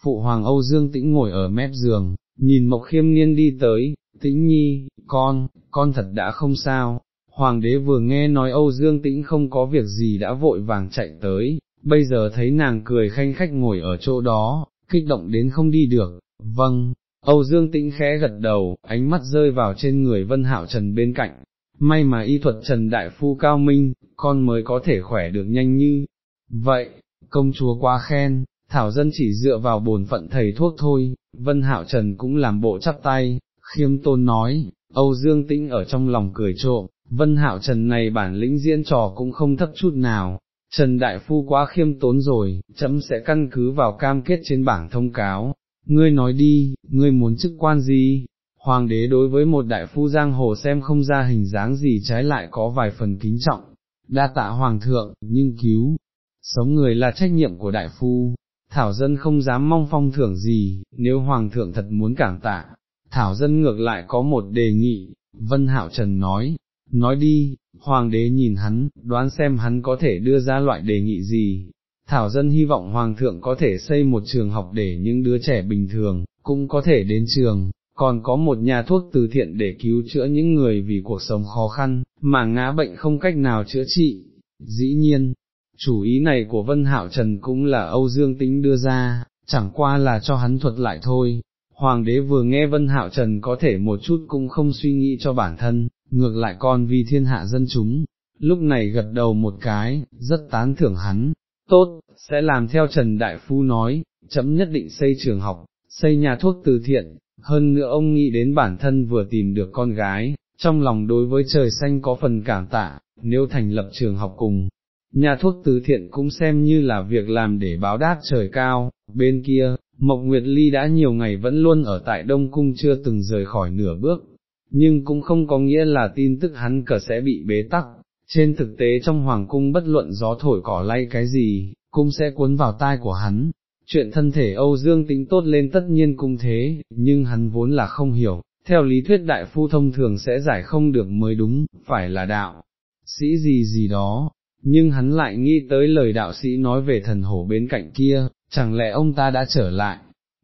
[SPEAKER 1] phụ Hoàng Âu Dương Tĩnh ngồi ở mép giường, nhìn Mộc Khiêm Niên đi tới, Tĩnh Nhi, con, con thật đã không sao. Hoàng đế vừa nghe nói Âu Dương Tĩnh không có việc gì đã vội vàng chạy tới, bây giờ thấy nàng cười khanh khách ngồi ở chỗ đó, kích động đến không đi được, vâng, Âu Dương Tĩnh khẽ gật đầu, ánh mắt rơi vào trên người Vân Hạo Trần bên cạnh, may mà y thuật Trần Đại Phu cao minh, con mới có thể khỏe được nhanh như, vậy, công chúa quá khen, Thảo dân chỉ dựa vào bổn phận thầy thuốc thôi, Vân Hạo Trần cũng làm bộ chắp tay, khiêm tôn nói, Âu Dương Tĩnh ở trong lòng cười trộm, Vân Hạo Trần này bản lĩnh diễn trò cũng không thấp chút nào, Trần Đại Phu quá khiêm tốn rồi, chấm sẽ căn cứ vào cam kết trên bảng thông cáo, ngươi nói đi, ngươi muốn chức quan gì? Hoàng đế đối với một đại phu giang hồ xem không ra hình dáng gì trái lại có vài phần kính trọng, đa tạ hoàng thượng, nhưng cứu, sống người là trách nhiệm của đại phu, thảo dân không dám mong phong thưởng gì, nếu hoàng thượng thật muốn cảm tạ, thảo dân ngược lại có một đề nghị, Vân Hạo Trần nói, nói đi, hoàng đế nhìn hắn, đoán xem hắn có thể đưa ra loại đề nghị gì, Thảo dân hy vọng Hoàng thượng có thể xây một trường học để những đứa trẻ bình thường, cũng có thể đến trường, còn có một nhà thuốc từ thiện để cứu chữa những người vì cuộc sống khó khăn, mà ngã bệnh không cách nào chữa trị. Dĩ nhiên, chủ ý này của Vân Hạo Trần cũng là Âu Dương tĩnh đưa ra, chẳng qua là cho hắn thuật lại thôi. Hoàng đế vừa nghe Vân Hạo Trần có thể một chút cũng không suy nghĩ cho bản thân, ngược lại còn vì thiên hạ dân chúng, lúc này gật đầu một cái, rất tán thưởng hắn, tốt, sẽ làm theo Trần Đại Phu nói, chấm nhất định xây trường học, xây nhà thuốc từ thiện, hơn nữa ông nghĩ đến bản thân vừa tìm được con gái, trong lòng đối với trời xanh có phần cảm tạ, nếu thành lập trường học cùng. Nhà thuốc từ thiện cũng xem như là việc làm để báo đáp trời cao, bên kia, Mộc Nguyệt Ly đã nhiều ngày vẫn luôn ở tại Đông Cung chưa từng rời khỏi nửa bước, nhưng cũng không có nghĩa là tin tức hắn cờ sẽ bị bế tắc, trên thực tế trong hoàng cung bất luận gió thổi cỏ lay cái gì, cũng sẽ cuốn vào tai của hắn. Chuyện thân thể Âu Dương tính tốt lên tất nhiên cũng thế, nhưng hắn vốn là không hiểu, theo lý thuyết đại phu thông thường sẽ giải không được mới đúng, phải là đạo, sĩ gì gì đó, nhưng hắn lại nghĩ tới lời đạo sĩ nói về thần hổ bên cạnh kia, chẳng lẽ ông ta đã trở lại.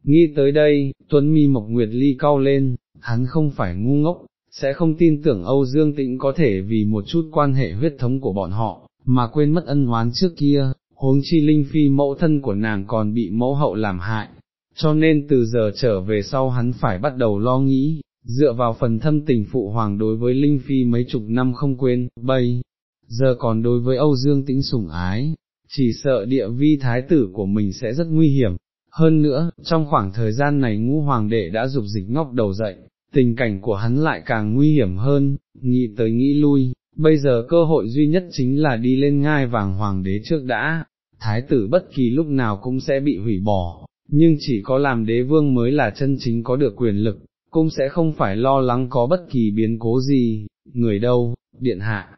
[SPEAKER 1] Nghĩ tới đây, Tuấn Mi Mộc Nguyệt Ly cau lên, hắn không phải ngu ngốc, sẽ không tin tưởng Âu Dương Tĩnh có thể vì một chút quan hệ huyết thống của bọn họ, mà quên mất ân oán trước kia, huống chi Linh Phi mẫu thân của nàng còn bị mẫu hậu làm hại, cho nên từ giờ trở về sau hắn phải bắt đầu lo nghĩ, dựa vào phần thâm tình phụ hoàng đối với Linh Phi mấy chục năm không quên, bây giờ còn đối với Âu Dương Tĩnh sủng ái, chỉ sợ địa vi thái tử của mình sẽ rất nguy hiểm. Hơn nữa, trong khoảng thời gian này ngũ hoàng đệ đã dục dịch ngóc đầu dậy, tình cảnh của hắn lại càng nguy hiểm hơn, nghĩ tới nghĩ lui, bây giờ cơ hội duy nhất chính là đi lên ngai vàng hoàng đế trước đã, thái tử bất kỳ lúc nào cũng sẽ bị hủy bỏ, nhưng chỉ có làm đế vương mới là chân chính có được quyền lực, cũng sẽ không phải lo lắng có bất kỳ biến cố gì, người đâu, điện hạ.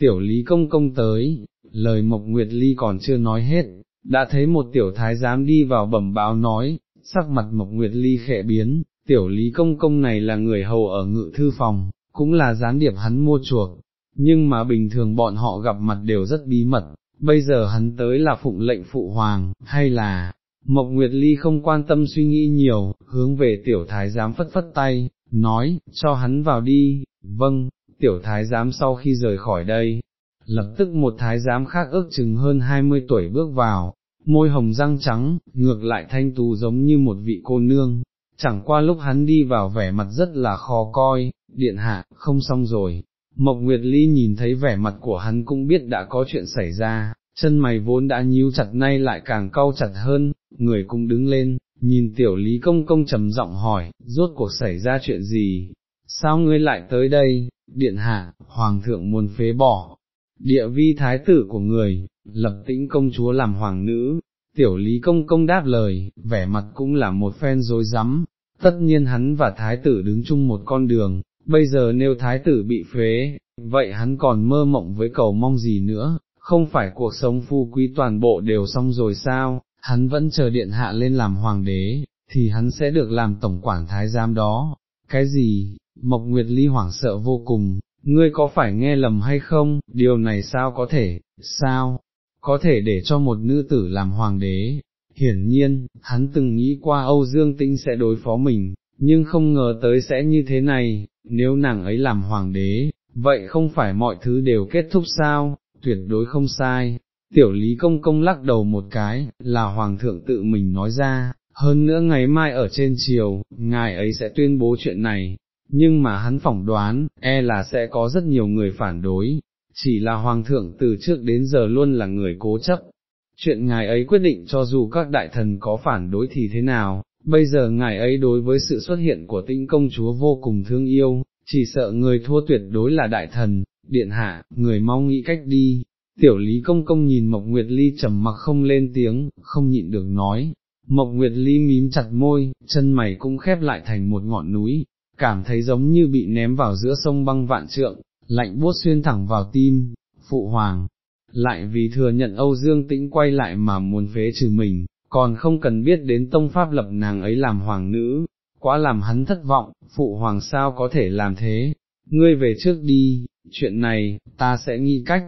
[SPEAKER 1] Tiểu Lý Công Công tới, lời Mộc Nguyệt Ly còn chưa nói hết, đã thấy một tiểu thái giám đi vào bẩm báo nói, sắc mặt Mộc Nguyệt Ly khẽ biến, tiểu Lý Công Công này là người hầu ở ngự thư phòng, cũng là gián điệp hắn mua chuộc, nhưng mà bình thường bọn họ gặp mặt đều rất bí mật, bây giờ hắn tới là phụng lệnh phụ hoàng, hay là, Mộc Nguyệt Ly không quan tâm suy nghĩ nhiều, hướng về tiểu thái giám phất phất tay, nói, cho hắn vào đi, vâng, tiểu thái giám sau khi rời khỏi đây, lập tức một thái giám khác ước chừng hơn 20 tuổi bước vào, môi hồng răng trắng, ngược lại thanh tú giống như một vị cô nương, chẳng qua lúc hắn đi vào vẻ mặt rất là khó coi, điện hạ, không xong rồi. Mộc Nguyệt Ly nhìn thấy vẻ mặt của hắn cũng biết đã có chuyện xảy ra, chân mày vốn đã nhíu chặt nay lại càng cau chặt hơn, người cũng đứng lên, nhìn tiểu lý công công trầm giọng hỏi, rốt cuộc xảy ra chuyện gì, sao ngươi lại tới đây, điện hạ, hoàng thượng muốn phế bỏ, địa vi thái tử của người, lập tĩnh công chúa làm hoàng nữ, tiểu lý công công đáp lời, vẻ mặt cũng là một phen dối rắm. Tất nhiên hắn và thái tử đứng chung một con đường, bây giờ nếu thái tử bị phế, vậy hắn còn mơ mộng với cầu mong gì nữa, không phải cuộc sống phu quý toàn bộ đều xong rồi sao, hắn vẫn chờ điện hạ lên làm hoàng đế, thì hắn sẽ được làm tổng quản thái giám đó. Cái gì? Mộc Nguyệt Ly hoảng sợ vô cùng, ngươi có phải nghe lầm hay không, điều này sao có thể, sao, có thể để cho một nữ tử làm hoàng đế. Hiển nhiên, hắn từng nghĩ qua Âu Dương Tĩnh sẽ đối phó mình, nhưng không ngờ tới sẽ như thế này, nếu nàng ấy làm hoàng đế, vậy không phải mọi thứ đều kết thúc sao, tuyệt đối không sai. Tiểu lý công công lắc đầu một cái, là hoàng thượng tự mình nói ra, hơn nữa ngày mai ở trên chiều, ngài ấy sẽ tuyên bố chuyện này, nhưng mà hắn phỏng đoán, e là sẽ có rất nhiều người phản đối, chỉ là hoàng thượng từ trước đến giờ luôn là người cố chấp. Chuyện ngài ấy quyết định cho dù các đại thần có phản đối thì thế nào, bây giờ ngài ấy đối với sự xuất hiện của tĩnh công chúa vô cùng thương yêu, chỉ sợ người thua tuyệt đối là đại thần, điện hạ, người mau nghĩ cách đi. Tiểu lý công công nhìn Mộc Nguyệt Ly trầm mặc không lên tiếng, không nhịn được nói, Mộc Nguyệt Ly mím chặt môi, chân mày cũng khép lại thành một ngọn núi, cảm thấy giống như bị ném vào giữa sông băng vạn trượng, lạnh buốt xuyên thẳng vào tim, phụ hoàng, lại vì thừa nhận Âu Dương Tĩnh quay lại mà muốn phế trừ mình, còn không cần biết đến tông pháp lập nàng ấy làm hoàng nữ, quá làm hắn thất vọng, phụ hoàng sao có thể làm thế, ngươi về trước đi, chuyện này, ta sẽ nghĩ cách.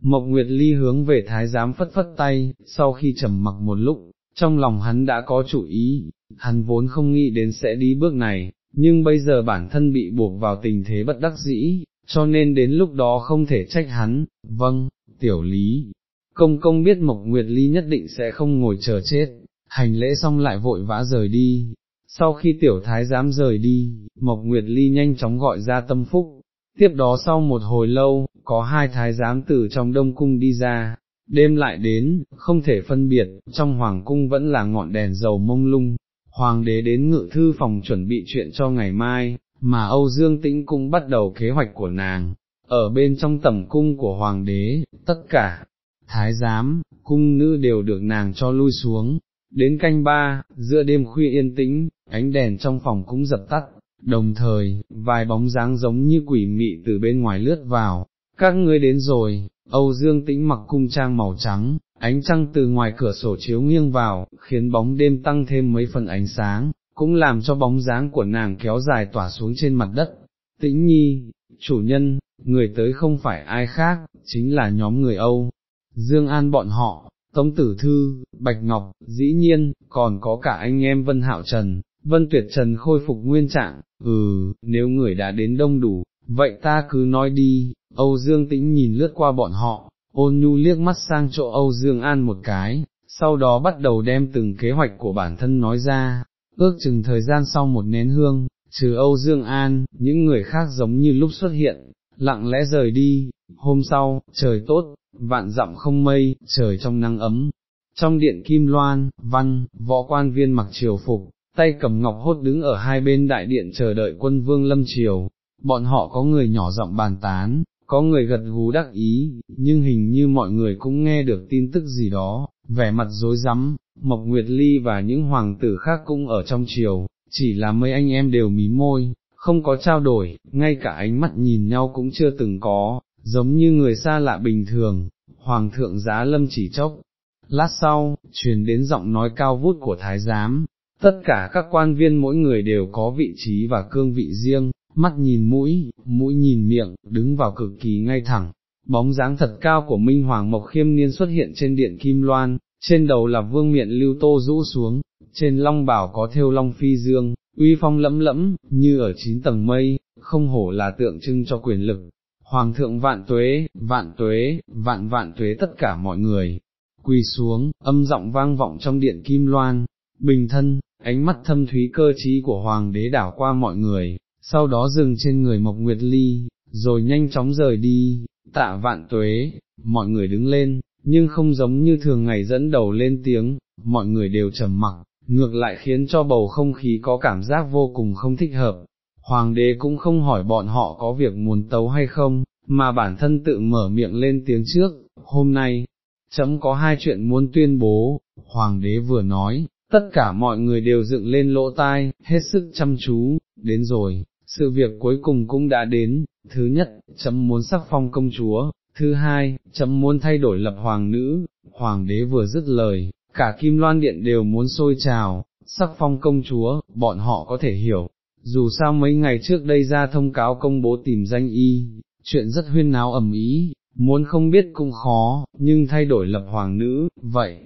[SPEAKER 1] Mộc Nguyệt Ly hướng về thái giám phất phất tay, sau khi trầm mặc một lúc, trong lòng hắn đã có chủ ý, hắn vốn không nghĩ đến sẽ đi bước này, nhưng bây giờ bản thân bị buộc vào tình thế bất đắc dĩ, cho nên đến lúc đó không thể trách hắn, vâng, tiểu lý. Công công biết Mộc Nguyệt Ly nhất định sẽ không ngồi chờ chết, hành lễ xong lại vội vã rời đi. Sau khi tiểu thái dám rời đi, Mộc Nguyệt Ly nhanh chóng gọi ra tâm phúc, tiếp đó sau một hồi lâu, có hai thái giám từ trong đông cung đi ra, đêm lại đến, không thể phân biệt, trong hoàng cung vẫn là ngọn đèn dầu mông lung, hoàng đế đến ngự thư phòng chuẩn bị chuyện cho ngày mai, mà Âu Dương Tĩnh cũng bắt đầu kế hoạch của nàng, ở bên trong tầm cung của hoàng đế, tất cả, thái giám, cung nữ đều được nàng cho lui xuống, đến canh ba, giữa đêm khuya yên tĩnh, ánh đèn trong phòng cũng dập tắt, đồng thời, vài bóng dáng giống như quỷ mị từ bên ngoài lướt vào, các ngươi đến rồi, Âu Dương Tĩnh mặc cung trang màu trắng, ánh trăng từ ngoài cửa sổ chiếu nghiêng vào, khiến bóng đêm tăng thêm mấy phần ánh sáng, cũng làm cho bóng dáng của nàng kéo dài tỏa xuống trên mặt đất. Tĩnh nhi, chủ nhân, người tới không phải ai khác, chính là nhóm người Âu, Dương An bọn họ, Tống Tử Thư, Bạch Ngọc, dĩ nhiên, còn có cả anh em Vân Hạo Trần, Vân Tuyệt Trần khôi phục nguyên trạng, ừ, nếu người đã đến đông đủ, vậy ta cứ nói đi, Âu Dương Tĩnh nhìn lướt qua bọn họ, ôn nhu liếc mắt sang chỗ Âu Dương An một cái, sau đó bắt đầu đem từng kế hoạch của bản thân nói ra, ước chừng thời gian sau một nén hương, trừ Âu Dương An, những người khác giống như lúc xuất hiện, lặng lẽ rời đi, hôm sau, trời tốt, vạn dặm không mây, trời trong nắng ấm. Trong điện Kim Loan, văn, võ quan viên mặc triều phục, tay cầm ngọc hốt đứng ở hai bên đại điện chờ đợi quân vương lâm triều, bọn họ có người nhỏ giọng bàn tán, có người gật gú đắc ý, nhưng hình như mọi người cũng nghe được tin tức gì đó, vẻ mặt rối rắm, Mộc Nguyệt Ly và những hoàng tử khác cũng ở trong triều, chỉ là mấy anh em đều mí môi, không có trao đổi, ngay cả ánh mắt nhìn nhau cũng chưa từng có, giống như người xa lạ bình thường, hoàng thượng giá lâm chỉ chốc. Lát sau, truyền đến giọng nói cao vút của thái giám, tất cả các quan viên mỗi người đều có vị trí và cương vị riêng, mắt nhìn mũi, mũi nhìn miệng, đứng vào cực kỳ ngay thẳng. Bóng dáng thật cao của Minh Hoàng Mộc Khiêm Niên xuất hiện trên điện Kim Loan, trên đầu là vương miện lưu tô rũ xuống, trên long bảo có thêu long phi dương, uy phong lẫm lẫm, như ở chín tầng mây, không hổ là tượng trưng cho quyền lực. Hoàng thượng vạn tuế, vạn tuế, vạn vạn tuế tất cả mọi người, quỳ xuống, âm giọng vang vọng trong điện kim loan, bình thân, ánh mắt thâm thúy cơ trí của hoàng đế đảo qua mọi người, sau đó dừng trên người Mộc Nguyệt Ly, rồi nhanh chóng rời đi, tạ vạn tuế, mọi người đứng lên, nhưng không giống như thường ngày dẫn đầu lên tiếng, mọi người đều trầm mặc, ngược lại khiến cho bầu không khí có cảm giác vô cùng không thích hợp. Hoàng đế cũng không hỏi bọn họ có việc muốn tấu hay không, mà bản thân tự mở miệng lên tiếng trước, hôm nay, chấm có hai chuyện muốn tuyên bố, hoàng đế vừa nói, tất cả mọi người đều dựng lên lỗ tai, hết sức chăm chú, đến rồi, sự việc cuối cùng cũng đã đến, thứ nhất, chấm muốn sắc phong công chúa, thứ hai, chấm muốn thay đổi lập hoàng nữ, hoàng đế vừa dứt lời, cả kim loan điện đều muốn sôi trào, sắc phong công chúa, bọn họ có thể hiểu, dù sao mấy ngày trước đây ra thông cáo công bố tìm danh y, chuyện rất huyên náo ầm ý, muốn không biết cũng khó, nhưng thay đổi lập hoàng nữ, vậy,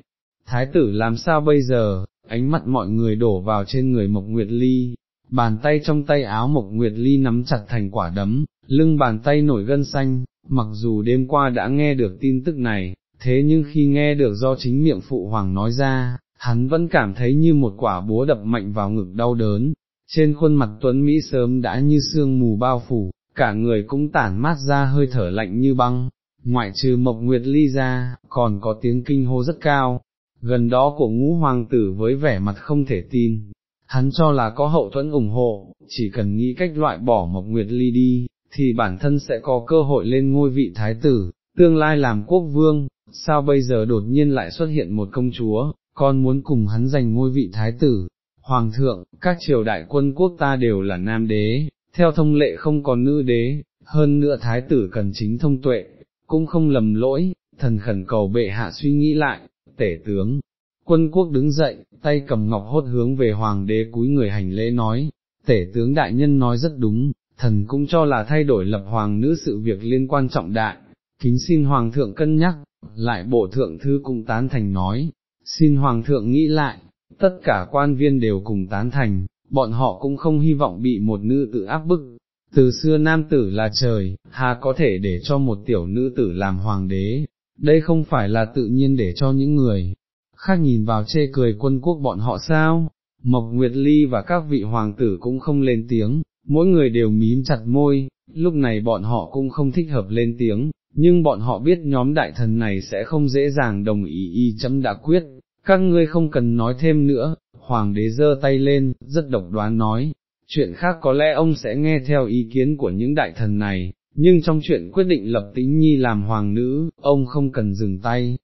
[SPEAKER 1] thái tử làm sao bây giờ, ánh mắt mọi người đổ vào trên người Mộc Nguyệt Ly, bàn tay trong tay áo Mộc Nguyệt Ly nắm chặt thành quả đấm, lưng bàn tay nổi gân xanh, mặc dù đêm qua đã nghe được tin tức này, thế nhưng khi nghe được do chính miệng phụ hoàng nói ra, hắn vẫn cảm thấy như một quả búa đập mạnh vào ngực đau đớn, trên khuôn mặt Tuấn Mỹ sớm đã như sương mù bao phủ, cả người cũng tản mát ra hơi thở lạnh như băng, ngoại trừ Mộc Nguyệt Ly ra, còn có tiếng kinh hô rất cao, gần đó của ngũ hoàng tử với vẻ mặt không thể tin, hắn cho là có hậu thuẫn ủng hộ, chỉ cần nghĩ cách loại bỏ Mộc Nguyệt Ly đi, thì bản thân sẽ có cơ hội lên ngôi vị thái tử, tương lai làm quốc vương, sao bây giờ đột nhiên lại xuất hiện một công chúa, con muốn cùng hắn giành ngôi vị thái tử. Hoàng thượng, các triều đại quân quốc ta đều là nam đế, theo thông lệ không còn nữ đế, hơn nữa thái tử cần chính thông tuệ, cũng không lầm lỗi, thần khẩn cầu bệ hạ suy nghĩ lại, tể tướng. Quân quốc đứng dậy, tay cầm ngọc hốt hướng về hoàng đế cúi người hành lễ nói, tể tướng đại nhân nói rất đúng, thần cũng cho là thay đổi lập hoàng nữ sự việc liên quan trọng đại, kính xin hoàng thượng cân nhắc, lại bộ thượng thư cũng tán thành nói, xin hoàng thượng nghĩ lại, tất cả quan viên đều cùng tán thành, bọn họ cũng không hy vọng bị một nữ tự áp bức. Từ xưa nam tử là trời, hà có thể để cho một tiểu nữ tử làm hoàng đế, đây không phải là tự nhiên để cho những người khác nhìn vào chê cười quân quốc bọn họ sao, Mộc Nguyệt Ly và các vị hoàng tử cũng không lên tiếng, mỗi người đều mím chặt môi, lúc này bọn họ cũng không thích hợp lên tiếng, nhưng bọn họ biết nhóm đại thần này sẽ không dễ dàng đồng ý y chấm đã quyết, các ngươi không cần nói thêm nữa, hoàng đế giơ tay lên, rất độc đoán nói, chuyện khác có lẽ ông sẽ nghe theo ý kiến của những đại thần này, nhưng trong chuyện quyết định lập tĩnh nhi làm hoàng nữ, ông không cần dừng tay.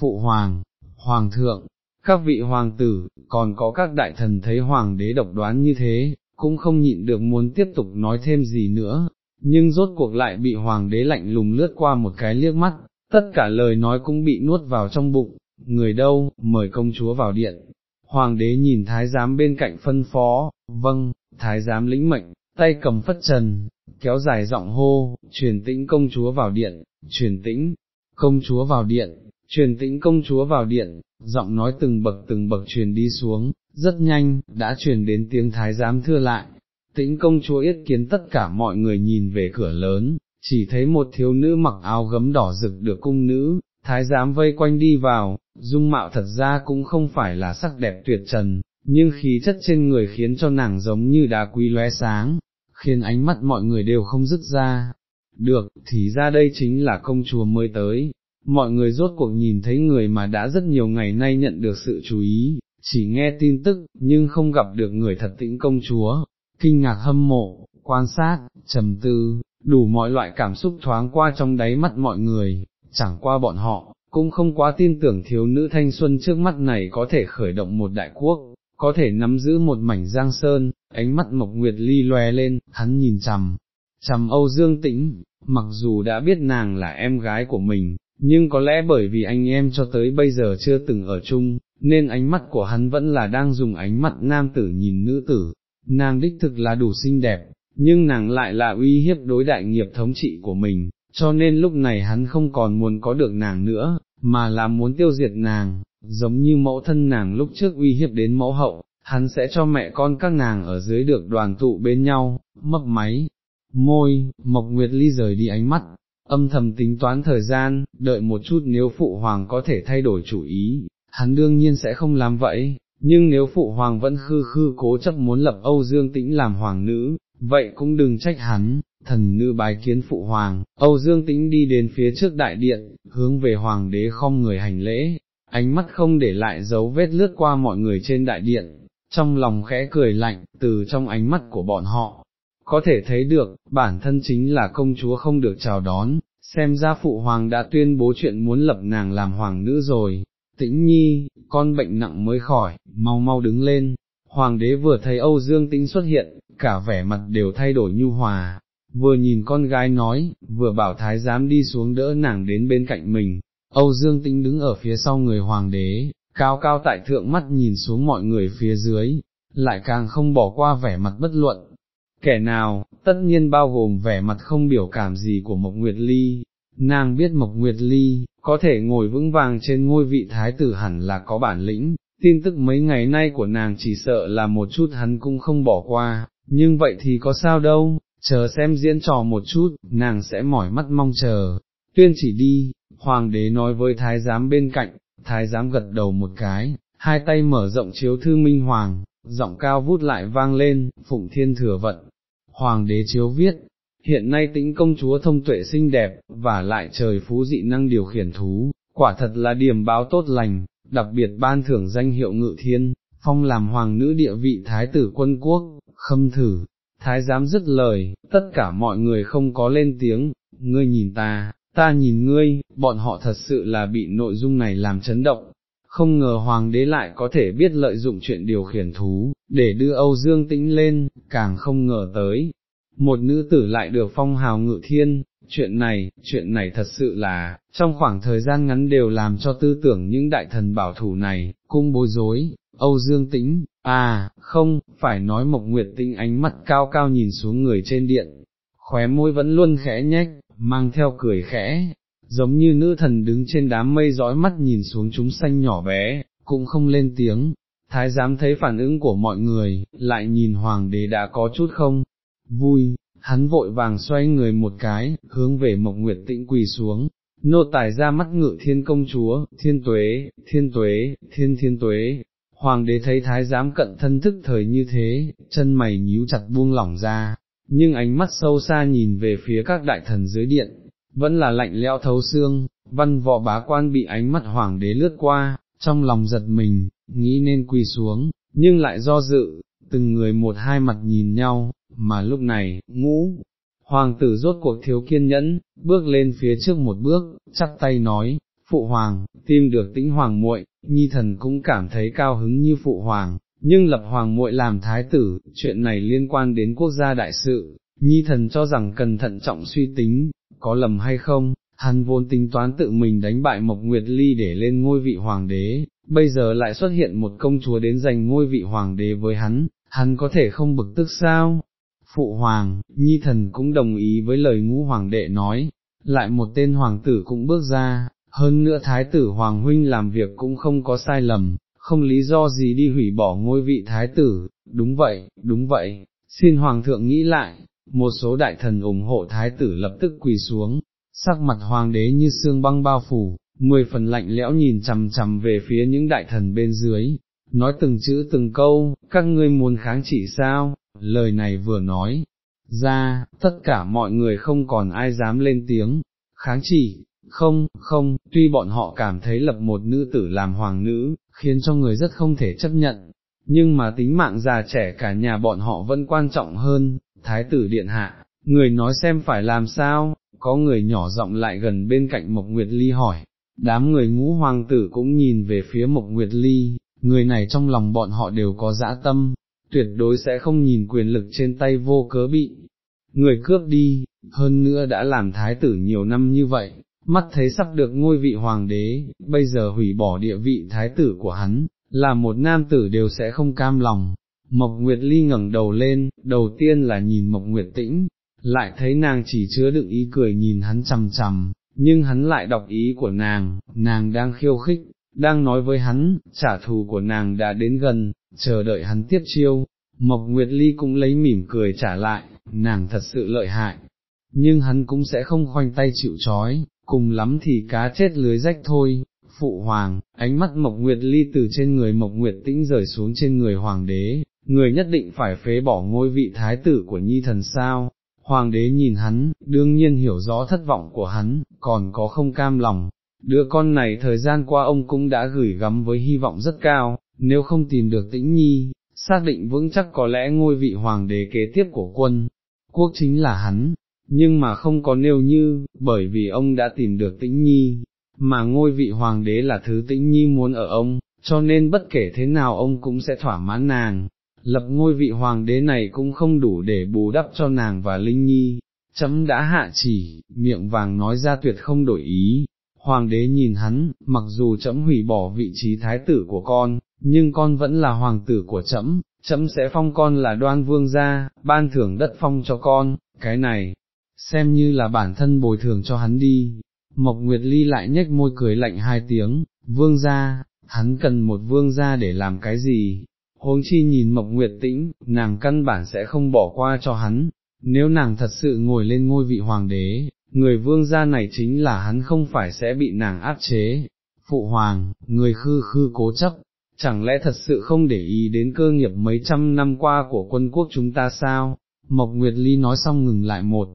[SPEAKER 1] Phụ hoàng, hoàng thượng, các vị hoàng tử, còn có các đại thần thấy hoàng đế độc đoán như thế, cũng không nhịn được muốn tiếp tục nói thêm gì nữa, nhưng rốt cuộc lại bị hoàng đế lạnh lùng lướt qua một cái liếc mắt, tất cả lời nói cũng bị nuốt vào trong bụng, người đâu, mời công chúa vào điện. Hoàng đế nhìn thái giám bên cạnh phân phó, vâng, thái giám lĩnh mệnh, tay cầm phất trần, kéo dài giọng hô, truyền tĩnh công chúa vào điện, truyền tĩnh, công chúa vào điện, truyền tĩnh công chúa vào điện, giọng nói từng bậc từng bậc truyền đi xuống, rất nhanh, đã truyền đến tiếng thái giám thưa lại, tĩnh công chúa yết kiến tất cả mọi người nhìn về cửa lớn, chỉ thấy một thiếu nữ mặc áo gấm đỏ rực được cung nữ, thái giám vây quanh đi vào, dung mạo thật ra cũng không phải là sắc đẹp tuyệt trần, nhưng khí chất trên người khiến cho nàng giống như đá quý lóe sáng, khiến ánh mắt mọi người đều không dứt ra. được, thì ra đây chính là công chúa mới tới. Mọi người rốt cuộc nhìn thấy người mà đã rất nhiều ngày nay nhận được sự chú ý, chỉ nghe tin tức, nhưng không gặp được người thật tĩnh công chúa, kinh ngạc hâm mộ, quan sát, trầm tư, đủ mọi loại cảm xúc thoáng qua trong đáy mắt mọi người, chẳng qua bọn họ, cũng không quá tin tưởng thiếu nữ thanh xuân trước mắt này có thể khởi động một đại quốc, có thể nắm giữ một mảnh giang sơn, ánh mắt Mộc Nguyệt Ly loe lên, hắn nhìn chằm, chằm Âu Dương Tĩnh, mặc dù đã biết nàng là em gái của mình, nhưng có lẽ bởi vì anh em cho tới bây giờ chưa từng ở chung, nên ánh mắt của hắn vẫn là đang dùng ánh mắt nam tử nhìn nữ tử, nàng đích thực là đủ xinh đẹp, nhưng nàng lại là uy hiếp đối đại nghiệp thống trị của mình, cho nên lúc này hắn không còn muốn có được nàng nữa, mà là muốn tiêu diệt nàng, giống như mẫu thân nàng lúc trước uy hiếp đến mẫu hậu, hắn sẽ cho mẹ con các nàng ở dưới được đoàn tụ bên nhau, mấp máy, môi, Mộc Nguyệt Ly rời đi ánh mắt, âm thầm tính toán thời gian, đợi một chút nếu phụ hoàng có thể thay đổi chủ ý, hắn đương nhiên sẽ không làm vậy, nhưng nếu phụ hoàng vẫn khư khư cố chấp muốn lập Âu Dương Tĩnh làm hoàng nữ, vậy cũng đừng trách hắn, thần nữ bái kiến phụ hoàng, Âu Dương Tĩnh đi đến phía trước đại điện, hướng về hoàng đế không người hành lễ, ánh mắt không để lại dấu vết lướt qua mọi người trên đại điện, trong lòng khẽ cười lạnh, từ trong ánh mắt của bọn họ, có thể thấy được, bản thân chính là công chúa không được chào đón, xem ra phụ hoàng đã tuyên bố chuyện muốn lập nàng làm hoàng nữ rồi, tĩnh nhi, con bệnh nặng mới khỏi, mau mau đứng lên, hoàng đế vừa thấy Âu Dương Tĩnh xuất hiện, cả vẻ mặt đều thay đổi nhu hòa, vừa nhìn con gái nói, vừa bảo thái giám đi xuống đỡ nàng đến bên cạnh mình, Âu Dương Tĩnh đứng ở phía sau người hoàng đế, cao cao tại thượng mắt nhìn xuống mọi người phía dưới, lại càng không bỏ qua vẻ mặt bất luận. Kẻ nào, tất nhiên bao gồm vẻ mặt không biểu cảm gì của Mộc Nguyệt Ly, nàng biết Mộc Nguyệt Ly, có thể ngồi vững vàng trên ngôi vị thái tử hẳn là có bản lĩnh, tin tức mấy ngày nay của nàng chỉ sợ là một chút hắn cũng không bỏ qua, nhưng vậy thì có sao đâu, chờ xem diễn trò một chút, nàng sẽ mỏi mắt mong chờ, tuyên chỉ đi, hoàng đế nói với thái giám bên cạnh, thái giám gật đầu một cái, hai tay mở rộng chiếu thư minh hoàng, giọng cao vút lại vang lên, phụng thiên thừa vận, hoàng đế chiếu viết, hiện nay tĩnh công chúa thông tuệ xinh đẹp, và lại trời phú dị năng điều khiển thú, quả thật là điểm báo tốt lành, đặc biệt ban thưởng danh hiệu ngự thiên, phong làm hoàng nữ địa vị thái tử quân quốc, khâm thử, thái giám dứt lời, tất cả mọi người không có lên tiếng, ngươi nhìn ta, ta nhìn ngươi, bọn họ thật sự là bị nội dung này làm chấn động, không ngờ hoàng đế lại có thể biết lợi dụng chuyện điều khiển thú, để đưa Âu Dương Tĩnh lên, càng không ngờ tới, một nữ tử lại được phong hào ngự thiên, chuyện này, chuyện này thật sự là, trong khoảng thời gian ngắn đều làm cho tư tưởng những đại thần bảo thủ này, cung bối rối, Âu Dương Tĩnh, à, không, phải nói Mộc Nguyệt Tĩnh ánh mắt cao cao nhìn xuống người trên điện, khóe môi vẫn luôn khẽ nhách, mang theo cười khẽ, giống như nữ thần đứng trên đám mây dõi mắt nhìn xuống chúng xanh nhỏ bé, cũng không lên tiếng. Thái giám thấy phản ứng của mọi người, lại nhìn hoàng đế đã có chút không, vui, hắn vội vàng xoay người một cái, hướng về Mộc Nguyệt Tĩnh quỳ xuống, nô tài ra mắt ngự thiên công chúa, thiên tuế, thiên tuế, thiên thiên tuế. Hoàng đế thấy thái giám cận thân thức thời như thế, chân mày nhíu chặt buông lỏng ra, nhưng ánh mắt sâu xa nhìn về phía các đại thần dưới điện, vẫn là lạnh lẽo thấu xương, văn võ bá quan bị ánh mắt hoàng đế lướt qua, trong lòng giật mình, nghĩ nên quỳ xuống, nhưng lại do dự, từng người một hai mặt nhìn nhau, mà lúc này, ngũ, hoàng tử rốt cuộc thiếu kiên nhẫn, bước lên phía trước một bước, chắp tay nói, phụ hoàng, tim được tĩnh hoàng muội, nhi thần cũng cảm thấy cao hứng như phụ hoàng, nhưng lập hoàng muội làm thái tử, chuyện này liên quan đến quốc gia đại sự, nhi thần cho rằng cần thận trọng suy tính, có lầm hay không, hắn vốn tính toán tự mình đánh bại Mộc Nguyệt Ly để lên ngôi vị hoàng đế, bây giờ lại xuất hiện một công chúa đến giành ngôi vị hoàng đế với hắn, hắn có thể không bực tức sao? Phụ hoàng, nhi thần cũng đồng ý với lời ngũ hoàng đệ nói, lại một tên hoàng tử cũng bước ra, hơn nữa thái tử hoàng huynh làm việc cũng không có sai lầm, không lý do gì đi hủy bỏ ngôi vị thái tử, đúng vậy, đúng vậy, xin hoàng thượng nghĩ lại, một số đại thần ủng hộ thái tử lập tức quỳ xuống, sắc mặt hoàng đế như xương băng bao phủ, mười phần lạnh lẽo nhìn chằm chằm về phía những đại thần bên dưới, nói từng chữ từng câu, các ngươi muốn kháng chỉ sao, lời này vừa nói, ra, tất cả mọi người không còn ai dám lên tiếng, kháng chỉ, không, không, tuy bọn họ cảm thấy lập một nữ tử làm hoàng nữ, khiến cho người rất không thể chấp nhận, nhưng mà tính mạng già trẻ cả nhà bọn họ vẫn quan trọng hơn, thái tử điện hạ, người nói xem phải làm sao, có người nhỏ giọng lại gần bên cạnh Mộc Nguyệt Ly hỏi, đám người ngũ hoàng tử cũng nhìn về phía Mộc Nguyệt Ly, người này trong lòng bọn họ đều có dã tâm, tuyệt đối sẽ không nhìn quyền lực trên tay vô cớ bị người cướp đi, hơn nữa đã làm thái tử nhiều năm như vậy, mắt thấy sắp được ngôi vị hoàng đế, bây giờ hủy bỏ địa vị thái tử của hắn, là một nam tử đều sẽ không cam lòng. Mộc Nguyệt Ly ngẩng đầu lên, đầu tiên là nhìn Mộc Nguyệt Tĩnh, lại thấy nàng chỉ chứa đựng ý cười nhìn hắn chằm chằm, nhưng hắn lại đọc ý của nàng, nàng đang khiêu khích, đang nói với hắn, trả thù của nàng đã đến gần, chờ đợi hắn tiếp chiêu. Mộc Nguyệt Ly cũng lấy mỉm cười trả lại, nàng thật sự lợi hại, nhưng hắn cũng sẽ không khoanh tay chịu trói, cùng lắm thì cá chết lưới rách thôi. Phụ hoàng, ánh mắt Mộc Nguyệt Ly từ trên người Mộc Nguyệt Tĩnh rời xuống trên người hoàng đế, người nhất định phải phế bỏ ngôi vị thái tử của nhi thần sao, Hoàng đế nhìn hắn, đương nhiên hiểu rõ thất vọng của hắn, còn có không cam lòng. Đứa con này thời gian qua ông cũng đã gửi gắm với hy vọng rất cao, nếu không tìm được tĩnh nhi, xác định vững chắc có lẽ ngôi vị hoàng đế kế tiếp của quân, quốc chính là hắn, nhưng mà không có nêu như, bởi vì ông đã tìm được tĩnh nhi, mà ngôi vị hoàng đế là thứ tĩnh nhi muốn ở ông, cho nên bất kể thế nào ông cũng sẽ thỏa mãn nàng, lập ngôi vị hoàng đế này cũng không đủ để bù đắp cho nàng và Linh Nhi, chấm đã hạ chỉ, miệng vàng nói ra tuyệt không đổi ý. Hoàng đế nhìn hắn, mặc dù chấm hủy bỏ vị trí thái tử của con, nhưng con vẫn là hoàng tử của chấm, chấm sẽ phong con là đoan vương gia, ban thưởng đất phong cho con, cái này, xem như là bản thân bồi thường cho hắn đi. Mộc Nguyệt Ly lại nhếch môi cười lạnh hai tiếng, vương gia, hắn cần một vương gia để làm cái gì, huống chi nhìn Mộc Nguyệt Tĩnh, nàng căn bản sẽ không bỏ qua cho hắn, nếu nàng thật sự ngồi lên ngôi vị hoàng đế, người vương gia này chính là hắn không phải sẽ bị nàng áp chế. Phụ hoàng, người khư khư cố chấp, chẳng lẽ thật sự không để ý đến cơ nghiệp mấy trăm năm qua của quân quốc chúng ta sao? Mộc Nguyệt Ly nói xong ngừng lại một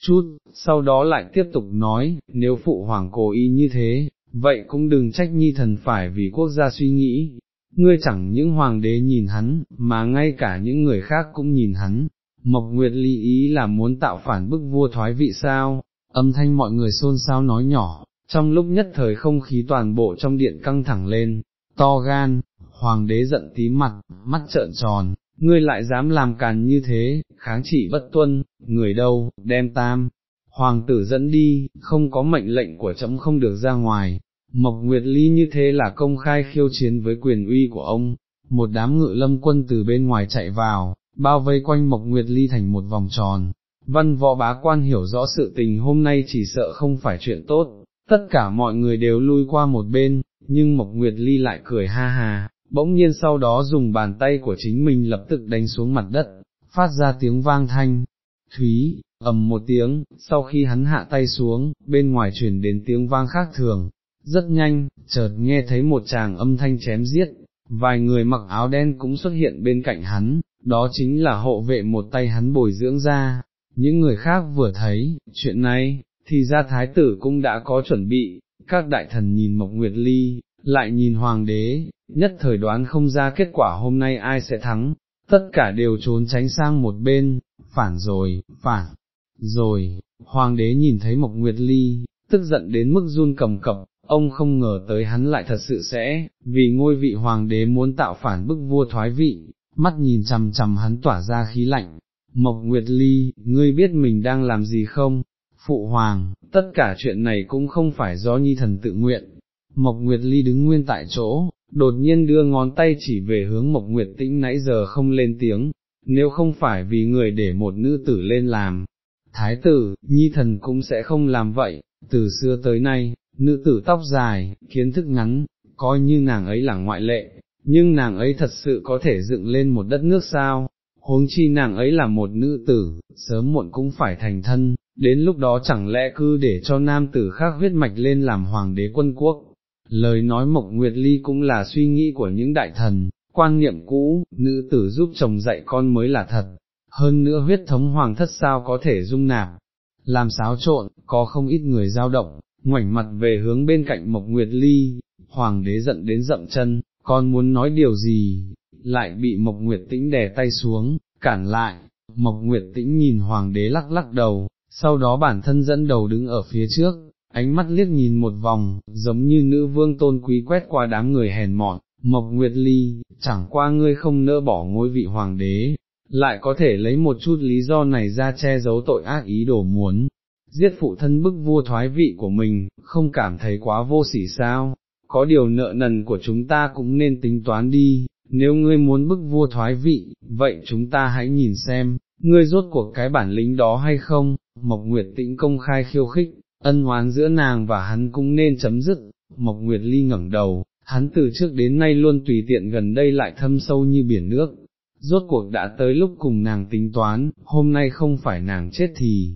[SPEAKER 1] chút, sau đó lại tiếp tục nói, nếu phụ hoàng cố ý như thế, vậy cũng đừng trách nhi thần phải vì quốc gia suy nghĩ, ngươi chẳng những hoàng đế nhìn hắn, mà ngay cả những người khác cũng nhìn hắn, Mộc Nguyệt ly ý là muốn tạo phản bức vua thoái vị sao, âm thanh mọi người xôn xao nói nhỏ, trong lúc nhất thời không khí toàn bộ trong điện căng thẳng lên, to gan, hoàng đế giận tí mặt, mắt trợn tròn, ngươi lại dám làm càn như thế, kháng trị bất tuân, người đâu, đem tam, hoàng tử dẫn đi, không có mệnh lệnh của chấm không được ra ngoài, Mộc Nguyệt Ly như thế là công khai khiêu chiến với quyền uy của ông, một đám ngự lâm quân từ bên ngoài chạy vào, bao vây quanh Mộc Nguyệt Ly thành một vòng tròn. Văn võ bá quan hiểu rõ sự tình hôm nay chỉ sợ không phải chuyện tốt, tất cả mọi người đều lui qua một bên, nhưng Mộc Nguyệt Ly lại cười ha ha, bỗng nhiên sau đó dùng bàn tay của chính mình lập tức đánh xuống mặt đất, phát ra tiếng vang thanh, thúy, ầm một tiếng, sau khi hắn hạ tay xuống, bên ngoài truyền đến tiếng vang khác thường, rất nhanh, chợt nghe thấy một chàng âm thanh chém giết, vài người mặc áo đen cũng xuất hiện bên cạnh hắn, đó chính là hộ vệ một tay hắn bồi dưỡng ra, những người khác vừa thấy, chuyện này, thì ra thái tử cũng đã có chuẩn bị, các đại thần nhìn Mộc Nguyệt Ly, lại nhìn hoàng đế, nhất thời đoán không ra kết quả hôm nay ai sẽ thắng, tất cả đều trốn tránh sang một bên, phản rồi, phản, rồi, hoàng đế nhìn thấy Mộc Nguyệt Ly, tức giận đến mức run cầm cập, ông không ngờ tới hắn lại thật sự sẽ, vì ngôi vị hoàng đế muốn tạo phản bức vua thoái vị, mắt nhìn chằm chằm hắn tỏa ra khí lạnh. Mộc Nguyệt Ly, ngươi biết mình đang làm gì không? Phụ hoàng, tất cả chuyện này cũng không phải do nhi thần tự nguyện. Mộc Nguyệt Ly đứng nguyên tại chỗ, đột nhiên đưa ngón tay chỉ về hướng Mộc Nguyệt Tĩnh nãy giờ không lên tiếng, nếu không phải vì người để một nữ tử lên làm. Thái tử, nhi thần cũng sẽ không làm vậy, từ xưa tới nay, nữ tử tóc dài, kiến thức ngắn, coi như nàng ấy là ngoại lệ, nhưng nàng ấy thật sự có thể dựng lên một đất nước sao, huống chi nàng ấy là một nữ tử, sớm muộn cũng phải thành thân, đến lúc đó chẳng lẽ cứ để cho nam tử khác huyết mạch lên làm hoàng đế quân quốc. Lời nói Mộc Nguyệt Ly cũng là suy nghĩ của những đại thần, quan niệm cũ, nữ tử giúp chồng dạy con mới là thật, hơn nữa huyết thống hoàng thất sao có thể dung nạp, làm xáo trộn, có không ít người dao động, ngoảnh mặt về hướng bên cạnh Mộc Nguyệt Ly, hoàng đế giận đến dậm chân, con muốn nói điều gì, lại bị Mộc Nguyệt Tĩnh đè tay xuống, cản lại, Mộc Nguyệt Tĩnh nhìn hoàng đế lắc lắc đầu, sau đó bản thân dẫn đầu đứng ở phía trước, ánh mắt liếc nhìn một vòng, giống như nữ vương tôn quý quét qua đám người hèn mọn, Mộc Nguyệt Ly, chẳng qua ngươi không nỡ bỏ ngôi vị hoàng đế, lại có thể lấy một chút lý do này ra che giấu tội ác ý đồ muốn, giết phụ thân bức vua thoái vị của mình, không cảm thấy quá vô sỉ sao, có điều nợ nần của chúng ta cũng nên tính toán đi, nếu ngươi muốn bức vua thoái vị, vậy chúng ta hãy nhìn xem, ngươi rốt cuộc cái bản lĩnh đó hay không, Mộc Nguyệt Tĩnh công khai khiêu khích, ân oán giữa nàng và hắn cũng nên chấm dứt, Mộc Nguyệt Ly ngẩng đầu, hắn từ trước đến nay luôn tùy tiện gần đây lại thâm sâu như biển nước, rốt cuộc đã tới lúc cùng nàng tính toán, hôm nay không phải nàng chết thì,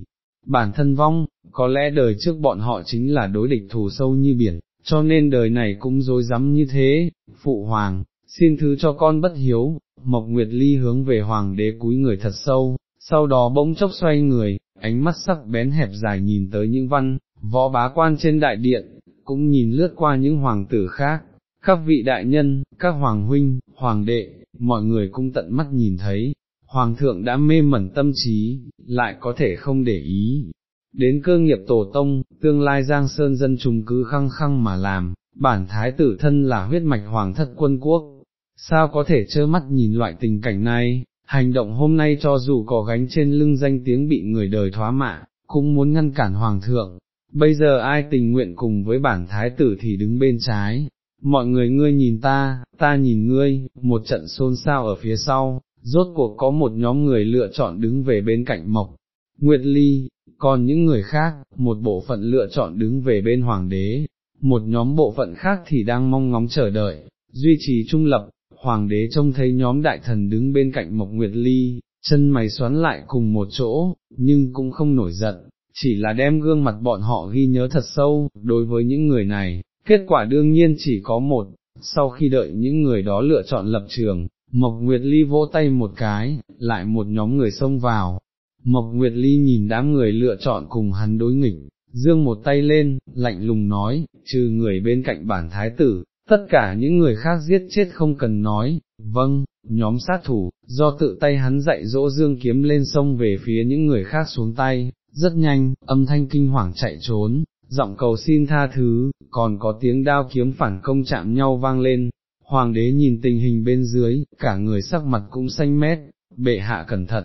[SPEAKER 1] bản thân vong, có lẽ đời trước bọn họ chính là đối địch thù sâu như biển, cho nên đời này cũng dối rắm như thế, phụ hoàng, xin thứ cho con bất hiếu, Mộc Nguyệt Ly hướng về hoàng đế cúi người thật sâu, sau đó bỗng chốc xoay người, ánh mắt sắc bén hẹp dài nhìn tới những văn, võ bá quan trên đại điện, cũng nhìn lướt qua những hoàng tử khác, các vị đại nhân, các hoàng huynh, hoàng đệ, mọi người cũng tận mắt nhìn thấy, hoàng thượng đã mê mẩn tâm trí, lại có thể không để ý. Đến cơ nghiệp tổ tông, tương lai Giang Sơn dân chúng cứ khăng khăng mà làm, bản thái tử thân là huyết mạch hoàng thất quân quốc, sao có thể trơ mắt nhìn loại tình cảnh này, hành động hôm nay cho dù có gánh trên lưng danh tiếng bị người đời thoá mạ, cũng muốn ngăn cản hoàng thượng, bây giờ ai tình nguyện cùng với bản thái tử thì đứng bên trái, mọi người ngươi nhìn ta, ta nhìn ngươi, một trận xôn xao ở phía sau, rốt cuộc có một nhóm người lựa chọn đứng về bên cạnh Mộc, Nguyệt Ly, còn những người khác, một bộ phận lựa chọn đứng về bên Hoàng đế, một nhóm bộ phận khác thì đang mong ngóng chờ đợi, duy trì trung lập, Hoàng đế trông thấy nhóm đại thần đứng bên cạnh Mộc Nguyệt Ly, chân mày xoắn lại cùng một chỗ, nhưng cũng không nổi giận, chỉ là đem gương mặt bọn họ ghi nhớ thật sâu, đối với những người này, kết quả đương nhiên chỉ có một, sau khi đợi những người đó lựa chọn lập trường, Mộc Nguyệt Ly vỗ tay một cái, lại một nhóm người xông vào, Mộc Nguyệt Ly nhìn đám người lựa chọn cùng hắn đối nghịch, dương một tay lên, lạnh lùng nói, trừ người bên cạnh bản thái tử, tất cả những người khác giết chết không cần nói, vâng, nhóm sát thủ, do tự tay hắn dạy dỗ dương kiếm lên sông về phía những người khác xuống tay, rất nhanh, âm thanh kinh hoàng chạy trốn, giọng cầu xin tha thứ, còn có tiếng đao kiếm phản công chạm nhau vang lên, hoàng đế nhìn tình hình bên dưới, cả người sắc mặt cũng xanh mét, bệ hạ cẩn thận,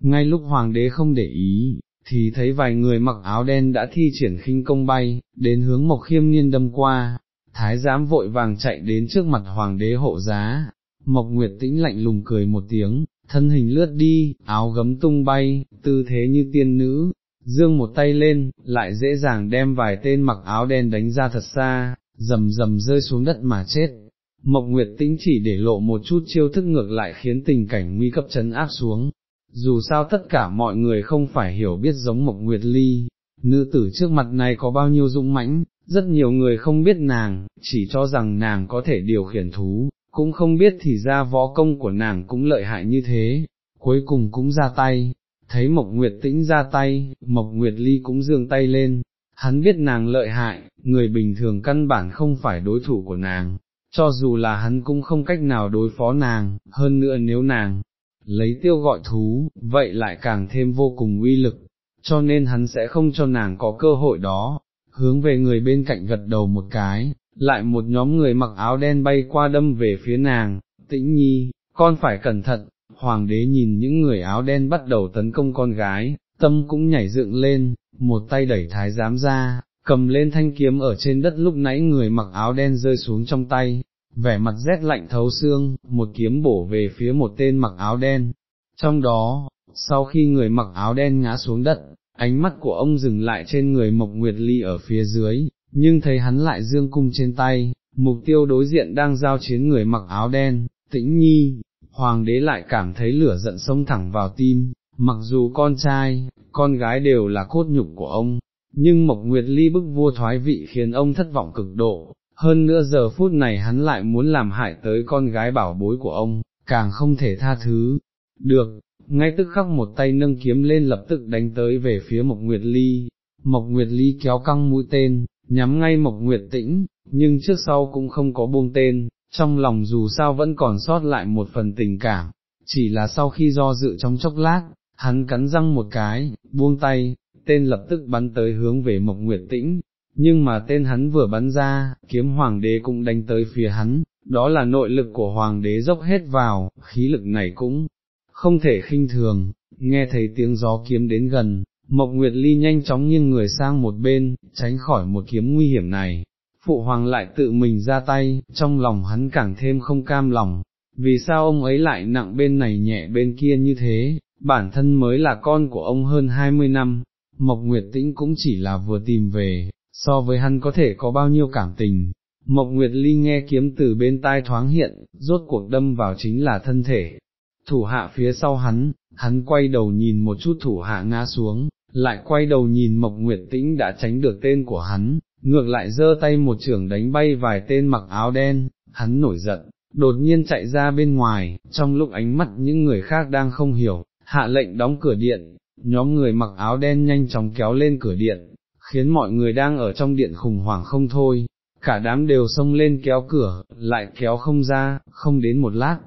[SPEAKER 1] ngay lúc hoàng đế không để ý, thì thấy vài người mặc áo đen đã thi triển khinh công bay, đến hướng mộc khiêm niên đâm qua, thái giám vội vàng chạy đến trước mặt hoàng đế hộ giá, mộc nguyệt tĩnh lạnh lùng cười một tiếng, thân hình lướt đi, áo gấm tung bay, tư thế như tiên nữ, dương một tay lên, lại dễ dàng đem vài tên mặc áo đen đánh ra thật xa, rầm rầm rơi xuống đất mà chết. Mộc Nguyệt Tĩnh chỉ để lộ một chút chiêu thức ngược lại khiến tình cảnh nguy cấp chấn áp xuống. Dù sao tất cả mọi người không phải hiểu biết giống Mộc Nguyệt Ly, nữ tử trước mặt này có bao nhiêu dũng mãnh, rất nhiều người không biết nàng, chỉ cho rằng nàng có thể điều khiển thú, cũng không biết thì ra võ công của nàng cũng lợi hại như thế, cuối cùng cũng ra tay, thấy Mộc Nguyệt Tĩnh ra tay, Mộc Nguyệt Ly cũng dương tay lên, hắn biết nàng lợi hại, người bình thường căn bản không phải đối thủ của nàng, cho dù là hắn cũng không cách nào đối phó nàng, hơn nữa nếu nàng lấy tiêu gọi thú, vậy lại càng thêm vô cùng uy lực, cho nên hắn sẽ không cho nàng có cơ hội đó, hướng về người bên cạnh gật đầu một cái, lại một nhóm người mặc áo đen bay qua đâm về phía nàng, tĩnh nhi, con phải cẩn thận, hoàng đế nhìn những người áo đen bắt đầu tấn công con gái, tâm cũng nhảy dựng lên, một tay đẩy thái giám ra, cầm lên thanh kiếm ở trên đất lúc nãy người mặc áo đen rơi xuống trong tay, vẻ mặt rét lạnh thấu xương, một kiếm bổ về phía một tên mặc áo đen. Trong đó, sau khi người mặc áo đen ngã xuống đất, ánh mắt của ông dừng lại trên người Mộc Nguyệt Ly ở phía dưới, nhưng thấy hắn lại dương cung trên tay, mục tiêu đối diện đang giao chiến người mặc áo đen, tĩnh nhi, hoàng đế lại cảm thấy lửa giận sông thẳng vào tim, mặc dù con trai, con gái đều là cốt nhục của ông, nhưng Mộc Nguyệt Ly bức vua thoái vị khiến ông thất vọng cực độ, hơn nữa giờ phút này hắn lại muốn làm hại tới con gái bảo bối của ông, càng không thể tha thứ. Được, ngay tức khắc một tay nâng kiếm lên lập tức đánh tới về phía Mộc Nguyệt Ly, Mộc Nguyệt Ly kéo căng mũi tên, nhắm ngay Mộc Nguyệt Tĩnh, nhưng trước sau cũng không có buông tên, trong lòng dù sao vẫn còn sót lại một phần tình cảm, chỉ là sau khi do dự trong chốc lát, hắn cắn răng một cái, buông tay, tên lập tức bắn tới hướng về Mộc Nguyệt Tĩnh, nhưng mà tên hắn vừa bắn ra, kiếm hoàng đế cũng đánh tới phía hắn, đó là nội lực của hoàng đế dốc hết vào, khí lực này cũng không thể khinh thường, nghe thấy tiếng gió kiếm đến gần, Mộc Nguyệt Ly nhanh chóng nghiêng người sang một bên, tránh khỏi một kiếm nguy hiểm này. Phụ hoàng lại tự mình ra tay, trong lòng hắn càng thêm không cam lòng, vì sao ông ấy lại nặng bên này nhẹ bên kia như thế, bản thân mới là con của ông hơn 20 năm, Mộc Nguyệt Tĩnh cũng chỉ là vừa tìm về, so với hắn có thể có bao nhiêu cảm tình. Mộc Nguyệt Ly nghe kiếm từ bên tai thoáng hiện, rốt cuộc đâm vào chính là thân thể. Thủ hạ phía sau hắn, hắn quay đầu nhìn một chút thủ hạ ngã xuống, lại quay đầu nhìn Mộc Nguyệt Tĩnh đã tránh được tên của hắn, ngược lại giơ tay một trưởng đánh bay vài tên mặc áo đen, hắn nổi giận, đột nhiên chạy ra bên ngoài, trong lúc ánh mắt những người khác đang không hiểu, hạ lệnh đóng cửa điện, nhóm người mặc áo đen nhanh chóng kéo lên cửa điện, khiến mọi người đang ở trong điện khủng hoảng không thôi, cả đám đều xông lên kéo cửa, lại kéo không ra, không đến một lát,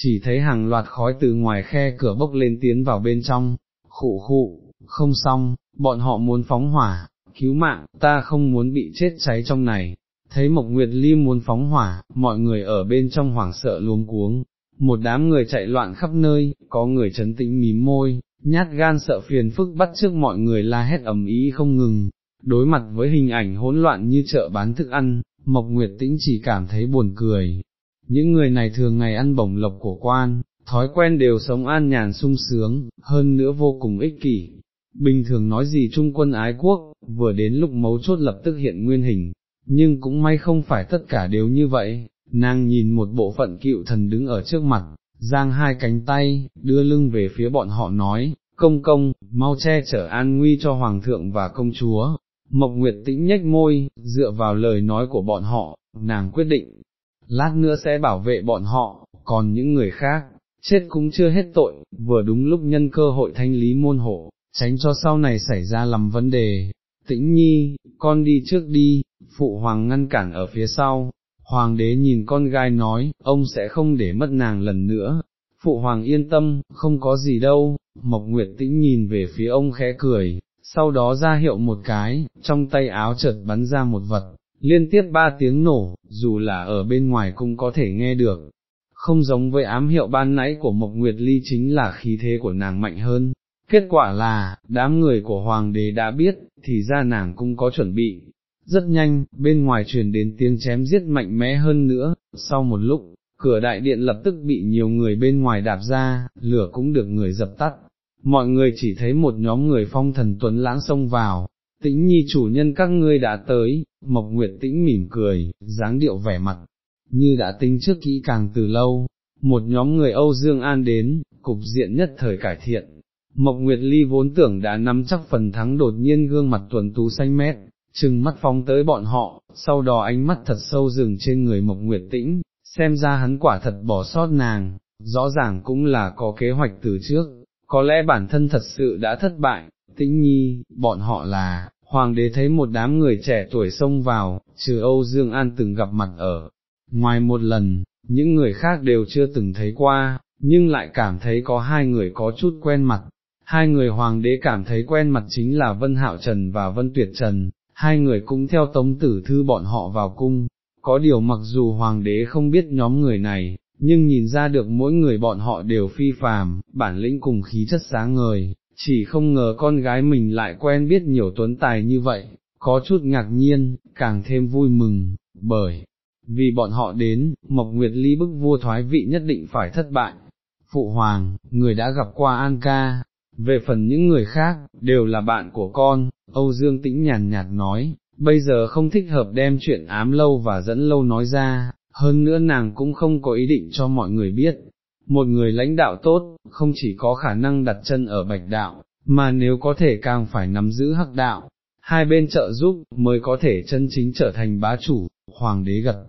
[SPEAKER 1] chỉ thấy hàng loạt khói từ ngoài khe cửa bốc lên tiến vào bên trong, khụ khụ, không xong, bọn họ muốn phóng hỏa, cứu mạng, ta không muốn bị chết cháy trong này. Thấy Mộc Nguyệt Ly muốn phóng hỏa, mọi người ở bên trong hoảng sợ luống cuống, một đám người chạy loạn khắp nơi, có người chấn tĩnh mím môi, nhát gan sợ phiền phức bắt trước mọi người la hét ầm ý không ngừng, đối mặt với hình ảnh hỗn loạn như chợ bán thức ăn, Mộc Nguyệt Tĩnh chỉ cảm thấy buồn cười. Những người này thường ngày ăn bổng lộc của quan, thói quen đều sống an nhàn sung sướng, hơn nữa vô cùng ích kỷ. Bình thường nói gì trung quân ái quốc, vừa đến lúc mấu chốt lập tức hiện nguyên hình, nhưng cũng may không phải tất cả đều như vậy, nàng nhìn một bộ phận cựu thần đứng ở trước mặt, giang hai cánh tay, đưa lưng về phía bọn họ nói, công công, mau che chở an nguy cho hoàng thượng và công chúa. Mộc Nguyệt tĩnh nhếch môi, dựa vào lời nói của bọn họ, nàng quyết định, lát nữa sẽ bảo vệ bọn họ, còn những người khác, chết cũng chưa hết tội, vừa đúng lúc nhân cơ hội thanh lý môn hộ, tránh cho sau này xảy ra lầm vấn đề. Tĩnh nhi, con đi trước đi, phụ hoàng ngăn cản ở phía sau, Hoàng đế nhìn con gai nói, ông sẽ không để mất nàng lần nữa. Phụ hoàng yên tâm, không có gì đâu, Mộc Nguyệt tĩnh nhìn về phía ông khẽ cười, sau đó ra hiệu một cái, trong tay áo chợt bắn ra một vật, liên tiếp ba tiếng nổ, dù là ở bên ngoài cũng có thể nghe được. Không giống với ám hiệu ban nãy của Mộc Nguyệt Ly chính là khí thế của nàng mạnh hơn. Kết quả là, đám người của Hoàng đế đã biết, thì ra nàng cũng có chuẩn bị, rất nhanh, bên ngoài truyền đến tiếng chém giết mạnh mẽ hơn nữa, sau một lúc, cửa đại điện lập tức bị nhiều người bên ngoài đạp ra, lửa cũng được người dập tắt, mọi người chỉ thấy một nhóm người phong thần tuấn lãng xông vào, tĩnh nhi chủ nhân các ngươi đã tới, Mộc Nguyệt tĩnh mỉm cười, dáng điệu vẻ mặt, như đã tính trước kỹ càng từ lâu, một nhóm người Âu Dương An đến, cục diện nhất thời cải thiện. Mộc Nguyệt Ly vốn tưởng đã nắm chắc phần thắng đột nhiên gương mặt tuần tú xanh mét, chừng mắt phóng tới bọn họ, sau đó ánh mắt thật sâu dừng trên người Mộc Nguyệt Tĩnh, xem ra hắn quả thật bỏ sót nàng, rõ ràng cũng là có kế hoạch từ trước, có lẽ bản thân thật sự đã thất bại, tĩnh nhi, bọn họ là, hoàng đế thấy một đám người trẻ tuổi xông vào, trừ Âu Dương An từng gặp mặt ở, ngoài một lần, những người khác đều chưa từng thấy qua, nhưng lại cảm thấy có hai người có chút quen mặt. Hai người hoàng đế cảm thấy quen mặt chính là Vân Hạo Trần và Vân Tuyệt Trần, hai người cũng theo tống tử thư bọn họ vào cung, có điều mặc dù hoàng đế không biết nhóm người này, nhưng nhìn ra được mỗi người bọn họ đều phi phàm, bản lĩnh cùng khí chất sáng ngời, chỉ không ngờ con gái mình lại quen biết nhiều tuấn tài như vậy, có chút ngạc nhiên, càng thêm vui mừng, bởi, vì bọn họ đến, Mộc Nguyệt Ly bức vua thoái vị nhất định phải thất bại. Phụ Hoàng, người đã gặp qua An ca, về phần những người khác, đều là bạn của con, Âu Dương Tĩnh nhàn nhạt nói, bây giờ không thích hợp đem chuyện ám lâu và dẫn lâu nói ra, hơn nữa nàng cũng không có ý định cho mọi người biết. Một người lãnh đạo tốt, không chỉ có khả năng đặt chân ở bạch đạo, mà nếu có thể càng phải nắm giữ hắc đạo, hai bên trợ giúp mới có thể chân chính trở thành bá chủ, hoàng đế gật.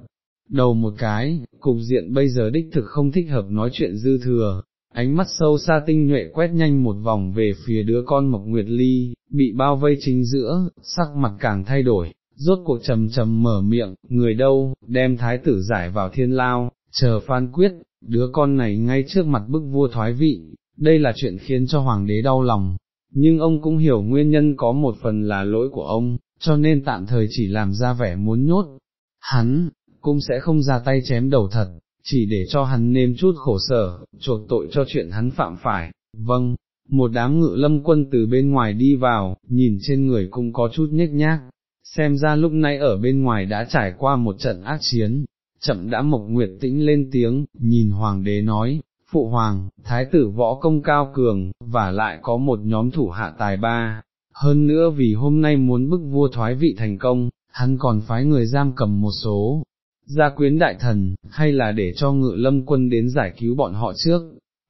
[SPEAKER 1] Đầu một cái, cục diện bây giờ đích thực không thích hợp nói chuyện dư thừa, ánh mắt sâu xa tinh nhuệ quét nhanh một vòng về phía đứa con Mộc Nguyệt Ly, bị bao vây chính giữa, sắc mặt càng thay đổi, rốt cuộc trầm trầm mở miệng, người đâu, đem thái tử giải vào thiên lao, chờ phan quyết, đứa con này ngay trước mặt bức vua thoái vị, đây là chuyện khiến cho hoàng đế đau lòng, nhưng ông cũng hiểu nguyên nhân có một phần là lỗi của ông, cho nên tạm thời chỉ làm ra vẻ muốn nhốt, hắn, cũng sẽ không ra tay chém đầu thật, chỉ để cho hắn nêm chút khổ sở, chuộc tội cho chuyện hắn phạm phải, vâng, một đám ngự lâm quân từ bên ngoài đi vào, nhìn trên người cũng có chút nhếch nhác, xem ra lúc nãy ở bên ngoài đã trải qua một trận ác chiến, chậm đã mộc nguyệt tĩnh lên tiếng, nhìn hoàng đế nói, phụ hoàng, thái tử võ công cao cường, và lại có một nhóm thủ hạ tài ba, hơn nữa vì hôm nay muốn bức vua thoái vị thành công, hắn còn phái người giam cầm một số gia quyến đại thần, hay là để cho ngự lâm quân đến giải cứu bọn họ trước,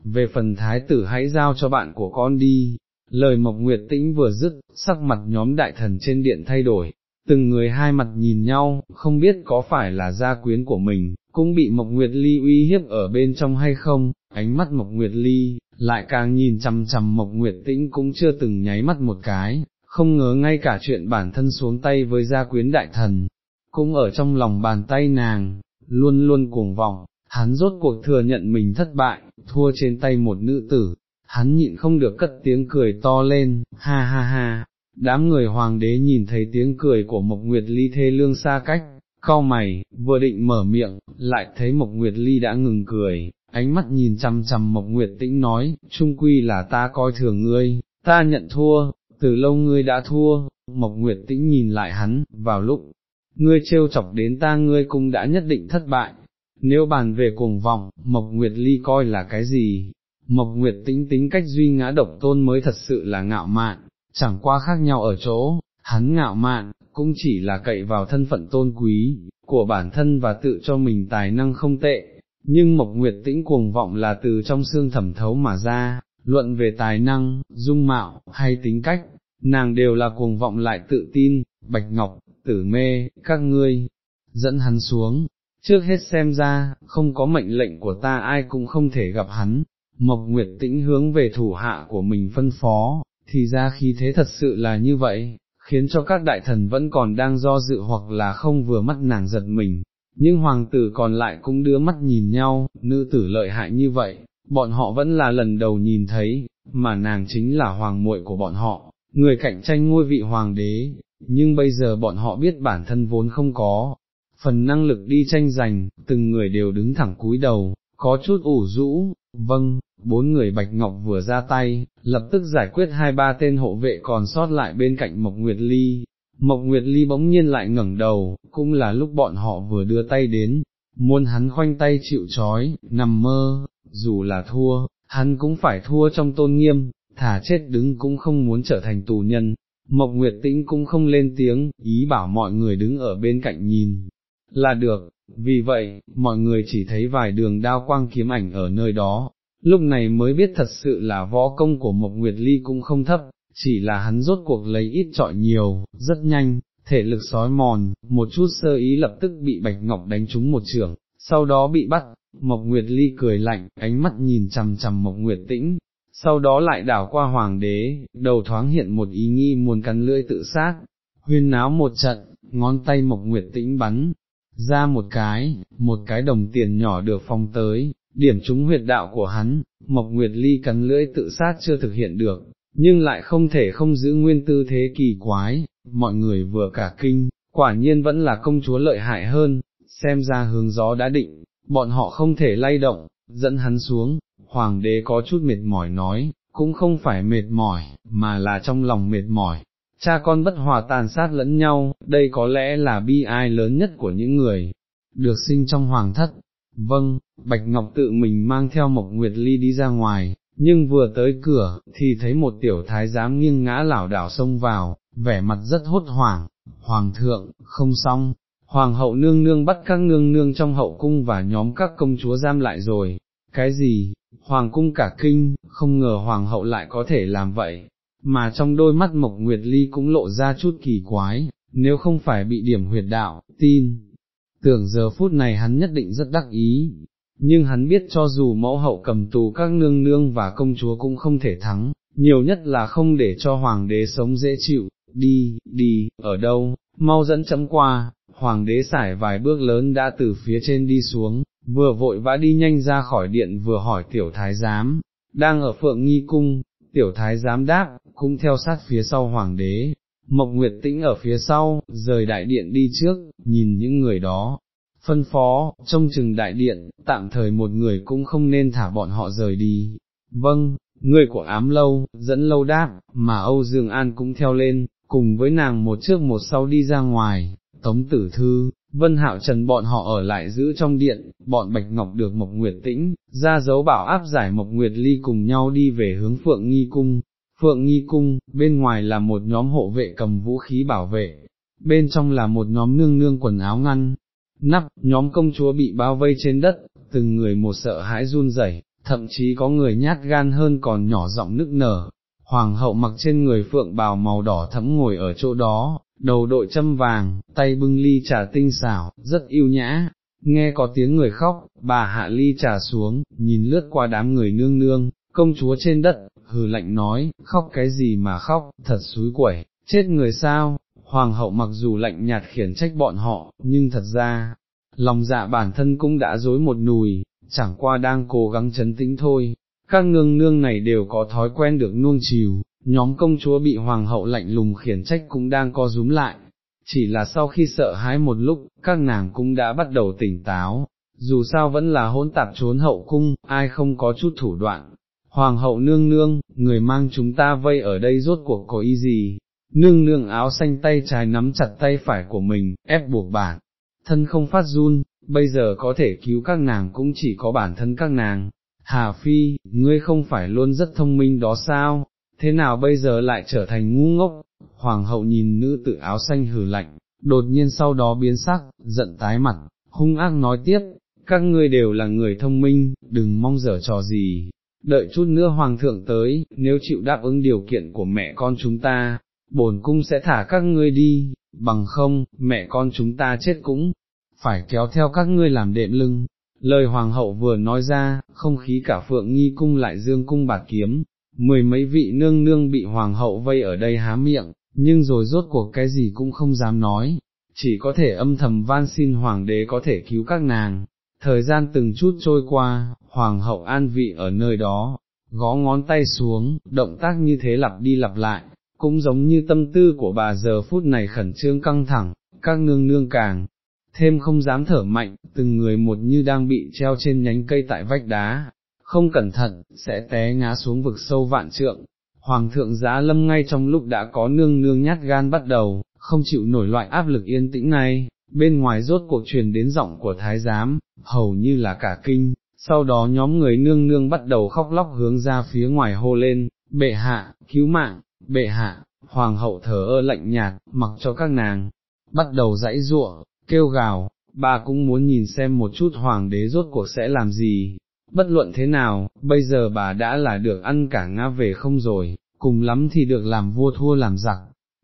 [SPEAKER 1] về phần thái tử hãy giao cho bạn của con đi. Lời Mộc Nguyệt Tĩnh vừa dứt, sắc mặt nhóm đại thần trên điện thay đổi, từng người hai mặt nhìn nhau, không biết có phải là gia quyến của mình, cũng bị Mộc Nguyệt Ly uy hiếp ở bên trong hay không, ánh mắt Mộc Nguyệt Ly, lại càng nhìn chằm chằm Mộc Nguyệt Tĩnh cũng chưa từng nháy mắt một cái, không ngờ ngay cả chuyện bản thân xuống tay với gia quyến đại thần, cũng ở trong lòng bàn tay nàng, luôn luôn cuồng vọng, hắn rốt cuộc thừa nhận mình thất bại, thua trên tay một nữ tử, hắn nhịn không được cất tiếng cười to lên, ha ha ha, đám người hoàng đế nhìn thấy tiếng cười của Mộc Nguyệt Ly thê lương xa cách, cau mày, vừa định mở miệng, lại thấy Mộc Nguyệt Ly đã ngừng cười, ánh mắt nhìn chằm chằm Mộc Nguyệt Tĩnh nói, trung quy là ta coi thường ngươi, ta nhận thua, từ lâu ngươi đã thua, Mộc Nguyệt Tĩnh nhìn lại hắn, vào lúc, ngươi trêu chọc đến ta ngươi cũng đã nhất định thất bại, nếu bàn về cuồng vọng, Mộc Nguyệt Ly coi là cái gì? Mộc Nguyệt Tĩnh tính cách duy ngã độc tôn mới thật sự là ngạo mạn, chẳng qua khác nhau ở chỗ, hắn ngạo mạn, cũng chỉ là cậy vào thân phận tôn quý, của bản thân và tự cho mình tài năng không tệ, nhưng Mộc Nguyệt Tĩnh cuồng vọng là từ trong xương thẩm thấu mà ra, luận về tài năng, dung mạo, hay tính cách, nàng đều là cuồng vọng lại tự tin, Bạch Ngọc, tử mê, các ngươi, dẫn hắn xuống, trước hết xem ra, không có mệnh lệnh của ta ai cũng không thể gặp hắn, Mộc Nguyệt Tĩnh hướng về thủ hạ của mình phân phó, thì ra khí thế thật sự là như vậy, khiến cho các đại thần vẫn còn đang do dự hoặc là không vừa mắt nàng giật mình, nhưng hoàng tử còn lại cũng đưa mắt nhìn nhau, nữ tử lợi hại như vậy, bọn họ vẫn là lần đầu nhìn thấy, mà nàng chính là hoàng muội của bọn họ, người cạnh tranh ngôi vị hoàng đế, nhưng bây giờ bọn họ biết bản thân vốn không có, phần năng lực đi tranh giành, từng người đều đứng thẳng cúi đầu, có chút ủ rũ, vâng, bốn người Bạch Ngọc vừa ra tay, lập tức giải quyết hai ba tên hộ vệ còn sót lại bên cạnh Mộc Nguyệt Ly. Mộc Nguyệt Ly bỗng nhiên lại ngẩng đầu, cũng là lúc bọn họ vừa đưa tay đến, muốn hắn khoanh tay chịu trói, nằm mơ, dù là thua, hắn cũng phải thua trong tôn nghiêm, thả chết đứng cũng không muốn trở thành tù nhân. Mộc Nguyệt Tĩnh cũng không lên tiếng, ý bảo mọi người đứng ở bên cạnh nhìn, là được, vì vậy, mọi người chỉ thấy vài đường đao quang kiếm ảnh ở nơi đó, lúc này mới biết thật sự là võ công của Mộc Nguyệt Ly cũng không thấp, chỉ là hắn rốt cuộc lấy ít trọi nhiều, rất nhanh, thể lực sói mòn, một chút sơ ý lập tức bị Bạch Ngọc đánh trúng một trường, sau đó bị bắt, Mộc Nguyệt Ly cười lạnh, ánh mắt nhìn chằm chằm Mộc Nguyệt Tĩnh, sau đó lại đảo qua hoàng đế, đầu thoáng hiện một ý nghi muốn cắn lưỡi tự sát, huyên náo một trận, ngón tay Mộc Nguyệt Tĩnh bắn, ra một cái, một cái đồng tiền nhỏ được phong tới, điểm trúng huyệt đạo của hắn, Mộc Nguyệt Ly cắn lưỡi tự sát chưa thực hiện được, nhưng lại không thể không giữ nguyên tư thế kỳ quái, mọi người vừa cả kinh, quả nhiên vẫn là công chúa lợi hại hơn, xem ra hướng gió đã định, bọn họ không thể lay động, dẫn hắn xuống, hoàng đế có chút mệt mỏi nói, cũng không phải mệt mỏi, mà là trong lòng mệt mỏi, cha con bất hòa tàn sát lẫn nhau, đây có lẽ là bi ai lớn nhất của những người, được sinh trong hoàng thất. Vâng, Bạch Ngọc tự mình mang theo Mộc Nguyệt Ly đi ra ngoài, nhưng vừa tới cửa, thì thấy một tiểu thái giám nghiêng ngã lảo đảo xông vào, vẻ mặt rất hốt hoảng, Hoàng thượng, không xong, Hoàng hậu nương nương bắt các nương nương trong hậu cung và nhóm các công chúa giam lại rồi, cái gì, Hoàng cung cả kinh, không ngờ Hoàng hậu lại có thể làm vậy, mà trong đôi mắt Mộc Nguyệt Ly cũng lộ ra chút kỳ quái, nếu không phải bị điểm huyệt đạo, tin, tưởng giờ phút này hắn nhất định rất đắc ý, nhưng hắn biết cho dù mẫu hậu cầm tù các nương nương và công chúa cũng không thể thắng, nhiều nhất là không để cho hoàng đế sống dễ chịu, đi, đi, ở đâu, mau dẫn chấm qua, hoàng đế xải vài bước lớn đã từ phía trên đi xuống, vừa vội vã đi nhanh ra khỏi điện vừa hỏi tiểu thái giám, đang ở phượng nghi cung, tiểu thái giám đáp, cũng theo sát phía sau hoàng đế, Mộc Nguyệt Tĩnh ở phía sau, rời đại điện đi trước, nhìn những người đó, phân phó, trông chừng đại điện, tạm thời một người cũng không nên thả bọn họ rời đi. Vâng, người của ám lâu, dẫn lâu đáp, mà Âu Dương An cũng theo lên, cùng với nàng một trước một sau đi ra ngoài, tống tử thư, Vân Hạo Trần bọn họ ở lại giữ trong điện, bọn Bạch Ngọc được Mộc Nguyệt Tĩnh, ra dấu bảo áp giải Mộc Nguyệt Ly cùng nhau đi về hướng Phượng Nghi Cung. Phượng Nghi Cung, bên ngoài là một nhóm hộ vệ cầm vũ khí bảo vệ, bên trong là một nhóm nương nương quần áo ngăn, nắp, nhóm công chúa bị bao vây trên đất, từng người một sợ hãi run rẩy, thậm chí có người nhát gan hơn còn nhỏ giọng nức nở. Hoàng hậu mặc trên người phượng bào màu đỏ thẫm ngồi ở chỗ đó, đầu đội châm vàng, tay bưng ly trà tinh xảo, rất yêu nhã, nghe có tiếng người khóc, bà hạ ly trà xuống, nhìn lướt qua đám người nương nương, công chúa trên đất, hừ lạnh nói, khóc cái gì mà khóc, thật xúi quẩy, chết người sao, hoàng hậu mặc dù lạnh nhạt khiển trách bọn họ, nhưng thật ra, lòng dạ bản thân cũng đã dối một nùi, chẳng qua đang cố gắng chấn tĩnh thôi, các nương nương này đều có thói quen được nuông chiều, nhóm công chúa bị hoàng hậu lạnh lùng khiển trách cũng đang co rúm lại, chỉ là sau khi sợ hãi một lúc, các nàng cũng đã bắt đầu tỉnh táo, dù sao vẫn là hỗn tạp trốn hậu cung, ai không có chút thủ đoạn. Hoàng hậu nương nương, người mang chúng ta vây ở đây rốt cuộc có ý gì, nương nương áo xanh tay trái nắm chặt tay phải của mình, ép buộc bản, thân không phát run, bây giờ có thể cứu các nàng cũng chỉ có bản thân các nàng. Hà Phi, ngươi không phải luôn rất thông minh đó sao, thế nào bây giờ lại trở thành ngu ngốc, hoàng hậu nhìn nữ tử áo xanh hử lạnh, đột nhiên sau đó biến sắc, giận tái mặt, hung ác nói tiếp, các ngươi đều là người thông minh, đừng mong dở trò gì, đợi chút nữa hoàng thượng tới, nếu chịu đáp ứng điều kiện của mẹ con chúng ta, bổn cung sẽ thả các ngươi đi, bằng không, mẹ con chúng ta chết cũng, phải kéo theo các ngươi làm đệm lưng. Lời hoàng hậu vừa nói ra, không khí cả phượng nghi cung lại dương cung bạc kiếm, mười mấy vị nương nương bị hoàng hậu vây ở đây há miệng, nhưng rồi rốt cuộc cái gì cũng không dám nói, chỉ có thể âm thầm van xin hoàng đế có thể cứu các nàng. Thời gian từng chút trôi qua, hoàng hậu an vị ở nơi đó, gõ ngón tay xuống, động tác như thế lặp đi lặp lại, cũng giống như tâm tư của bà giờ phút này khẩn trương căng thẳng, các nương nương càng, thêm không dám thở mạnh, từng người một như đang bị treo trên nhánh cây tại vách đá, không cẩn thận, sẽ té ngã xuống vực sâu vạn trượng. Hoàng thượng giá lâm ngay trong lúc đã có nương nương nhát gan bắt đầu, không chịu nổi loại áp lực yên tĩnh này, bên ngoài rốt cuộc truyền đến giọng của thái giám, hầu như là cả kinh, sau đó nhóm người nương nương bắt đầu khóc lóc hướng ra phía ngoài hô lên, bệ hạ, cứu mạng, bệ hạ, hoàng hậu thở ơ lạnh nhạt, mặc cho các nàng, bắt đầu dãy ruộng, kêu gào, bà cũng muốn nhìn xem một chút hoàng đế rốt cuộc sẽ làm gì, bất luận thế nào, bây giờ bà đã là được ăn cả ngã về không rồi, cùng lắm thì được làm vua thua làm giặc.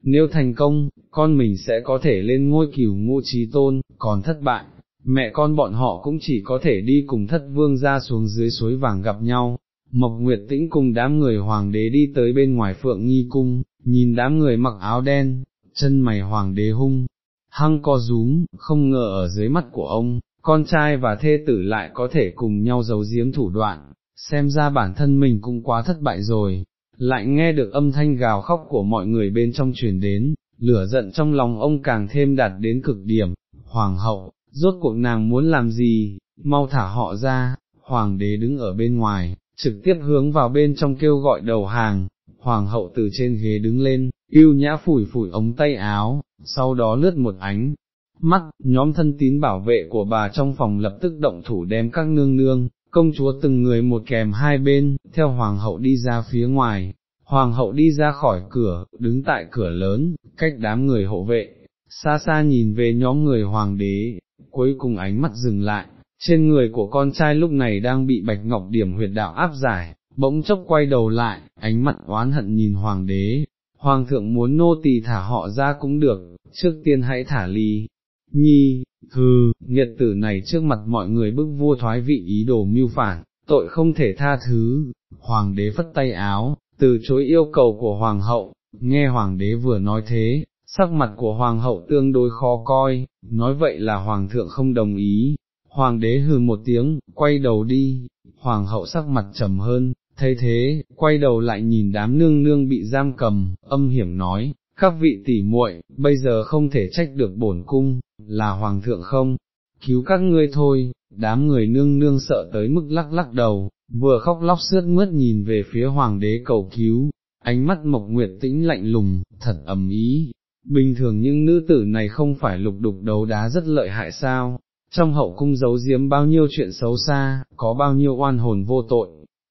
[SPEAKER 1] Nếu thành công, con mình sẽ có thể lên ngôi cửu ngũ trí tôn, còn thất bại, mẹ con bọn họ cũng chỉ có thể đi cùng thất vương ra xuống dưới suối vàng gặp nhau. Mộc Nguyệt Tĩnh cùng đám người hoàng đế đi tới bên ngoài phượng nghi cung, nhìn đám người mặc áo đen, chân mày hoàng đế hung, hăng co rúm, không ngờ ở dưới mắt của ông, con trai và thê tử lại có thể cùng nhau giấu giếm thủ đoạn, xem ra bản thân mình cũng quá thất bại rồi, lại nghe được âm thanh gào khóc của mọi người bên trong truyền đến, lửa giận trong lòng ông càng thêm đạt đến cực điểm, hoàng hậu, rốt cuộc nàng muốn làm gì, mau thả họ ra, hoàng đế đứng ở bên ngoài, trực tiếp hướng vào bên trong kêu gọi đầu hàng, hoàng hậu từ trên ghế đứng lên, yêu nhã phủi phủi ống tay áo, sau đó lướt một ánh, mắt, nhóm thân tín bảo vệ của bà trong phòng lập tức động thủ đem các nương nương, công chúa từng người một kèm hai bên, theo hoàng hậu đi ra phía ngoài, hoàng hậu đi ra khỏi cửa, đứng tại cửa lớn, cách đám người hộ vệ, xa xa nhìn về nhóm người hoàng đế, cuối cùng ánh mắt dừng lại, trên người của con trai lúc này đang bị bạch ngọc điểm huyệt đạo áp giải, bỗng chốc quay đầu lại, ánh mắt oán hận nhìn hoàng đế, hoàng thượng muốn nô tỳ thả họ ra cũng được, trước tiên hãy thả ly, nhi, hừ, nghiệt tử này trước mặt mọi người bức vua thoái vị ý đồ mưu phản, tội không thể tha thứ, hoàng đế phất tay áo, từ chối yêu cầu của hoàng hậu, nghe hoàng đế vừa nói thế, sắc mặt của hoàng hậu tương đối khó coi, nói vậy là hoàng thượng không đồng ý, hoàng đế hừ một tiếng, quay đầu đi, hoàng hậu sắc mặt trầm hơn, thấy thế, quay đầu lại nhìn đám nương nương bị giam cầm, âm hiểm nói, các vị tỷ muội, bây giờ không thể trách được bổn cung, là hoàng thượng không, cứu các ngươi thôi, đám người nương nương sợ tới mức lắc lắc đầu, vừa khóc lóc sướt mướt nhìn về phía hoàng đế cầu cứu, ánh mắt mộc nguyệt tĩnh lạnh lùng, thật ầm ý, bình thường những nữ tử này không phải lục đục đấu đá rất lợi hại sao, trong hậu cung giấu giếm bao nhiêu chuyện xấu xa, có bao nhiêu oan hồn vô tội,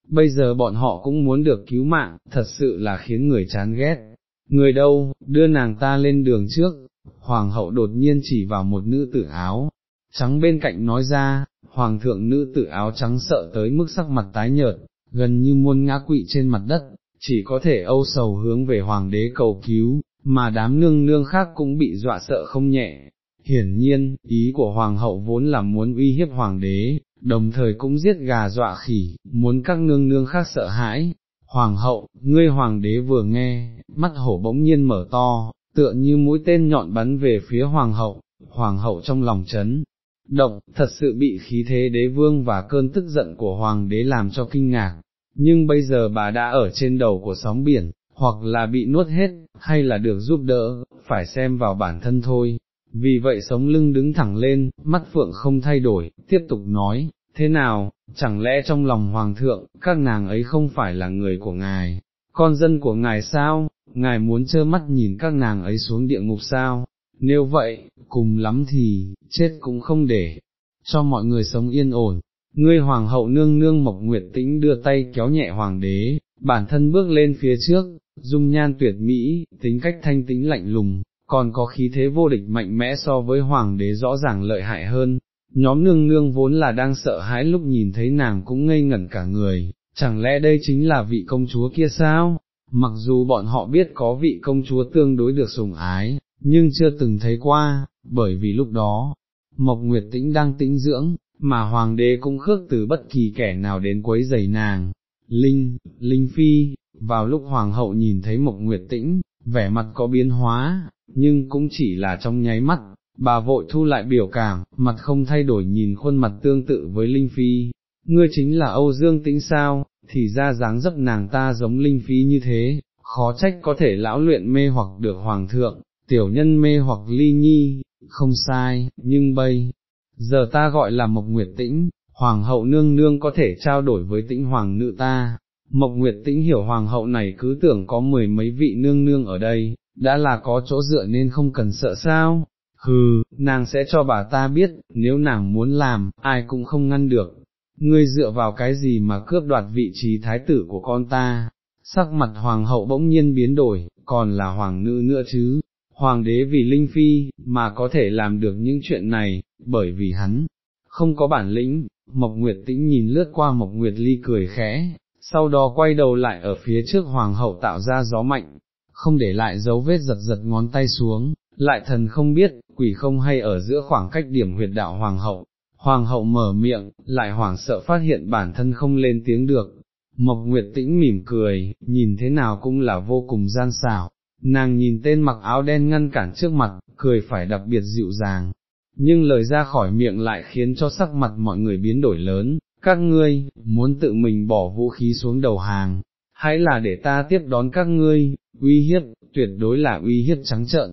[SPEAKER 1] bây giờ bọn họ cũng muốn được cứu mạng, thật sự là khiến người chán ghét. Người đâu, đưa nàng ta lên đường trước, hoàng hậu đột nhiên chỉ vào một nữ tử áo, trắng bên cạnh nói ra, hoàng thượng nữ tử áo trắng sợ tới mức sắc mặt tái nhợt, gần như muôn ngã quỵ trên mặt đất, chỉ có thể âu sầu hướng về hoàng đế cầu cứu, mà đám nương nương khác cũng bị dọa sợ không nhẹ. Hiển nhiên, ý của hoàng hậu vốn là muốn uy hiếp hoàng đế, đồng thời cũng giết gà dọa khỉ, muốn các nương nương khác sợ hãi. Hoàng hậu, ngươi hoàng đế vừa nghe, mắt hổ bỗng nhiên mở to, tựa như mũi tên nhọn bắn về phía hoàng hậu, hoàng hậu trong lòng chấn, động, thật sự bị khí thế đế vương và cơn tức giận của hoàng đế làm cho kinh ngạc, nhưng bây giờ bà đã ở trên đầu của sóng biển, hoặc là bị nuốt hết, hay là được giúp đỡ, phải xem vào bản thân thôi. Vì vậy sống lưng đứng thẳng lên, mắt phượng không thay đổi, tiếp tục nói, thế nào, chẳng lẽ trong lòng hoàng thượng, các nàng ấy không phải là người của ngài, con dân của ngài sao, ngài muốn trơ mắt nhìn các nàng ấy xuống địa ngục sao, nếu vậy, cùng lắm thì, chết cũng không để, cho mọi người sống yên ổn. Ngươi hoàng hậu nương nương mộc nguyệt tĩnh đưa tay kéo nhẹ hoàng đế, bản thân bước lên phía trước, dung nhan tuyệt mỹ, tính cách thanh tĩnh lạnh lùng, còn có khí thế vô địch mạnh mẽ so với hoàng đế rõ ràng lợi hại hơn. Nhóm nương nương vốn là đang sợ hãi lúc nhìn thấy nàng cũng ngây ngẩn cả người, chẳng lẽ đây chính là vị công chúa kia sao? Mặc dù bọn họ biết có vị công chúa tương đối được sủng ái, nhưng chưa từng thấy qua, bởi vì lúc đó, Mộc Nguyệt Tĩnh đang tĩnh dưỡng, mà hoàng đế cũng khước từ bất kỳ kẻ nào đến quấy giày nàng. Linh, Linh Phi, vào lúc hoàng hậu nhìn thấy Mộc Nguyệt Tĩnh, vẻ mặt có biến hóa, nhưng cũng chỉ là trong nháy mắt, bà vội thu lại biểu cảm, mặt không thay đổi nhìn khuôn mặt tương tự với Linh Phi. Ngươi chính là Âu Dương Tĩnh sao, thì ra dáng dấp nàng ta giống Linh Phi như thế, khó trách có thể lão luyện mê hoặc được Hoàng thượng, tiểu nhân mê hoặc ly nhi, không sai, nhưng bây, giờ ta gọi là Mộc Nguyệt Tĩnh, Hoàng hậu nương nương có thể trao đổi với tĩnh hoàng nữ ta. Mộc Nguyệt Tĩnh hiểu hoàng hậu này cứ tưởng có mười mấy vị nương nương ở đây, đã là có chỗ dựa nên không cần sợ sao, hừ, nàng sẽ cho bà ta biết, nếu nàng muốn làm, ai cũng không ngăn được, ngươi dựa vào cái gì mà cướp đoạt vị trí thái tử của con ta, sắc mặt hoàng hậu bỗng nhiên biến đổi, còn là hoàng nữ nữa chứ, hoàng đế vì linh phi, mà có thể làm được những chuyện này, bởi vì hắn, không có bản lĩnh, Mộc Nguyệt Tĩnh nhìn lướt qua Mộc Nguyệt Ly cười khẽ, sau đó quay đầu lại ở phía trước hoàng hậu tạo ra gió mạnh, không để lại dấu vết giật giật ngón tay xuống, lại thần không biết, quỷ không hay ở giữa khoảng cách điểm huyệt đạo hoàng hậu. Hoàng hậu mở miệng, lại hoảng sợ phát hiện bản thân không lên tiếng được, Mộc Nguyệt Tĩnh mỉm cười, nhìn thế nào cũng là vô cùng gian xảo, nàng nhìn tên mặc áo đen ngăn cản trước mặt, cười phải đặc biệt dịu dàng, nhưng lời ra khỏi miệng lại khiến cho sắc mặt mọi người biến đổi lớn, các ngươi, muốn tự mình bỏ vũ khí xuống đầu hàng, hãy là để ta tiếp đón các ngươi, uy hiếp, tuyệt đối là uy hiếp trắng trợn,